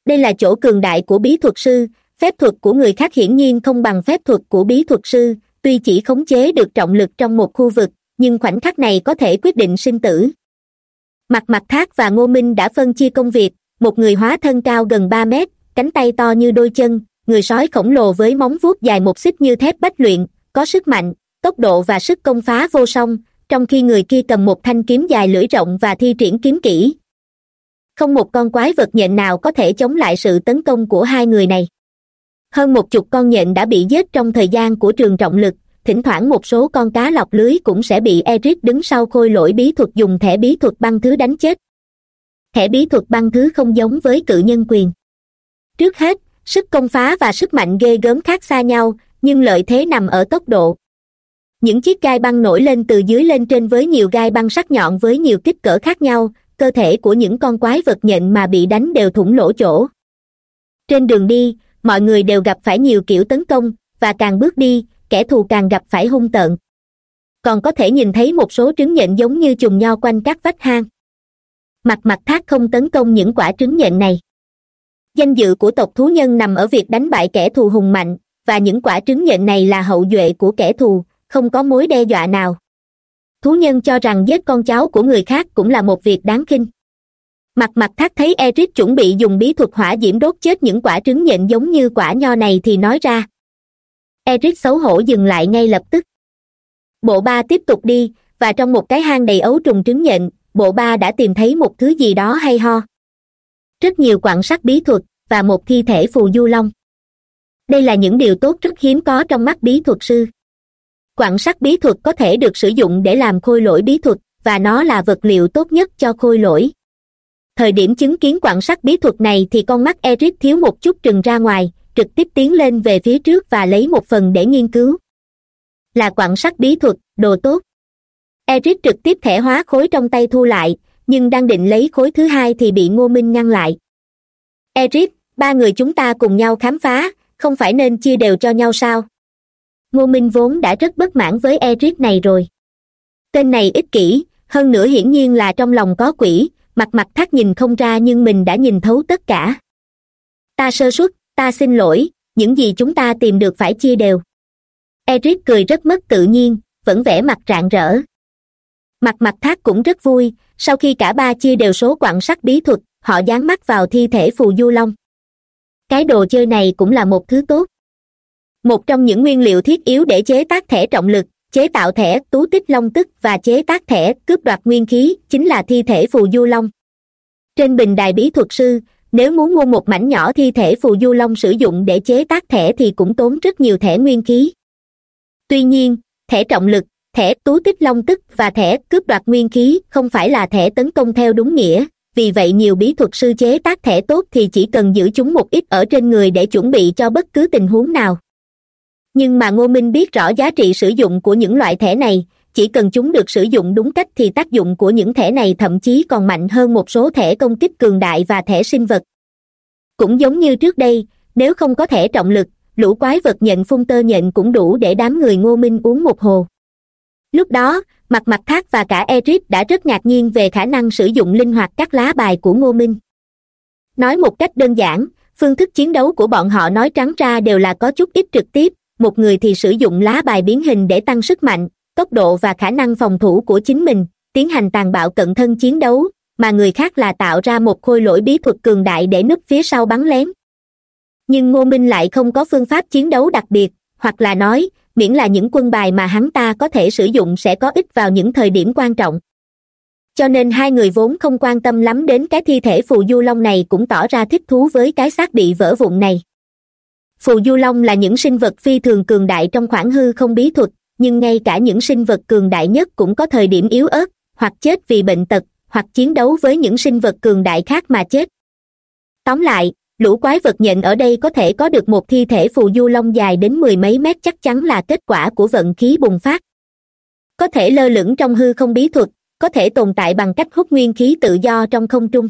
Đây là chỗ cường đại của bí thuật sư, phép thuật của người khác hiển nhiên không bằng phép thuật của bí thuật sư tuy chỉ khống chế được trọng lực trong một khu vực, nhưng khoảnh khắc này có thể quyết định sinh tử. Mặt mặt thác và ngô minh đã phân chia công việc, một người hóa thân cao gần ba mét, cánh tay to như đôi chân, người sói khổng lồ với móng vuốt dài một xích như thép bách luyện, có sức mạnh, tốc độ và sức công phá vô song, trong khi người kia cầm một thanh kiếm dài lưỡi rộng và thi triển kiếm kỹ. Không một con quái vật nhện nào có thể chống lại sự tấn công của hai người này hơn một chục con nhện đã bị giết trong thời gian của trường trọng lực, thỉnh thoảng một số con cá lọc lưới cũng sẽ bị eric đứng sau khôi lỗi bí thuật dùng thẻ bí thuật băng thứ đánh chết. Thẻ bí thuật băng thứ không giống với cự nhân quyền. Trước hết, sức công phá và sức mạnh ghê gớm khác xa nhau, nhưng lợi thế nằm ở tốc độ. Những chiếc gai băng nổi lên từ dưới lên trên với nhiều gai băng sắc nhọn với nhiều kích cỡ khác nhau, cơ thể của những con quái vật nhện mà bị đánh đều thủng lỗ chỗ. Trên đường đi mọi người đều gặp phải nhiều kiểu tấn công, và càng bước đi, kẻ thù càng gặp phải hung tợn. Còn có thể nhìn thấy một số trứng nhện giống như chùm nho quanh các vách hang. Mặt mặt thác không tấn công những quả trứng nhện này. Danh dự của tộc thú nhân nằm ở việc đánh bại kẻ thù hùng mạnh, và những quả trứng nhện này là hậu duệ của kẻ thù, không có mối đe dọa nào. Thú nhân cho rằng giết con cháu của người khác cũng là một việc đáng khinh mặt mặt thác thấy eric chuẩn bị dùng bí thuật hỏa diễm đốt chết những quả trứng nhện giống như quả nho này thì nói ra. Eric xấu hổ dừng lại ngay lập tức. Bộ ba tiếp tục đi, và trong một cái hang đầy ấu trùng trứng nhện, bộ ba đã tìm thấy một thứ gì đó hay ho. Rất nhiều quặng sắt bí thuật, và một thi thể phù du long. Đây là những điều tốt rất hiếm có trong mắt bí thuật sư. Quặng sắt bí thuật có thể được sử dụng để làm khôi lỗi bí thuật, và nó là vật liệu tốt nhất cho khôi lỗi thời điểm chứng kiến quặng sắt bí thuật này thì con mắt eric thiếu một chút trừng ra ngoài, trực tiếp tiến lên về phía trước và lấy một phần để nghiên cứu. Là quặng sắt bí thuật, đồ tốt. Eric trực tiếp thẻ hóa khối trong tay thu lại, nhưng đang định lấy khối thứ hai thì bị ngô minh ngăn lại. Eric, ba người chúng ta cùng nhau khám phá, không phải nên chia đều cho nhau sao? Ngô minh vốn đã rất bất mãn với eric này rồi. Tên này ích kỷ, hơn nữa hiển nhiên là trong lòng có quỷ mặt mặt thác nhìn không ra nhưng mình đã nhìn thấu tất cả. Ta sơ suất, ta xin lỗi, những gì chúng ta tìm được phải chia đều. Eric cười rất mất tự nhiên, vẫn vẻ mặt rạng rỡ. Mặt mặt thác cũng rất vui, sau khi cả ba chia đều số quặng sắt bí thuật, họ dán mắt vào thi thể phù du long. Cái đồ chơi này cũng là một thứ tốt. Một trong những nguyên liệu thiết yếu để chế tác thẻ trọng lực chế tạo thẻ, tú tích long tức và chế tác thẻ, cướp đoạt nguyên khí, chính là thi thể phù du long. Trên bình đài bí thuật sư, nếu muốn mua một mảnh nhỏ thi thể phù du long sử dụng để chế tác thẻ thì cũng tốn rất nhiều thẻ nguyên khí. Tuy nhiên, thẻ trọng lực, thẻ tú tích long tức và thẻ cướp đoạt nguyên khí không phải là thẻ tấn công theo đúng nghĩa, vì vậy nhiều bí thuật sư chế tác thẻ tốt thì chỉ cần giữ chúng một ít ở trên người để chuẩn bị cho bất cứ tình huống nào nhưng mà ngô minh biết rõ giá trị sử dụng của những loại thẻ này, chỉ cần chúng được sử dụng đúng cách thì tác dụng của những thẻ này thậm chí còn mạnh hơn một số thẻ công kích cường đại và thẻ sinh vật. Cũng giống như trước đây, nếu không có thẻ trọng lực, lũ quái vật nhận phun tơ nhện cũng đủ để đám người ngô minh uống một hồ. Lúc đó, mặt mặt thác và cả eric đã rất ngạc nhiên về khả năng sử dụng linh hoạt các lá bài của ngô minh. Nói một cách đơn giản, phương thức chiến đấu của bọn họ nói trắng ra đều là có chút ít trực tiếp một người thì sử dụng lá bài biến hình để tăng sức mạnh, tốc độ và khả năng phòng thủ của chính mình, tiến hành tàn bạo cận thân chiến đấu, mà người khác là tạo ra một khôi lỗi bí thuật cường đại để núp phía sau bắn lén. Nhưng ngô minh lại không có phương pháp chiến đấu đặc biệt, hoặc là nói, miễn là những quân bài mà hắn ta có thể sử dụng sẽ có ích vào những thời điểm quan trọng. Cho nên hai người vốn không quan tâm lắm đến cái thi thể phù du long này cũng tỏ ra thích thú với cái xác bị vỡ vụn này phù du long là những sinh vật phi thường cường đại trong khoảng hư không bí thuật, nhưng ngay cả những sinh vật cường đại nhất cũng có thời điểm yếu ớt, hoặc chết vì bệnh tật, hoặc chiến đấu với những sinh vật cường đại khác mà chết. Tóm lại, lũ quái vật nhện ở đây có thể có được một thi thể phù du long dài đến mười mấy mét chắc chắn là kết quả của vận khí bùng phát. Có thể lơ lửng trong hư không bí thuật, có thể tồn tại bằng cách hút nguyên khí tự do trong không trung.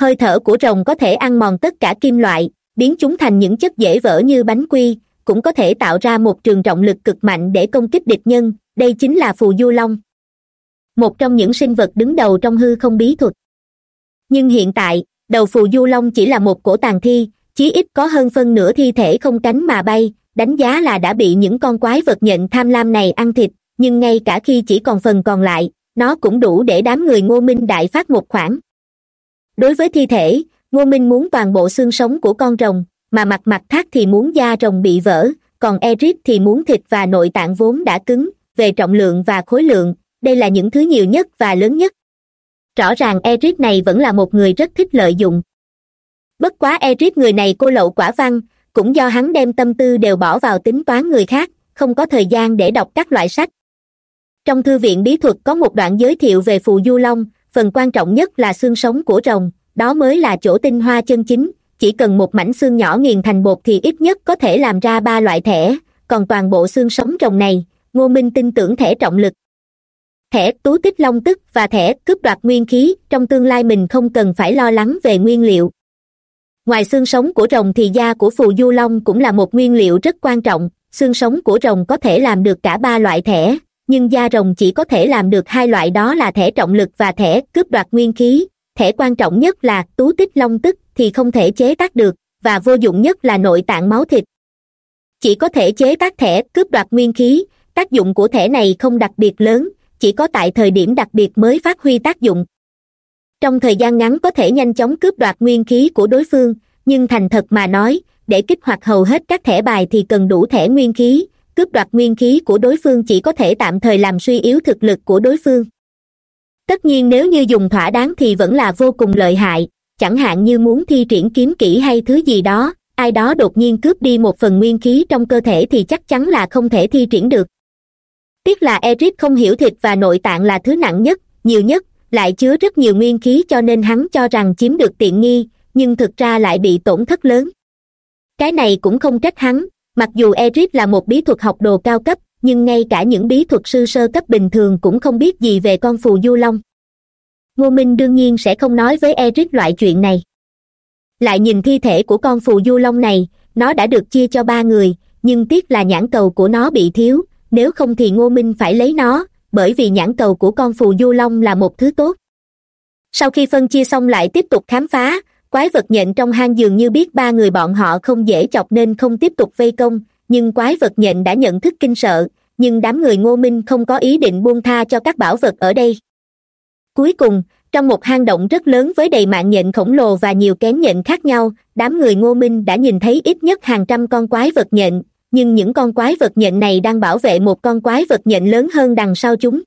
Hơi thở của rồng có thể ăn mòn tất cả kim loại biến chúng thành những chất dễ vỡ như bánh quy, cũng có thể tạo ra một trường trọng lực cực mạnh để công kích địch nhân, đây chính là phù du long. Một trong những sinh vật đứng đầu trong hư không bí thuật. Nhưng hiện tại, đầu phù du long chỉ là một cổ tàn thi, chí ít có hơn phân nửa thi thể không cánh mà bay, đánh giá là đã bị những con quái vật nhận tham lam này ăn thịt, nhưng ngay cả khi chỉ còn phần còn lại, nó cũng đủ để đám người ngô minh đại phát một khoản đối với thi thể ngô minh muốn toàn bộ xương sống của con rồng, mà mặt mặt thác thì muốn da rồng bị vỡ, còn eric thì muốn thịt và nội tạng vốn đã cứng, về trọng lượng và khối lượng, đây là những thứ nhiều nhất và lớn nhất. Rõ ràng eric này vẫn là một người rất thích lợi dụng. Bất quá eric người này cô lậu quả văn, cũng do hắn đem tâm tư đều bỏ vào tính toán người khác, không có thời gian để đọc các loại sách. Trong thư viện bí thuật có một đoạn giới thiệu về phù du long, phần quan trọng nhất là xương sống của rồng đó mới là chỗ tinh hoa chân chính. Chỉ cần một mảnh xương nhỏ nghiền thành bột thì ít nhất có thể làm ra ba loại thẻ. Còn toàn bộ xương sống rồng này, ngô minh tin tưởng thẻ trọng lực. Thẻ tú tích long tức và thẻ cướp đoạt nguyên khí trong tương lai mình không cần phải lo lắng về nguyên liệu. Ngoài xương sống của rồng thì da của phù du long cũng là một nguyên liệu rất quan trọng. Xương sống của rồng có thể làm được cả ba loại thẻ, nhưng da rồng chỉ có thể làm được hai loại đó là thẻ trọng lực và thẻ cướp đoạt nguyên khí thẻ quan trọng nhất là tú tích long tức thì không thể chế tác được, và vô dụng nhất là nội tạng máu thịt. Chỉ có thể chế tác thẻ, cướp đoạt nguyên khí, tác dụng của thẻ này không đặc biệt lớn, chỉ có tại thời điểm đặc biệt mới phát huy tác dụng. Trong thời gian ngắn có thể nhanh chóng cướp đoạt nguyên khí của đối phương, nhưng thành thật mà nói, để kích hoạt hầu hết các thẻ bài thì cần đủ thẻ nguyên khí, cướp đoạt nguyên khí của đối phương chỉ có thể tạm thời làm suy yếu thực lực của đối phương tất nhiên nếu như dùng thỏa đáng thì vẫn là vô cùng lợi hại. Chẳng hạn như muốn thi triển kiếm kỹ hay thứ gì đó, ai đó đột nhiên cướp đi một phần nguyên khí trong cơ thể thì chắc chắn là không thể thi triển được. Tiếc là eric không hiểu thịt và nội tạng là thứ nặng nhất, nhiều nhất, lại chứa rất nhiều nguyên khí cho nên hắn cho rằng chiếm được tiện nghi, nhưng thực ra lại bị tổn thất lớn. Cái này cũng không trách hắn, mặc dù eric là một bí thuật học đồ cao cấp nhưng ngay cả những bí thuật sư sơ cấp bình thường cũng không biết gì về con phù du long. Ngô minh đương nhiên sẽ không nói với eric loại chuyện này. Lại nhìn thi thể của con phù du long này, nó đã được chia cho ba người, nhưng tiếc là nhãn cầu của nó bị thiếu, nếu không thì ngô minh phải lấy nó, bởi vì nhãn cầu của con phù du long là một thứ tốt. Sau khi phân chia xong lại tiếp tục khám phá, quái vật nhện trong hang dường như biết ba người bọn họ không dễ chọc nên không tiếp tục vây công nhưng quái vật nhện đã nhận thức kinh sợ, nhưng đám người ngô minh không có ý định buông tha cho các bảo vật ở đây. Cuối cùng, trong một hang động rất lớn với đầy mạng nhện khổng lồ và nhiều kén nhện khác nhau, đám người ngô minh đã nhìn thấy ít nhất hàng trăm con quái vật nhện, nhưng những con quái vật nhện này đang bảo vệ một con quái vật nhện lớn hơn đằng sau chúng.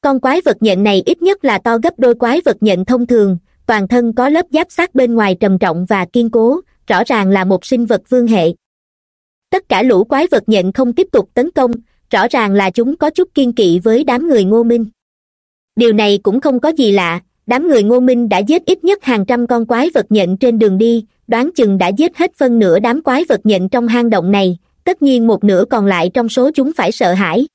Con quái vật nhện này ít nhất là to gấp đôi quái vật nhện thông thường, toàn thân có lớp giáp sát bên ngoài trầm trọng và kiên cố, rõ ràng là một sinh vật vương hệ tất cả lũ quái vật nhện không tiếp tục tấn công, rõ ràng là chúng có chút kiên kỵ với đám người ngô minh. Điều này cũng không có gì lạ, đám người ngô minh đã giết ít nhất hàng trăm con quái vật nhện trên đường đi, đoán chừng đã giết hết phân nửa đám quái vật nhện trong hang động này, tất nhiên một nửa còn lại trong số chúng phải sợ hãi.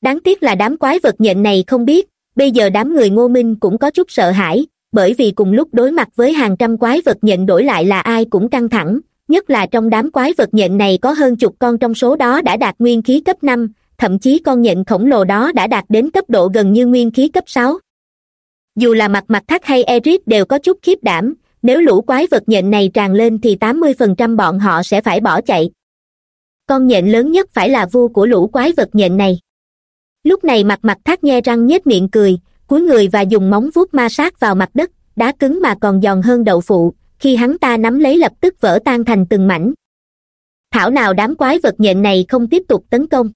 Đáng tiếc là đám quái vật nhện này không biết, bây giờ đám người ngô minh cũng có chút sợ hãi, bởi vì cùng lúc đối mặt với hàng trăm quái vật nhện đổi lại là ai cũng căng thẳng nhất là trong đám quái vật nhện này có hơn chục con trong số đó đã đạt nguyên khí cấp năm, thậm chí con nhện khổng lồ đó đã đạt đến cấp độ gần như nguyên khí cấp sáu. Dù là mặt mặt thắt hay eric đều có chút khiếp đảm, nếu lũ quái vật nhện này tràn lên thì tám mươi phần trăm bọn họ sẽ phải bỏ chạy. Con nhện lớn nhất phải là vua của lũ quái vật nhện này. Lúc này mặt mặt thác nhe răng nhếch miệng cười, cúi người và dùng móng vuốt ma sát vào mặt đất, đá cứng mà còn giòn hơn đậu phụ khi hắn ta nắm lấy lập tức vỡ tan thành từng mảnh. Thảo nào đám quái vật nhện này không tiếp tục tấn công.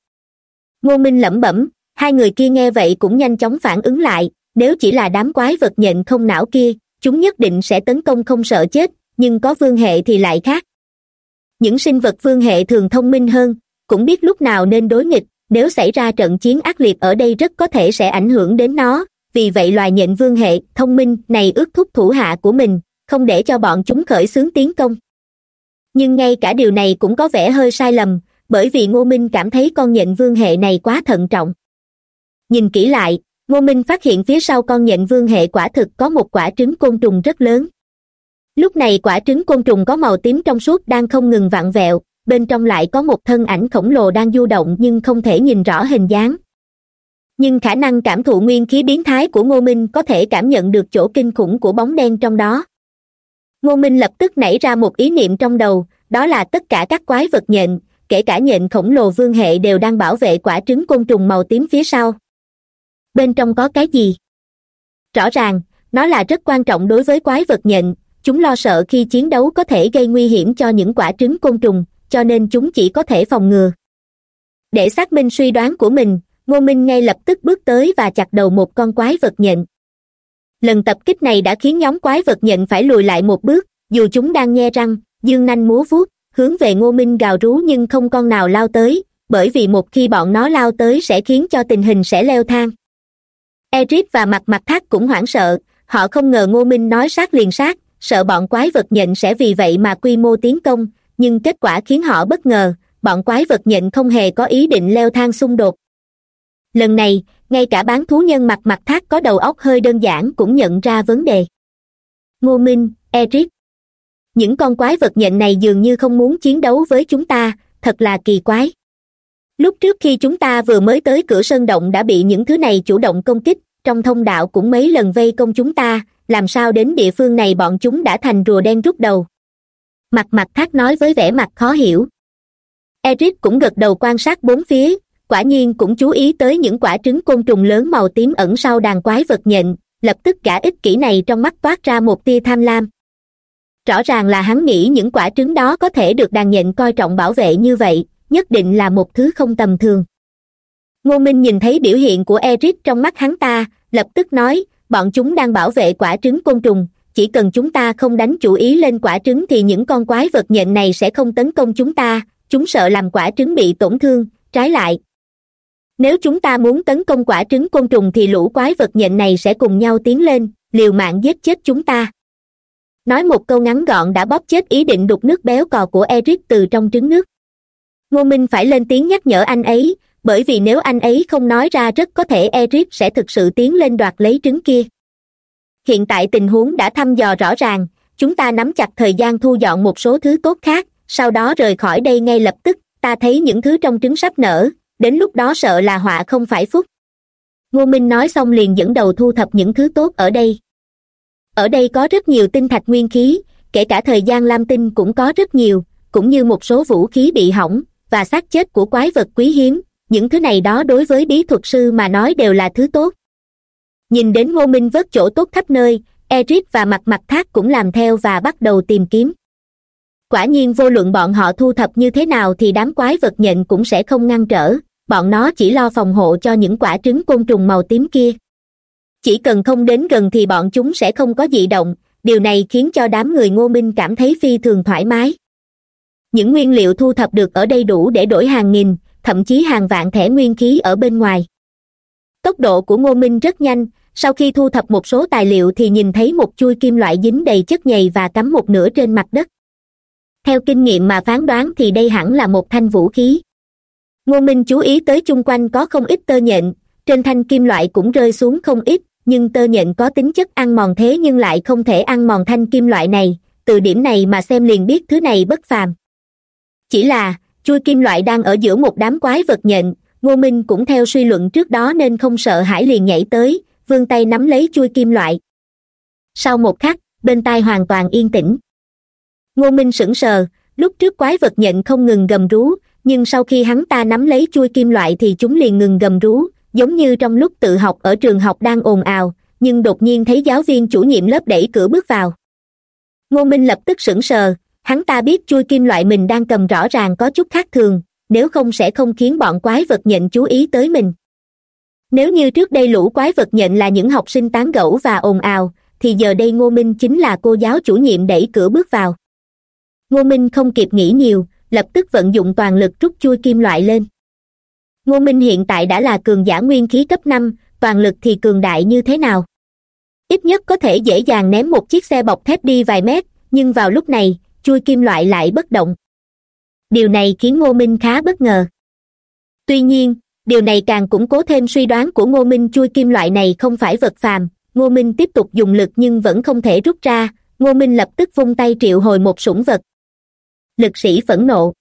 Ngô minh lẩm bẩm, hai người kia nghe vậy cũng nhanh chóng phản ứng lại, nếu chỉ là đám quái vật nhện không não kia, chúng nhất định sẽ tấn công không sợ chết, nhưng có vương hệ thì lại khác. Những sinh vật vương hệ thường thông minh hơn, cũng biết lúc nào nên đối nghịch, nếu xảy ra trận chiến ác liệt ở đây rất có thể sẽ ảnh hưởng đến nó, vì vậy loài nhện vương hệ thông minh này ước thúc thủ hạ của mình không để cho bọn chúng khởi xướng tiến công. Nhưng ngay cả điều này cũng có vẻ hơi sai lầm, bởi vì ngô minh cảm thấy con nhện vương hệ này quá thận trọng. Nhìn kỹ lại, ngô minh phát hiện phía sau con nhện vương hệ quả thực có một quả trứng côn trùng rất lớn. Lúc này quả trứng côn trùng có màu tím trong suốt đang không ngừng vặn vẹo, bên trong lại có một thân ảnh khổng lồ đang du động nhưng không thể nhìn rõ hình dáng. Nhưng khả năng cảm thụ nguyên khí biến thái của ngô minh có thể cảm nhận được chỗ kinh khủng của bóng đen trong đó ngô minh lập tức nảy ra một ý niệm trong đầu, đó là tất cả các quái vật nhện, kể cả nhện khổng lồ vương hệ đều đang bảo vệ quả trứng côn trùng màu tím phía sau. Bên trong có cái gì? Rõ ràng, nó là rất quan trọng đối với quái vật nhện, chúng lo sợ khi chiến đấu có thể gây nguy hiểm cho những quả trứng côn trùng, cho nên chúng chỉ có thể phòng ngừa. Để xác minh suy đoán của mình, ngô minh ngay lập tức bước tới và chặt đầu một con quái vật nhện lần tập kích này đã khiến nhóm quái vật nhận phải lùi lại một bước, dù chúng đang nhe răng, dương nanh múa vuốt, hướng về ngô minh gào rú nhưng không con nào lao tới, bởi vì một khi bọn nó lao tới sẽ khiến cho tình hình sẽ leo thang. Eric và mặt mặt thác cũng hoảng sợ, họ không ngờ ngô minh nói sát liền sát, sợ bọn quái vật nhện sẽ vì vậy mà quy mô tiến công, nhưng kết quả khiến họ bất ngờ, bọn quái vật nhện không hề có ý định leo thang xung đột. Lần này ngay cả bán thú nhân mặt mặt thác có đầu óc hơi đơn giản cũng nhận ra vấn đề. Ngô minh, eric. Những con quái vật nhện này dường như không muốn chiến đấu với chúng ta, thật là kỳ quái. Lúc trước khi chúng ta vừa mới tới cửa sơn động đã bị những thứ này chủ động công kích, trong thông đạo cũng mấy lần vây công chúng ta, làm sao đến địa phương này bọn chúng đã thành rùa đen rút đầu. Mặt mặt thác nói với vẻ mặt khó hiểu. Eric cũng gật đầu quan sát bốn phía quả nhiên cũng chú ý tới những quả trứng côn trùng lớn màu tím ẩn sau đàn quái vật nhện, lập tức cả ích kỷ này trong mắt toát ra một tia tham lam. Rõ ràng là hắn nghĩ những quả trứng đó có thể được đàn nhện coi trọng bảo vệ như vậy, nhất định là một thứ không tầm thường. Ngô minh nhìn thấy biểu hiện của eric trong mắt hắn ta, lập tức nói, bọn chúng đang bảo vệ quả trứng côn trùng, chỉ cần chúng ta không đánh chủ ý lên quả trứng thì những con quái vật nhện này sẽ không tấn công chúng ta, chúng sợ làm quả trứng bị tổn thương. Trái lại nếu chúng ta muốn tấn công quả trứng côn trùng thì lũ quái vật nhện này sẽ cùng nhau tiến lên, liều mạng giết chết chúng ta. Nói một câu ngắn gọn đã bóp chết ý định đục nước béo cò của eric từ trong trứng nước. Ngô minh phải lên tiếng nhắc nhở anh ấy, bởi vì nếu anh ấy không nói ra rất có thể eric sẽ thực sự tiến lên đoạt lấy trứng kia. Hiện tại tình huống đã thăm dò rõ ràng, chúng ta nắm chặt thời gian thu dọn một số thứ tốt khác, sau đó rời khỏi đây ngay lập tức, ta thấy những thứ trong trứng sắp nở đến lúc đó sợ là họa không phải phúc. Ngô minh nói xong liền dẫn đầu thu thập những thứ tốt ở đây. Ở đây có rất nhiều tinh thạch nguyên khí, kể cả thời gian lam tinh cũng có rất nhiều, cũng như một số vũ khí bị hỏng, và xác chết của quái vật quý hiếm. Những thứ này đó đối với bí thuật sư mà nói đều là thứ tốt. Nhìn đến ngô minh vớt chỗ tốt khắp nơi eric và mặt mặt thác cũng làm theo và bắt đầu tìm kiếm. Quả nhiên vô luận bọn họ thu thập như thế nào thì đám quái vật nhện cũng sẽ không ngăn trở bọn nó chỉ lo phòng hộ cho những quả trứng côn trùng màu tím kia. Chỉ cần không đến gần thì bọn chúng sẽ không có dị động. Điều này khiến cho đám người ngô minh cảm thấy phi thường thoải mái. Những nguyên liệu thu thập được ở đây đủ để đổi hàng nghìn, thậm chí hàng vạn thẻ nguyên khí ở bên ngoài. Tốc độ của ngô minh rất nhanh. Sau khi thu thập một số tài liệu thì nhìn thấy một chui kim loại dính đầy chất nhầy và cắm một nửa trên mặt đất. Theo kinh nghiệm mà phán đoán thì đây hẳn là một thanh vũ khí ngô minh chú ý tới chung quanh có không ít tơ nhện, trên thanh kim loại cũng rơi xuống không ít, nhưng tơ nhện có tính chất ăn mòn thế nhưng lại không thể ăn mòn thanh kim loại này, từ điểm này mà xem liền biết thứ này bất phàm. Chỉ là, chui kim loại đang ở giữa một đám quái vật nhện, ngô minh cũng theo suy luận trước đó nên không sợ hãi liền nhảy tới, vươn tay nắm lấy chui kim loại. Sau một khắc, bên tai hoàn toàn yên tĩnh. Ngô minh sững sờ, lúc trước quái vật nhện không ngừng gầm rú nhưng sau khi hắn ta nắm lấy chui kim loại thì chúng liền ngừng gầm rú, giống như trong lúc tự học ở trường học đang ồn ào, nhưng đột nhiên thấy giáo viên chủ nhiệm lớp đẩy cửa bước vào. Ngô minh lập tức sững sờ, hắn ta biết chui kim loại mình đang cầm rõ ràng có chút khác thường, nếu không sẽ không khiến bọn quái vật nhện chú ý tới mình. Nếu như trước đây lũ quái vật nhện là những học sinh tán gẫu và ồn ào, thì giờ đây ngô minh chính là cô giáo chủ nhiệm đẩy cửa bước vào. Ngô minh không kịp nghĩ nhiều lập tức vận dụng toàn lực rút chui kim loại lên. Ngô minh hiện tại đã là cường giả nguyên khí cấp năm, toàn lực thì cường đại như thế nào? Ít nhất có thể dễ dàng ném một chiếc xe bọc thép đi vài mét, nhưng vào lúc này, chui kim loại lại bất động. Điều này khiến ngô minh khá bất ngờ. Tuy nhiên, điều này càng củng cố thêm suy đoán của ngô minh chui kim loại này không phải vật phàm, ngô minh tiếp tục dùng lực nhưng vẫn không thể rút ra, ngô minh lập tức vung tay triệu hồi một sủng vật lực sĩ phẫn nộ.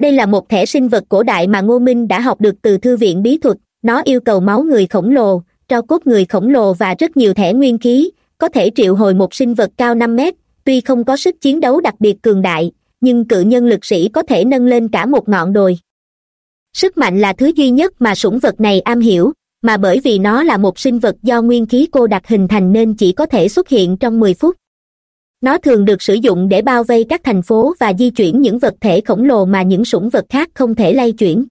Đây là một thẻ sinh vật cổ đại mà ngô minh đã học được từ thư viện bí thuật. Nó yêu cầu máu người khổng lồ tro cốt người khổng lồ và rất nhiều thẻ nguyên khí, có thể triệu hồi một sinh vật cao năm mét. Tuy không có sức chiến đấu đặc biệt cường đại, nhưng cự nhân lực sĩ có thể nâng lên cả một ngọn đồi. Sức mạnh là thứ duy nhất mà sủng vật này am hiểu, mà bởi vì nó là một sinh vật do nguyên khí cô đặc hình thành nên chỉ có thể xuất hiện trong mười phút nó thường được sử dụng để bao vây các thành phố và di chuyển những vật thể khổng lồ mà những sủng vật khác không thể lay chuyển.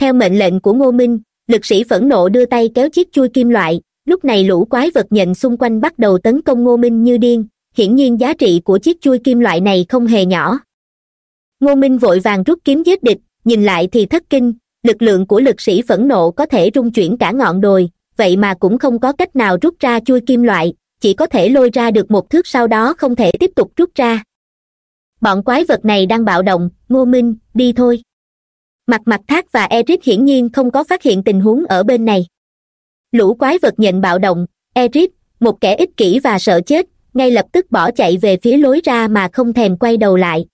Theo mệnh lệnh của ngô minh, lực sĩ phẫn nộ đưa tay kéo chiếc chui kim loại. Lúc này lũ quái vật nhận xung quanh bắt đầu tấn công ngô minh như điên. Hiển nhiên giá trị của chiếc chui kim loại này không hề nhỏ. Ngô minh vội vàng rút kiếm giết địch. Nhìn lại thì thất kinh, lực lượng của lực sĩ phẫn nộ có thể rung chuyển cả ngọn đồi. Vậy mà cũng không có cách nào rút ra chui kim loại chỉ có thể lôi ra được một thước sau đó không thể tiếp tục rút ra. Bọn quái vật này đang bạo động, ngô minh, đi thôi. Mặt mặt thác và eric hiển nhiên không có phát hiện tình huống ở bên này. Lũ quái vật nhận bạo động, eric, một kẻ ích kỷ và sợ chết, ngay lập tức bỏ chạy về phía lối ra mà không thèm quay đầu lại.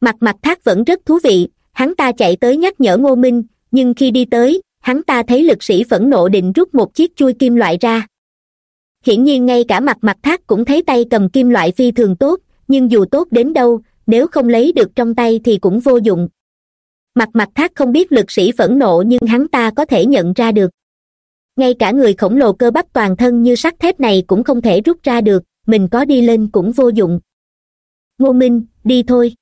Mặt mặt thác vẫn rất thú vị, hắn ta chạy tới nhắc nhở ngô minh, nhưng khi đi tới, hắn ta thấy lực sĩ phẫn nộ định rút một chiếc chui kim loại ra hiển nhiên ngay cả mặt mặt thác cũng thấy tay cầm kim loại phi thường tốt, nhưng dù tốt đến đâu, nếu không lấy được trong tay thì cũng vô dụng. Mặt mặt thác không biết lực sĩ phẫn nộ nhưng hắn ta có thể nhận ra được. Ngay cả người khổng lồ cơ bắp toàn thân như sắt thép này cũng không thể rút ra được, mình có đi lên cũng vô dụng. Ngô minh, đi thôi.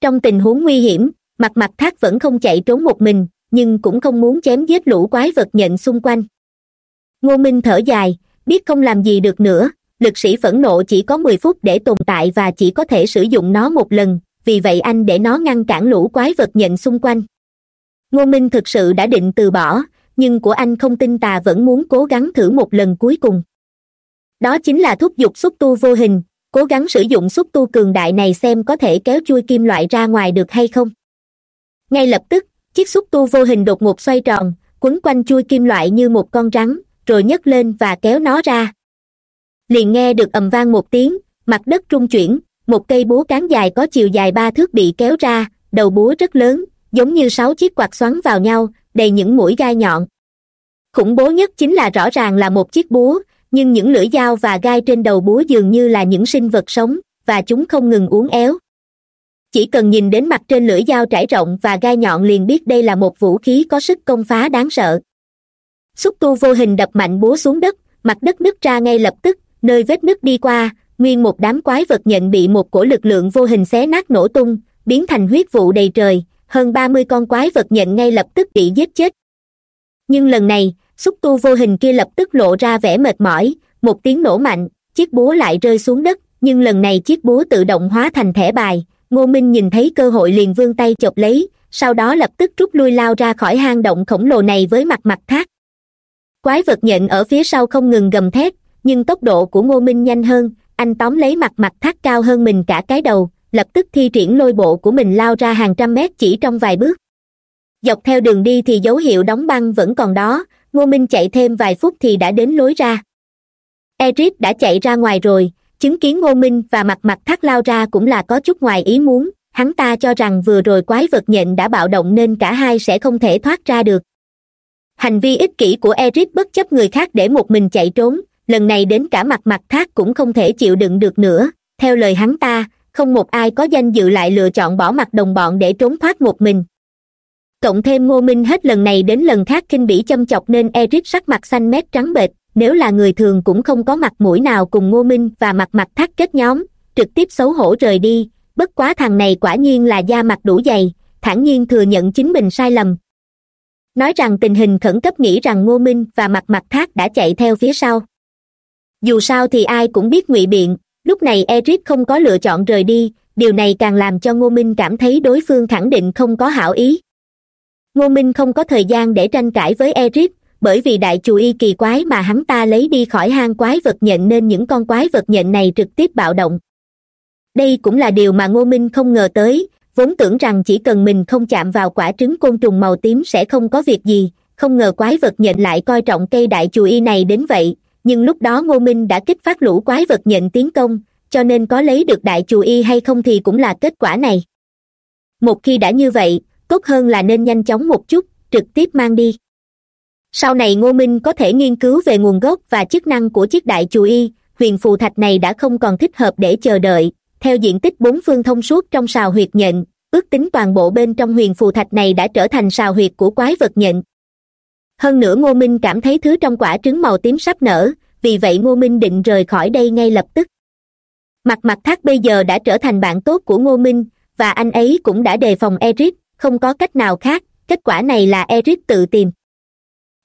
Trong tình huống nguy hiểm, mặt mặt thác vẫn không chạy trốn một mình, nhưng cũng không muốn chém giết lũ quái vật nhện xung quanh. Ngô minh thở dài biết không làm gì được nữa. Lực sĩ phẫn nộ chỉ có mười phút để tồn tại và chỉ có thể sử dụng nó một lần. Vì vậy anh để nó ngăn cản lũ quái vật nhận xung quanh. Ngô minh thực sự đã định từ bỏ, nhưng của anh không tin tà vẫn muốn cố gắng thử một lần cuối cùng. Đó chính là thúc giục xúc tu vô hình. Cố gắng sử dụng xúc tu cường đại này xem có thể kéo chui kim loại ra ngoài được hay không. Ngay lập tức, chiếc xúc tu vô hình đột ngột xoay tròn, quấn quanh chui kim loại như một con rắn rồi nhấc lên và kéo nó ra. Liền nghe được ầm vang một tiếng, mặt đất trung chuyển, một cây búa cán dài có chiều dài ba thước bị kéo ra, đầu búa rất lớn, giống như sáu chiếc quạt xoắn vào nhau, đầy những mũi gai nhọn. Khủng bố nhất chính là rõ ràng là một chiếc búa, nhưng những lưỡi dao và gai trên đầu búa dường như là những sinh vật sống, và chúng không ngừng uốn éo. Chỉ cần nhìn đến mặt trên lưỡi dao trải rộng và gai nhọn liền biết đây là một vũ khí có sức công phá đáng sợ xúc tu vô hình đập mạnh búa xuống đất, mặt đất nứt ra ngay lập tức, nơi vết nứt đi qua, nguyên một đám quái vật nhận bị một cổ lực lượng vô hình xé nát nổ tung, biến thành huyết vụ đầy trời, hơn ba mươi con quái vật nhận ngay lập tức bị giết chết. Nhưng lần này, xúc tu vô hình kia lập tức lộ ra vẻ mệt mỏi, một tiếng nổ mạnh, chiếc búa lại rơi xuống đất, nhưng lần này chiếc búa tự động hóa thành thẻ bài, ngô minh nhìn thấy cơ hội liền vươn tay chộp lấy, sau đó lập tức rút lui lao ra khỏi hang động khổng lồ này với mặt mặt thác quái vật nhện ở phía sau không ngừng gầm thét, nhưng tốc độ của ngô minh nhanh hơn, anh tóm lấy mặt mặt thác cao hơn mình cả cái đầu, lập tức thi triển lôi bộ của mình lao ra hàng trăm mét chỉ trong vài bước. Dọc theo đường đi thì dấu hiệu đóng băng vẫn còn đó, ngô minh chạy thêm vài phút thì đã đến lối ra. Eric đã chạy ra ngoài rồi, chứng kiến ngô minh và mặt mặt thác lao ra cũng là có chút ngoài ý muốn, hắn ta cho rằng vừa rồi quái vật nhện đã bạo động nên cả hai sẽ không thể thoát ra được hành vi ích kỷ của eric bất chấp người khác để một mình chạy trốn, lần này đến cả mặt mặt thác cũng không thể chịu đựng được nữa. Theo lời hắn ta, không một ai có danh dự lại lựa chọn bỏ mặt đồng bọn để trốn thoát một mình. Cộng thêm ngô minh hết lần này đến lần khác kinh bỉ châm chọc nên eric sắc mặt xanh mét trắng bệch, nếu là người thường cũng không có mặt mũi nào cùng ngô minh và mặt mặt thác kết nhóm, trực tiếp xấu hổ rời đi, bất quá thằng này quả nhiên là da mặt đủ dày, thản nhiên thừa nhận chính mình sai lầm nói rằng tình hình khẩn cấp nghĩ rằng ngô minh và mặt mặt thác đã chạy theo phía sau. Dù sao thì ai cũng biết ngụy biện, lúc này eric không có lựa chọn rời đi, điều này càng làm cho ngô minh cảm thấy đối phương khẳng định không có hảo ý. Ngô minh không có thời gian để tranh cãi với eric, bởi vì đại chù y kỳ quái mà hắn ta lấy đi khỏi hang quái vật nhện nên những con quái vật nhện này trực tiếp bạo động. Đây cũng là điều mà ngô minh không ngờ tới vốn tưởng rằng chỉ cần mình không chạm vào quả trứng côn trùng màu tím sẽ không có việc gì, không ngờ quái vật nhện lại coi trọng cây đại chù y này đến vậy. Nhưng lúc đó ngô minh đã kích phát lũ quái vật nhện tiến công, cho nên có lấy được đại chù y hay không thì cũng là kết quả này. Một khi đã như vậy, tốt hơn là nên nhanh chóng một chút, trực tiếp mang đi. Sau này ngô minh có thể nghiên cứu về nguồn gốc và chức năng của chiếc đại chù y, huyền phù thạch này đã không còn thích hợp để chờ đợi theo diện tích bốn phương thông suốt trong sào huyệt nhện, ước tính toàn bộ bên trong huyền phù thạch này đã trở thành sào huyệt của quái vật nhện. Hơn nữa ngô minh cảm thấy thứ trong quả trứng màu tím sắp nở, vì vậy ngô minh định rời khỏi đây ngay lập tức. Mặt mặt thác bây giờ đã trở thành bạn tốt của ngô minh, và anh ấy cũng đã đề phòng eric, không có cách nào khác, kết quả này là eric tự tìm.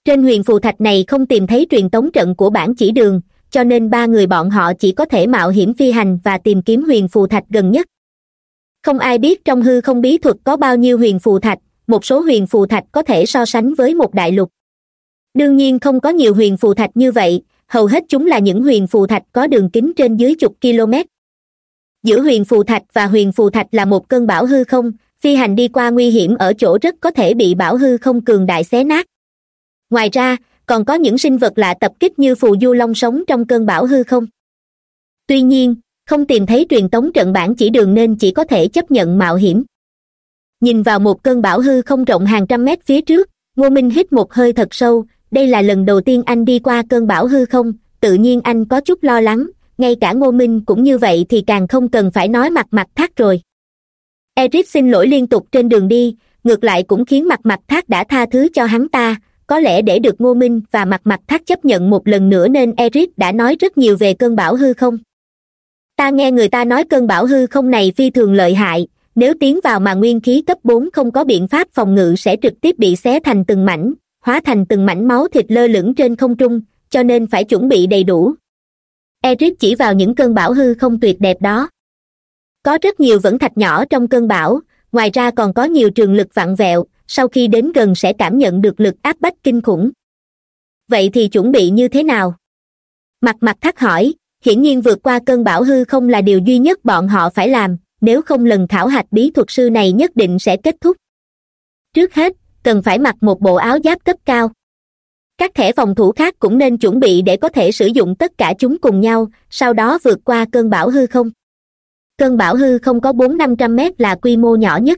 Trên huyền phù thạch này không tìm thấy truyền tống trận của bản chỉ đường cho nên ba người bọn họ chỉ có thể mạo hiểm phi hành và tìm kiếm huyền phù thạch gần nhất. Không ai biết trong hư không bí thuật có bao nhiêu huyền phù thạch, một số huyền phù thạch có thể so sánh với một đại lục. Đương nhiên không có nhiều huyền phù thạch như vậy, hầu hết chúng là những huyền phù thạch có đường kính trên dưới chục km. Giữa huyền phù thạch và huyền phù thạch là một cơn bão hư không, phi hành đi qua nguy hiểm ở chỗ rất có thể bị bão hư không cường đại xé nát. Ngoài ra còn có những sinh vật lạ tập kích như phù du long sống trong cơn bão hư không? Tuy nhiên, không tìm thấy truyền tống trận bản chỉ đường nên chỉ có thể chấp nhận mạo hiểm. Nhìn vào một cơn bão hư không rộng hàng trăm mét phía trước, ngô minh hít một hơi thật sâu, đây là lần đầu tiên anh đi qua cơn bão hư không, tự nhiên anh có chút lo lắng, ngay cả ngô minh cũng như vậy thì càng không cần phải nói mặt mặt thác rồi. Eric xin lỗi liên tục trên đường đi, ngược lại cũng khiến mặt mặt thác đã tha thứ cho hắn ta có lẽ để được ngô minh và mặt mặt thác chấp nhận một lần nữa nên eric đã nói rất nhiều về cơn bão hư không. Ta nghe người ta nói cơn bão hư không này phi thường lợi hại, nếu tiến vào mà nguyên khí cấp bốn không có biện pháp phòng ngự sẽ trực tiếp bị xé thành từng mảnh, hóa thành từng mảnh máu thịt lơ lửng trên không trung, cho nên phải chuẩn bị đầy đủ. Eric chỉ vào những cơn bão hư không tuyệt đẹp đó. Có rất nhiều vẫn thạch nhỏ trong cơn bão, ngoài ra còn có nhiều trường lực vặn vẹo sau khi đến gần sẽ cảm nhận được lực áp bách kinh khủng. Vậy thì chuẩn bị như thế nào? Mặt mặt thắc hỏi, hiển nhiên vượt qua cơn bão hư không là điều duy nhất bọn họ phải làm, nếu không lần khảo hạch bí thuật sư này nhất định sẽ kết thúc. Trước hết, cần phải mặc một bộ áo giáp cấp cao. Các thẻ phòng thủ khác cũng nên chuẩn bị để có thể sử dụng tất cả chúng cùng nhau, sau đó vượt qua cơn bão hư không. Cơn bão hư không có bốn năm trăm mét là quy mô nhỏ nhất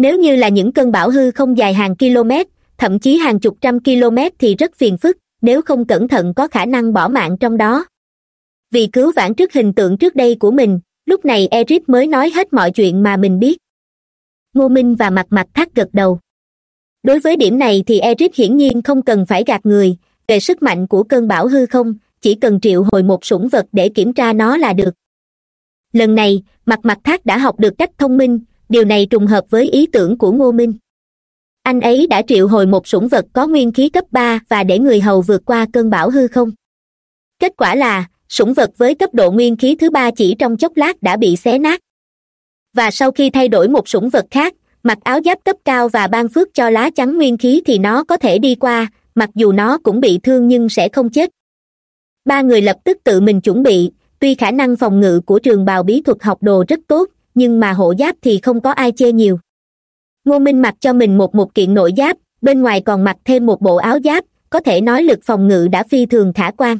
nếu như là những cơn bão hư không dài hàng km, thậm chí hàng chục trăm km thì rất phiền phức, nếu không cẩn thận có khả năng bỏ mạng trong đó. Vì cứu vãn trước hình tượng trước đây của mình, lúc này eric mới nói hết mọi chuyện mà mình biết. Ngô minh và mặt mặt thắt gật đầu. Đối với điểm này thì eric hiển nhiên không cần phải gạt người, về sức mạnh của cơn bão hư không, chỉ cần triệu hồi một sủng vật để kiểm tra nó là được. Lần này mặt mặt thác đã học được cách thông minh điều này trùng hợp với ý tưởng của ngô minh. Anh ấy đã triệu hồi một sủng vật có nguyên khí cấp ba và để người hầu vượt qua cơn bão hư không? Kết quả là, sủng vật với cấp độ nguyên khí thứ ba chỉ trong chốc lát đã bị xé nát. Và sau khi thay đổi một sủng vật khác, mặc áo giáp cấp cao và ban phước cho lá chắn nguyên khí thì nó có thể đi qua, mặc dù nó cũng bị thương nhưng sẽ không chết. Ba người lập tức tự mình chuẩn bị, tuy khả năng phòng ngự của trường bào bí thuật học đồ rất tốt nhưng mà hộ giáp thì không có ai chê nhiều. Ngô minh mặc cho mình một một kiện nội giáp, bên ngoài còn mặc thêm một bộ áo giáp, có thể nói lực phòng ngự đã phi thường khả quan.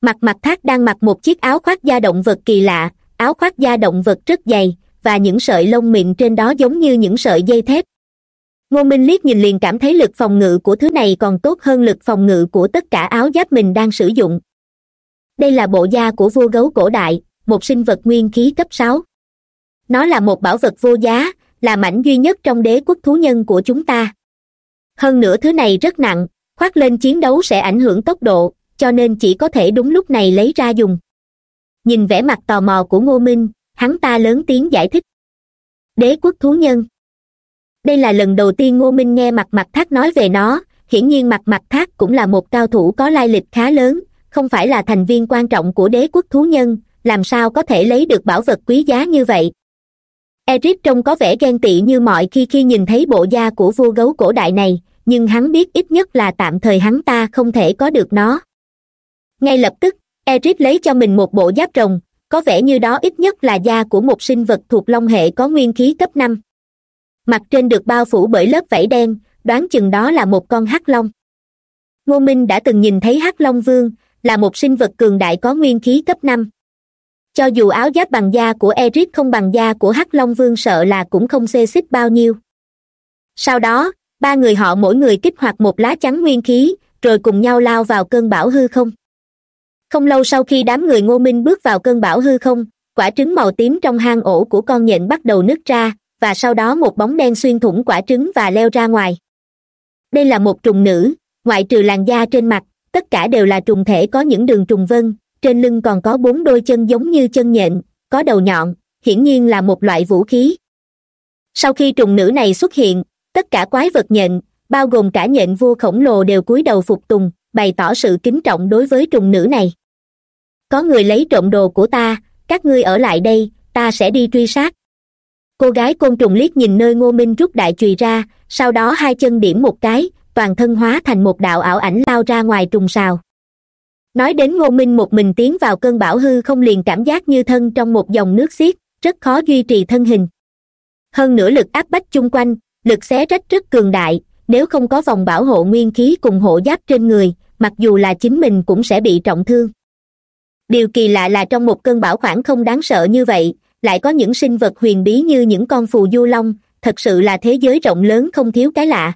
Mặt mặt thác đang mặc một chiếc áo khoác da động vật kỳ lạ, áo khoác da động vật rất dày, và những sợi lông mịn trên đó giống như những sợi dây thép. Ngô minh liếc nhìn liền cảm thấy lực phòng ngự của thứ này còn tốt hơn lực phòng ngự của tất cả áo giáp mình đang sử dụng. Đây là bộ da của vua gấu cổ đại, một sinh vật nguyên khí cấp sáu nó là một bảo vật vô giá, là mảnh duy nhất trong đế quốc thú nhân của chúng ta. Hơn nữa thứ này rất nặng, khoác lên chiến đấu sẽ ảnh hưởng tốc độ, cho nên chỉ có thể đúng lúc này lấy ra dùng. Nhìn vẻ mặt tò mò của ngô minh, hắn ta lớn tiếng giải thích. Đế quốc thú nhân. Đây là lần đầu tiên ngô minh nghe mặt mặt thác nói về nó, hiển nhiên mặt mặt thác cũng là một cao thủ có lai lịch khá lớn, không phải là thành viên quan trọng của đế quốc thú nhân, làm sao có thể lấy được bảo vật quý giá như vậy? Eric trông có vẻ ghen tị như mọi khi khi nhìn thấy bộ da của vua gấu cổ đại này, nhưng hắn biết ít nhất là tạm thời hắn ta không thể có được nó. Ngay lập tức, eric lấy cho mình một bộ giáp rồng, có vẻ như đó ít nhất là da của một sinh vật thuộc long hệ có nguyên khí cấp năm. Mặt trên được bao phủ bởi lớp vảy đen, đoán chừng đó là một con hắc long. Ngô minh đã từng nhìn thấy hắc long vương, là một sinh vật cường đại có nguyên khí cấp năm cho dù áo giáp bằng da của eric không bằng da của hắc long vương sợ là cũng không xê xích bao nhiêu. Sau đó, ba người họ mỗi người kích hoạt một lá chắn nguyên khí, rồi cùng nhau lao vào cơn bão hư không. Không lâu sau khi đám người ngô minh bước vào cơn bão hư không, quả trứng màu tím trong hang ổ của con nhện bắt đầu nứt ra, và sau đó một bóng đen xuyên thủng quả trứng và leo ra ngoài. Đây là một trùng nữ, ngoại trừ làn da trên mặt, tất cả đều là trùng thể có những đường trùng vân trên lưng còn có bốn đôi chân giống như chân nhện, có đầu nhọn, hiển nhiên là một loại vũ khí. Sau khi trùng nữ này xuất hiện, tất cả quái vật nhện, bao gồm cả nhện vua khổng lồ đều cúi đầu phục tùng, bày tỏ sự kính trọng đối với trùng nữ này. Có người lấy trộm đồ của ta, các ngươi ở lại đây, ta sẽ đi truy sát. Cô gái côn trùng liếc nhìn nơi ngô minh rút đại chùy ra, sau đó hai chân điểm một cái, toàn thân hóa thành một đạo ảo ảnh lao ra ngoài trùng sào nói đến ngô minh một mình tiến vào cơn bão hư không liền cảm giác như thân trong một dòng nước xiết, rất khó duy trì thân hình. Hơn nữa lực áp bách chung quanh, lực xé rách rất cường đại, nếu không có vòng bảo hộ nguyên khí cùng hộ giáp trên người, mặc dù là chính mình cũng sẽ bị trọng thương. Điều kỳ lạ là trong một cơn bão khoảng không đáng sợ như vậy, lại có những sinh vật huyền bí như những con phù du long, thật sự là thế giới rộng lớn không thiếu cái lạ.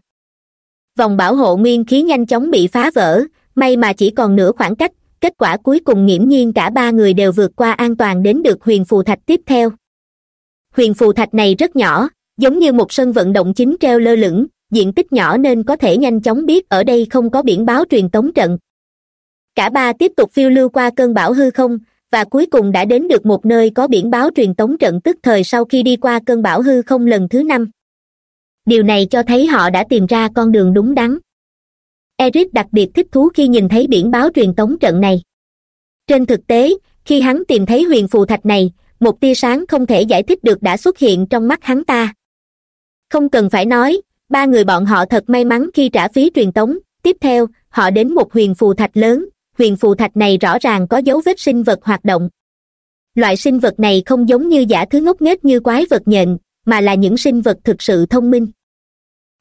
Vòng bảo hộ nguyên khí nhanh chóng bị phá vỡ may mà chỉ còn nửa khoảng cách, kết quả cuối cùng nghiễm nhiên cả ba người đều vượt qua an toàn đến được huyền phù thạch tiếp theo. Huyền phù thạch này rất nhỏ, giống như một sân vận động chính treo lơ lửng, diện tích nhỏ nên có thể nhanh chóng biết ở đây không có biển báo truyền tống trận. Cả ba tiếp tục phiêu lưu qua cơn bão hư không, và cuối cùng đã đến được một nơi có biển báo truyền tống trận tức thời sau khi đi qua cơn bão hư không lần thứ năm. Điều này cho thấy họ đã tìm ra con đường đúng đắn eric đặc biệt thích thú khi nhìn thấy biển báo truyền tống trận này. Trên thực tế, khi hắn tìm thấy huyền phù thạch này, một tia sáng không thể giải thích được đã xuất hiện trong mắt hắn ta. Không cần phải nói, ba người bọn họ thật may mắn khi trả phí truyền tống. Tiếp theo, họ đến một huyền phù thạch lớn. Huyền phù thạch này rõ ràng có dấu vết sinh vật hoạt động. Loại sinh vật này không giống như giả thứ ngốc nghếch như quái vật nhện, mà là những sinh vật thực sự thông minh.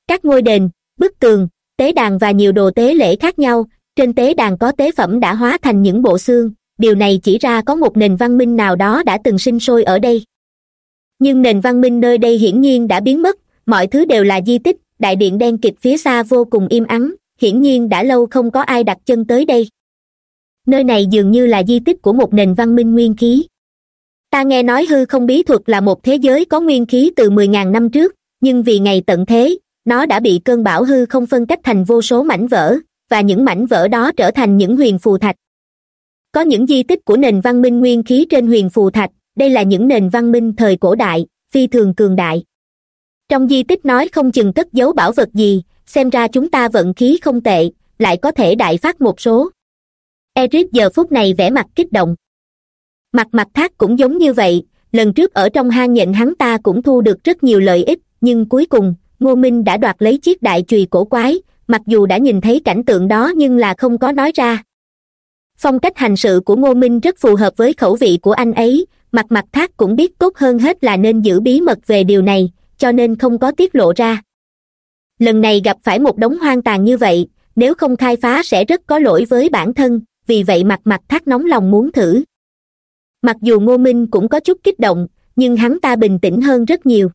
Các ngôi đền, bức tường tế đàn và nhiều đồ tế lễ khác nhau, trên tế đàn có tế phẩm đã hóa thành những bộ xương, điều này chỉ ra có một nền văn minh nào đó đã từng sinh sôi ở đây. Nhưng nền văn minh nơi đây hiển nhiên đã biến mất, mọi thứ đều là di tích, đại điện đen kịt phía xa vô cùng im ắng, hiển nhiên đã lâu không có ai đặt chân tới đây. Nơi này dường như là di tích của một nền văn minh nguyên khí. Ta nghe nói hư không bí thuật là một thế giới có nguyên khí từ mười ngàn năm trước, nhưng vì ngày tận thế nó đã bị cơn bão hư không phân cách thành vô số mảnh vỡ, và những mảnh vỡ đó trở thành những huyền phù thạch. Có những di tích của nền văn minh nguyên khí trên huyền phù thạch, đây là những nền văn minh thời cổ đại, phi thường cường đại. Trong di tích nói không chừng cất giấu bảo vật gì, xem ra chúng ta vận khí không tệ, lại có thể đại phát một số. Eric giờ phút này vẻ mặt kích động. Mặt mặt thác cũng giống như vậy, lần trước ở trong hang nhện hắn ta cũng thu được rất nhiều lợi ích, nhưng cuối cùng ngô minh đã đoạt lấy chiếc đại chùy cổ quái, mặc dù đã nhìn thấy cảnh tượng đó nhưng là không có nói ra. Phong cách hành sự của ngô minh rất phù hợp với khẩu vị của anh ấy, mặt mặt thác cũng biết tốt hơn hết là nên giữ bí mật về điều này, cho nên không có tiết lộ ra. Lần này gặp phải một đống hoang tàn như vậy, nếu không khai phá sẽ rất có lỗi với bản thân, vì vậy mặt mặt thác nóng lòng muốn thử. Mặc dù ngô minh cũng có chút kích động, nhưng hắn ta bình tĩnh hơn rất nhiều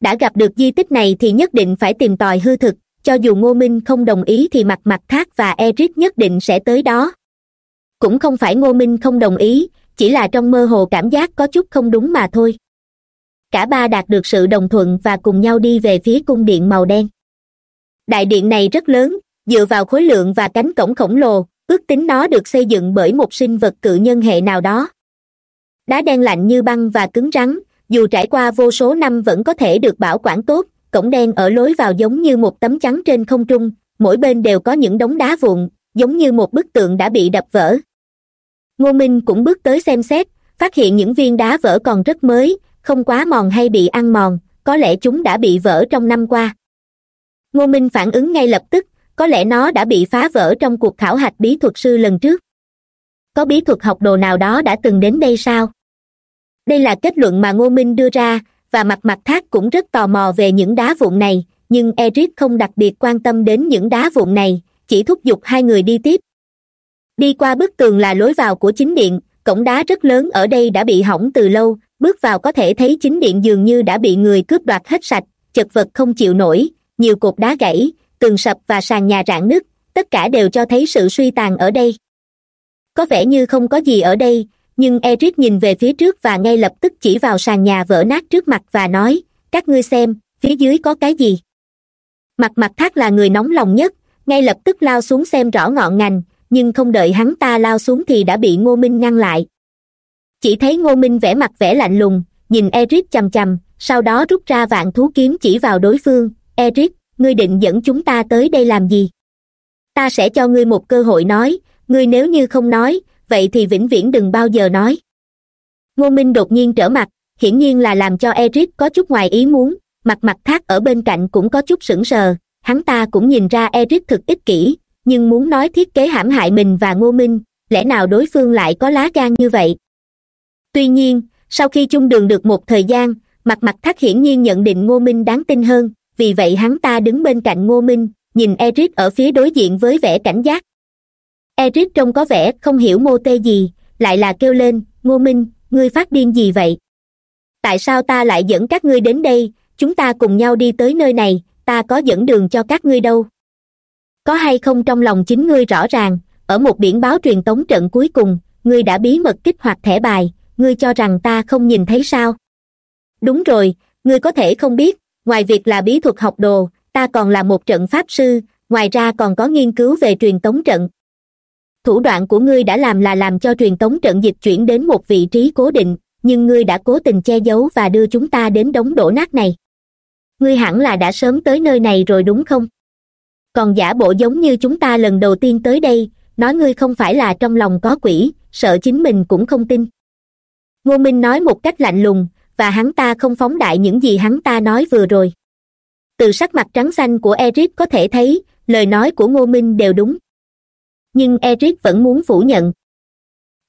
đã gặp được di tích này thì nhất định phải tìm tòi hư thực, cho dù ngô minh không đồng ý thì mặt mặt thác và eric nhất định sẽ tới đó. Cũng không phải ngô minh không đồng ý, chỉ là trong mơ hồ cảm giác có chút không đúng mà thôi. Cả ba đạt được sự đồng thuận và cùng nhau đi về phía cung điện màu đen. Đại điện này rất lớn, dựa vào khối lượng và cánh cổng khổng lồ, ước tính nó được xây dựng bởi một sinh vật cự nhân hệ nào đó. Đá đen lạnh như băng và cứng rắn dù trải qua vô số năm vẫn có thể được bảo quản tốt, cổng đen ở lối vào giống như một tấm chắn trên không trung, mỗi bên đều có những đống đá vụn, giống như một bức tượng đã bị đập vỡ. Ngô minh cũng bước tới xem xét, phát hiện những viên đá vỡ còn rất mới, không quá mòn hay bị ăn mòn, có lẽ chúng đã bị vỡ trong năm qua. Ngô minh phản ứng ngay lập tức, có lẽ nó đã bị phá vỡ trong cuộc khảo hạch bí thuật sư lần trước. Có bí thuật học đồ nào đó đã từng đến đây sao? Đây là kết luận mà ngô minh đưa ra, và mặt mặt thác cũng rất tò mò về những đá vụn này, nhưng eric không đặc biệt quan tâm đến những đá vụn này, chỉ thúc giục hai người đi tiếp. Đi qua bức tường là lối vào của chính điện, cổng đá rất lớn ở đây đã bị hỏng từ lâu, bước vào có thể thấy chính điện dường như đã bị người cướp đoạt hết sạch, chật vật không chịu nổi, nhiều cột đá gãy, tường sập và sàn nhà rạn nứt, tất cả đều cho thấy sự suy tàn ở đây. Có vẻ như không có gì ở đây nhưng eric nhìn về phía trước và ngay lập tức chỉ vào sàn nhà vỡ nát trước mặt và nói, các ngươi xem, phía dưới có cái gì? Mặt mặt thác là người nóng lòng nhất, ngay lập tức lao xuống xem rõ ngọn ngành, nhưng không đợi hắn ta lao xuống thì đã bị ngô minh ngăn lại. Chỉ thấy ngô minh vẻ mặt vẻ lạnh lùng, nhìn eric chằm chằm, sau đó rút ra vạn thú kiếm chỉ vào đối phương, eric, ngươi định dẫn chúng ta tới đây làm gì? Ta sẽ cho ngươi một cơ hội nói, ngươi nếu như không nói vậy thì vĩnh viễn đừng bao giờ nói. Ngô minh đột nhiên trở mặt, hiển nhiên là làm cho eric có chút ngoài ý muốn, mặt mặt thác ở bên cạnh cũng có chút sững sờ, hắn ta cũng nhìn ra eric thực ích kỷ, nhưng muốn nói thiết kế hãm hại mình và ngô minh, lẽ nào đối phương lại có lá gan như vậy? Tuy nhiên, sau khi chung đường được một thời gian, mặt mặt thác hiển nhiên nhận định ngô minh đáng tin hơn, vì vậy hắn ta đứng bên cạnh ngô minh, nhìn eric ở phía đối diện với vẻ cảnh giác eric trông có vẻ không hiểu mô tê gì, lại là kêu lên, ngô minh, ngươi phát điên gì vậy? Tại sao ta lại dẫn các ngươi đến đây? Chúng ta cùng nhau đi tới nơi này, ta có dẫn đường cho các ngươi đâu. Có hay không trong lòng chính ngươi rõ ràng, ở một biển báo truyền tống trận cuối cùng, ngươi đã bí mật kích hoạt thẻ bài, ngươi cho rằng ta không nhìn thấy sao? Đúng rồi, ngươi có thể không biết, ngoài việc là bí thuật học đồ, ta còn là một trận pháp sư, ngoài ra còn có nghiên cứu về truyền tống trận thủ đoạn của ngươi đã làm là làm cho truyền tống trận dịch chuyển đến một vị trí cố định, nhưng ngươi đã cố tình che giấu và đưa chúng ta đến đống đổ nát này. Ngươi hẳn là đã sớm tới nơi này rồi đúng không? Còn giả bộ giống như chúng ta lần đầu tiên tới đây, nói ngươi không phải là trong lòng có quỷ, sợ chính mình cũng không tin. Ngô minh nói một cách lạnh lùng, và hắn ta không phóng đại những gì hắn ta nói vừa rồi. Từ sắc mặt trắng xanh của eric có thể thấy, lời nói của ngô minh đều đúng nhưng eric vẫn muốn phủ nhận.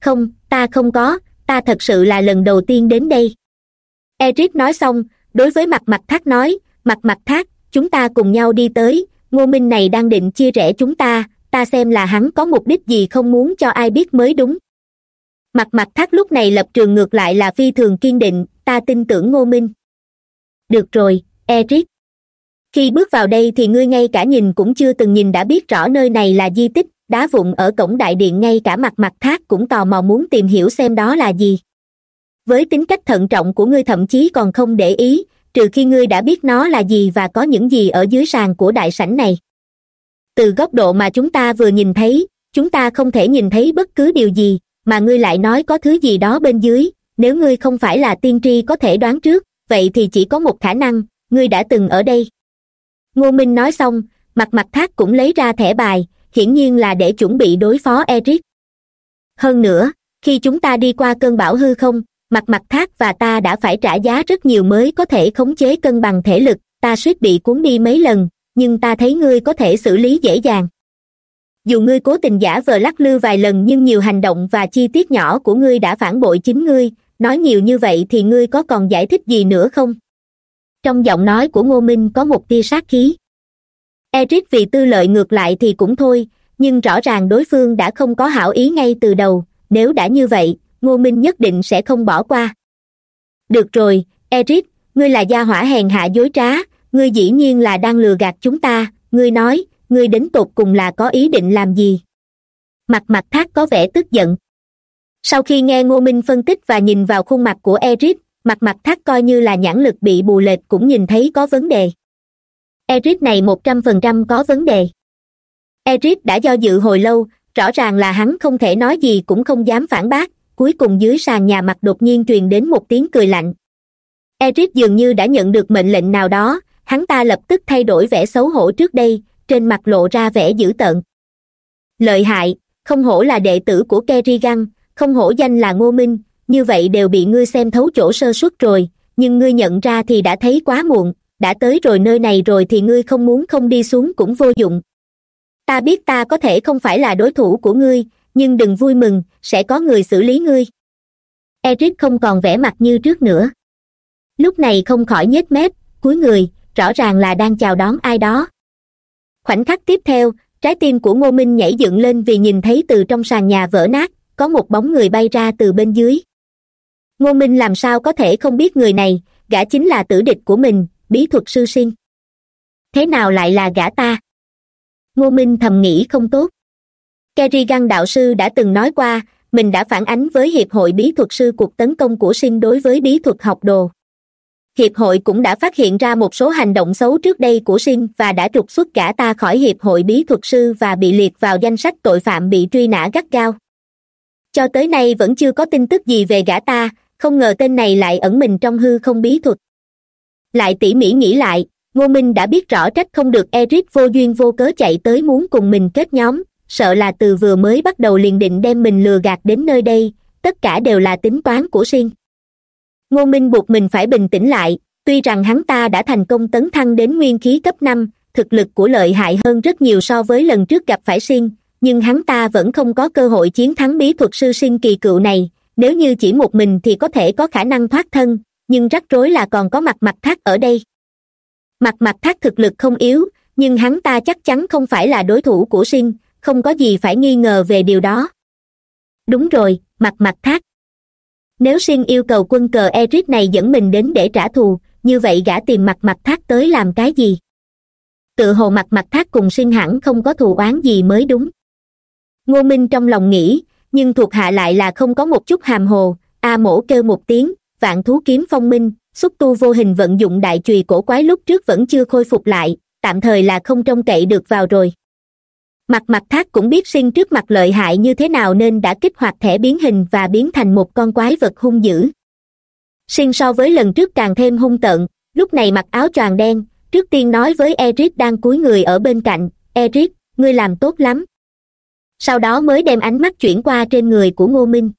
Không, ta không có, ta thật sự là lần đầu tiên đến đây. Eric nói xong, đối với mặt mặt thác nói, mặt mặt thác chúng ta cùng nhau đi tới, ngô minh này đang định chia rẽ chúng ta ta xem là hắn có mục đích gì không muốn cho ai biết mới đúng. Mặt mặt thác lúc này lập trường ngược lại là phi thường kiên định, ta tin tưởng ngô minh. Được rồi, eric. Khi bước vào đây thì ngươi ngay cả nhìn cũng chưa từng nhìn đã biết rõ nơi này là di tích đá vụn ở cổng đại điện ngay cả mặt mặt thác cũng tò mò muốn tìm hiểu xem đó là gì. Với tính cách thận trọng của ngươi thậm chí còn không để ý, trừ khi ngươi đã biết nó là gì và có những gì ở dưới sàn của đại sảnh này. Từ góc độ mà chúng ta vừa nhìn thấy, chúng ta không thể nhìn thấy bất cứ điều gì, mà ngươi lại nói có thứ gì đó bên dưới, nếu ngươi không phải là tiên tri có thể đoán trước, vậy thì chỉ có một khả năng, ngươi đã từng ở đây. Ngô minh nói xong, mặt mặt thác cũng lấy ra thẻ bài hiển nhiên là để chuẩn bị đối phó eric. Hơn nữa, khi chúng ta đi qua cơn bão hư không, mặt mặt thác và ta đã phải trả giá rất nhiều mới có thể khống chế cân bằng thể lực, ta suýt bị cuốn đi mấy lần, nhưng ta thấy ngươi có thể xử lý dễ dàng. Dù ngươi cố tình giả vờ lắc lư vài lần nhưng nhiều hành động và chi tiết nhỏ của ngươi đã phản bội chính ngươi, nói nhiều như vậy thì ngươi có còn giải thích gì nữa không? Trong giọng nói của ngô minh có một tia sát khí eric vì tư lợi ngược lại thì cũng thôi, nhưng rõ ràng đối phương đã không có hảo ý ngay từ đầu, nếu đã như vậy, ngô minh nhất định sẽ không bỏ qua. Được rồi, eric, ngươi là gia hỏa hèn hạ dối trá, ngươi dĩ nhiên là đang lừa gạt chúng ta, ngươi nói, ngươi đến tột cùng là có ý định làm gì? Mặt mặt thác có vẻ tức giận. Sau khi nghe ngô minh phân tích và nhìn vào khuôn mặt của eric, mặt mặt thác coi như là nhãn lực bị bù lệch cũng nhìn thấy có vấn đề eric này một trăm phần trăm có vấn đề. Eric đã do dự hồi lâu, rõ ràng là hắn không thể nói gì cũng không dám phản bác, cuối cùng dưới sàn nhà mặt đột nhiên truyền đến một tiếng cười lạnh. Eric dường như đã nhận được mệnh lệnh nào đó, hắn ta lập tức thay đổi vẻ xấu hổ trước đây, trên mặt lộ ra vẻ dữ tợn. Lợi hại, không hổ là đệ tử của kerrigan, không hổ danh là ngô minh, như vậy đều bị ngươi xem thấu chỗ sơ suất rồi, nhưng ngươi nhận ra thì đã thấy quá muộn đã tới rồi nơi này rồi thì ngươi không muốn không đi xuống cũng vô dụng. Ta biết ta có thể không phải là đối thủ của ngươi, nhưng đừng vui mừng, sẽ có người xử lý ngươi. Eric không còn vẻ mặt như trước nữa. Lúc này không khỏi nhếch mép, cúi người, rõ ràng là đang chào đón ai đó. Khoảnh khắc tiếp theo, trái tim của ngô minh nhảy dựng lên vì nhìn thấy từ trong sàn nhà vỡ nát, có một bóng người bay ra từ bên dưới. Ngô minh làm sao có thể không biết người này, gã chính là tử địch của mình bí thuật sư sinh thế nào lại là gã ta? Ngô minh thầm nghĩ không tốt. Kerrigan đạo sư đã từng nói qua, mình đã phản ánh với hiệp hội bí thuật sư cuộc tấn công của sinh đối với bí thuật học đồ. Hiệp hội cũng đã phát hiện ra một số hành động xấu trước đây của sinh và đã trục xuất gã ta khỏi hiệp hội bí thuật sư và bị liệt vào danh sách tội phạm bị truy nã gắt gao. Cho tới nay vẫn chưa có tin tức gì về gã ta, không ngờ tên này lại ẩn mình trong hư không bí thuật lại tỉ mỉ nghĩ lại, ngô minh đã biết rõ trách không được eric vô duyên vô cớ chạy tới muốn cùng mình kết nhóm, sợ là từ vừa mới bắt đầu liền định đem mình lừa gạt đến nơi đây, tất cả đều là tính toán của sinh ngô minh buộc mình phải bình tĩnh lại, tuy rằng hắn ta đã thành công tấn thăng đến nguyên khí cấp năm, thực lực của lợi hại hơn rất nhiều so với lần trước gặp phải sinh nhưng hắn ta vẫn không có cơ hội chiến thắng bí thuật sư sinh kỳ cựu này, nếu như chỉ một mình thì có thể có khả năng thoát thân nhưng rắc rối là còn có mặt mặt thác ở đây. Mặt mặt thác thực lực không yếu, nhưng hắn ta chắc chắn không phải là đối thủ của sinh không có gì phải nghi ngờ về điều đó. Đúng rồi, mặt mặt thác nếu sinh yêu cầu quân cờ eric này dẫn mình đến để trả thù, như vậy gã tìm mặt mặt thác tới làm cái gì? Tự hồ mặt mặt thác cùng sinh hẳn không có thù oán gì mới đúng. Ngô minh trong lòng nghĩ, nhưng thuộc hạ lại là không có một chút hàm hồ, a mổ kêu một tiếng vạn thú kiếm phong minh, xúc tu vô hình vận dụng đại chùy cổ quái lúc trước vẫn chưa khôi phục lại, tạm thời là không trông cậy được vào rồi. Mặt mặt thác cũng biết sinh trước mặt lợi hại như thế nào nên đã kích hoạt thẻ biến hình và biến thành một con quái vật hung dữ. Sinh so với lần trước càng thêm hung tợn, lúc này mặc áo choàng đen, trước tiên nói với eric đang cúi người ở bên cạnh, eric, ngươi làm tốt lắm. Sau đó mới đem ánh mắt chuyển qua trên người của ngô minh.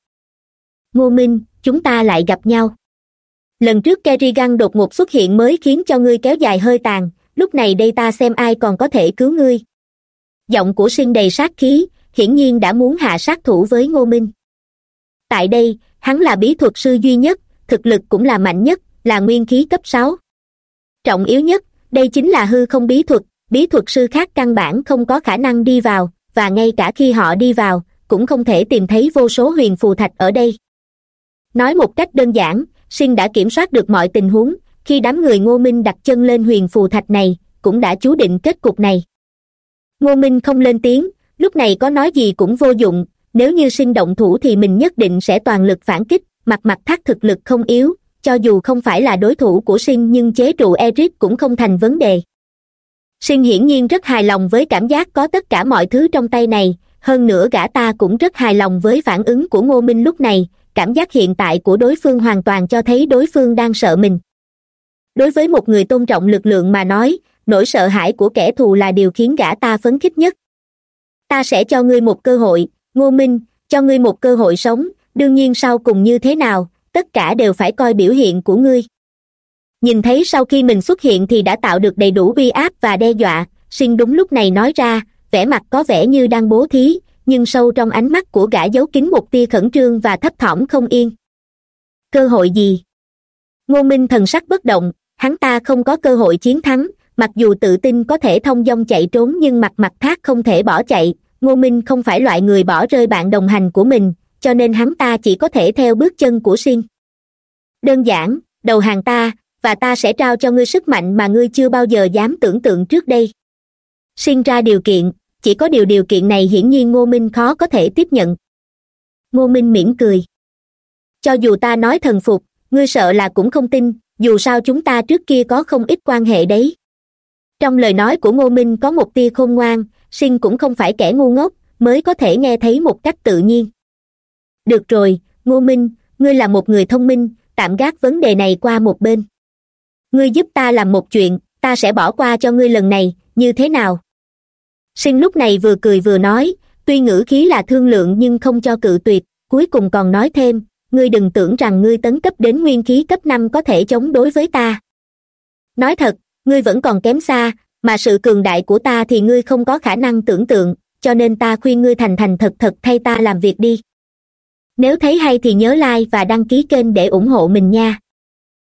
Ngô minh chúng ta lại gặp nhau. Lần trước kerrigan đột ngột xuất hiện mới khiến cho ngươi kéo dài hơi tàn, lúc này đây ta xem ai còn có thể cứu ngươi. Giọng của sinh đầy sát khí, hiển nhiên đã muốn hạ sát thủ với ngô minh. Tại đây, hắn là bí thuật sư duy nhất, thực lực cũng là mạnh nhất, là nguyên khí cấp sáu. Trọng yếu nhất, đây chính là hư không bí thuật bí thuật sư khác căn bản không có khả năng đi vào, và ngay cả khi họ đi vào, cũng không thể tìm thấy vô số huyền phù thạch ở đây nói một cách đơn giản sinh đã kiểm soát được mọi tình huống, khi đám người ngô minh đặt chân lên huyền phù thạch này, cũng đã chú định kết cục này. Ngô minh không lên tiếng, lúc này có nói gì cũng vô dụng, nếu như sinh động thủ thì mình nhất định sẽ toàn lực phản kích, mặt mặt thác thực lực không yếu, cho dù không phải là đối thủ của sinh nhưng chế trụ eric cũng không thành vấn đề. Sinh hiển nhiên rất hài lòng với cảm giác có tất cả mọi thứ trong tay này, hơn nữa gã ta cũng rất hài lòng với phản ứng của ngô minh lúc này cảm giác hiện tại của đối phương hoàn toàn cho thấy đối phương đang sợ mình. Đối với một người tôn trọng lực lượng mà nói, nỗi sợ hãi của kẻ thù là điều khiến gã ta phấn khích nhất. Ta sẽ cho ngươi một cơ hội, ngô minh, cho ngươi một cơ hội sống, đương nhiên sau cùng như thế nào, tất cả đều phải coi biểu hiện của ngươi. Nhìn thấy sau khi mình xuất hiện thì đã tạo được đầy đủ uy áp và đe dọa, sinh đúng lúc này nói ra, vẻ mặt có vẻ như đang bố thí nhưng sâu trong ánh mắt của gã giấu kín một tia khẩn trương và thấp thỏm không yên. Cơ hội gì? Ngô minh thần sắc bất động, hắn ta không có cơ hội chiến thắng, mặc dù tự tin có thể thông dong chạy trốn nhưng mặt mặt thác không thể bỏ chạy, ngô minh không phải loại người bỏ rơi bạn đồng hành của mình, cho nên hắn ta chỉ có thể theo bước chân của xin đơn giản, đầu hàng ta, và ta sẽ trao cho ngươi sức mạnh mà ngươi chưa bao giờ dám tưởng tượng trước đây. Sinh ra điều kiện chỉ có điều điều kiện này hiển nhiên ngô minh khó có thể tiếp nhận. Ngô minh mỉm cười. Cho dù ta nói thần phục, ngươi sợ là cũng không tin, dù sao chúng ta trước kia có không ít quan hệ đấy. Trong lời nói của ngô minh có một tia khôn ngoan, sinh cũng không phải kẻ ngu ngốc, mới có thể nghe thấy một cách tự nhiên. Được rồi, ngô minh, ngươi là một người thông minh, tạm gác vấn đề này qua một bên. Ngươi giúp ta làm một chuyện, ta sẽ bỏ qua cho ngươi lần này, như thế nào? Sinh lúc này vừa cười vừa nói, tuy ngữ khí là thương lượng nhưng không cho cự tuyệt, cuối cùng còn nói thêm, ngươi đừng tưởng rằng ngươi tấn cấp đến nguyên khí cấp năm có thể chống đối với ta. Nói thật, ngươi vẫn còn kém xa, mà sự cường đại của ta thì ngươi không có khả năng tưởng tượng, cho nên ta khuyên ngươi thành thành thật thật thay ta làm việc đi. Nếu thấy hay thì nhớ like và đăng ký kênh để ủng hộ mình nha.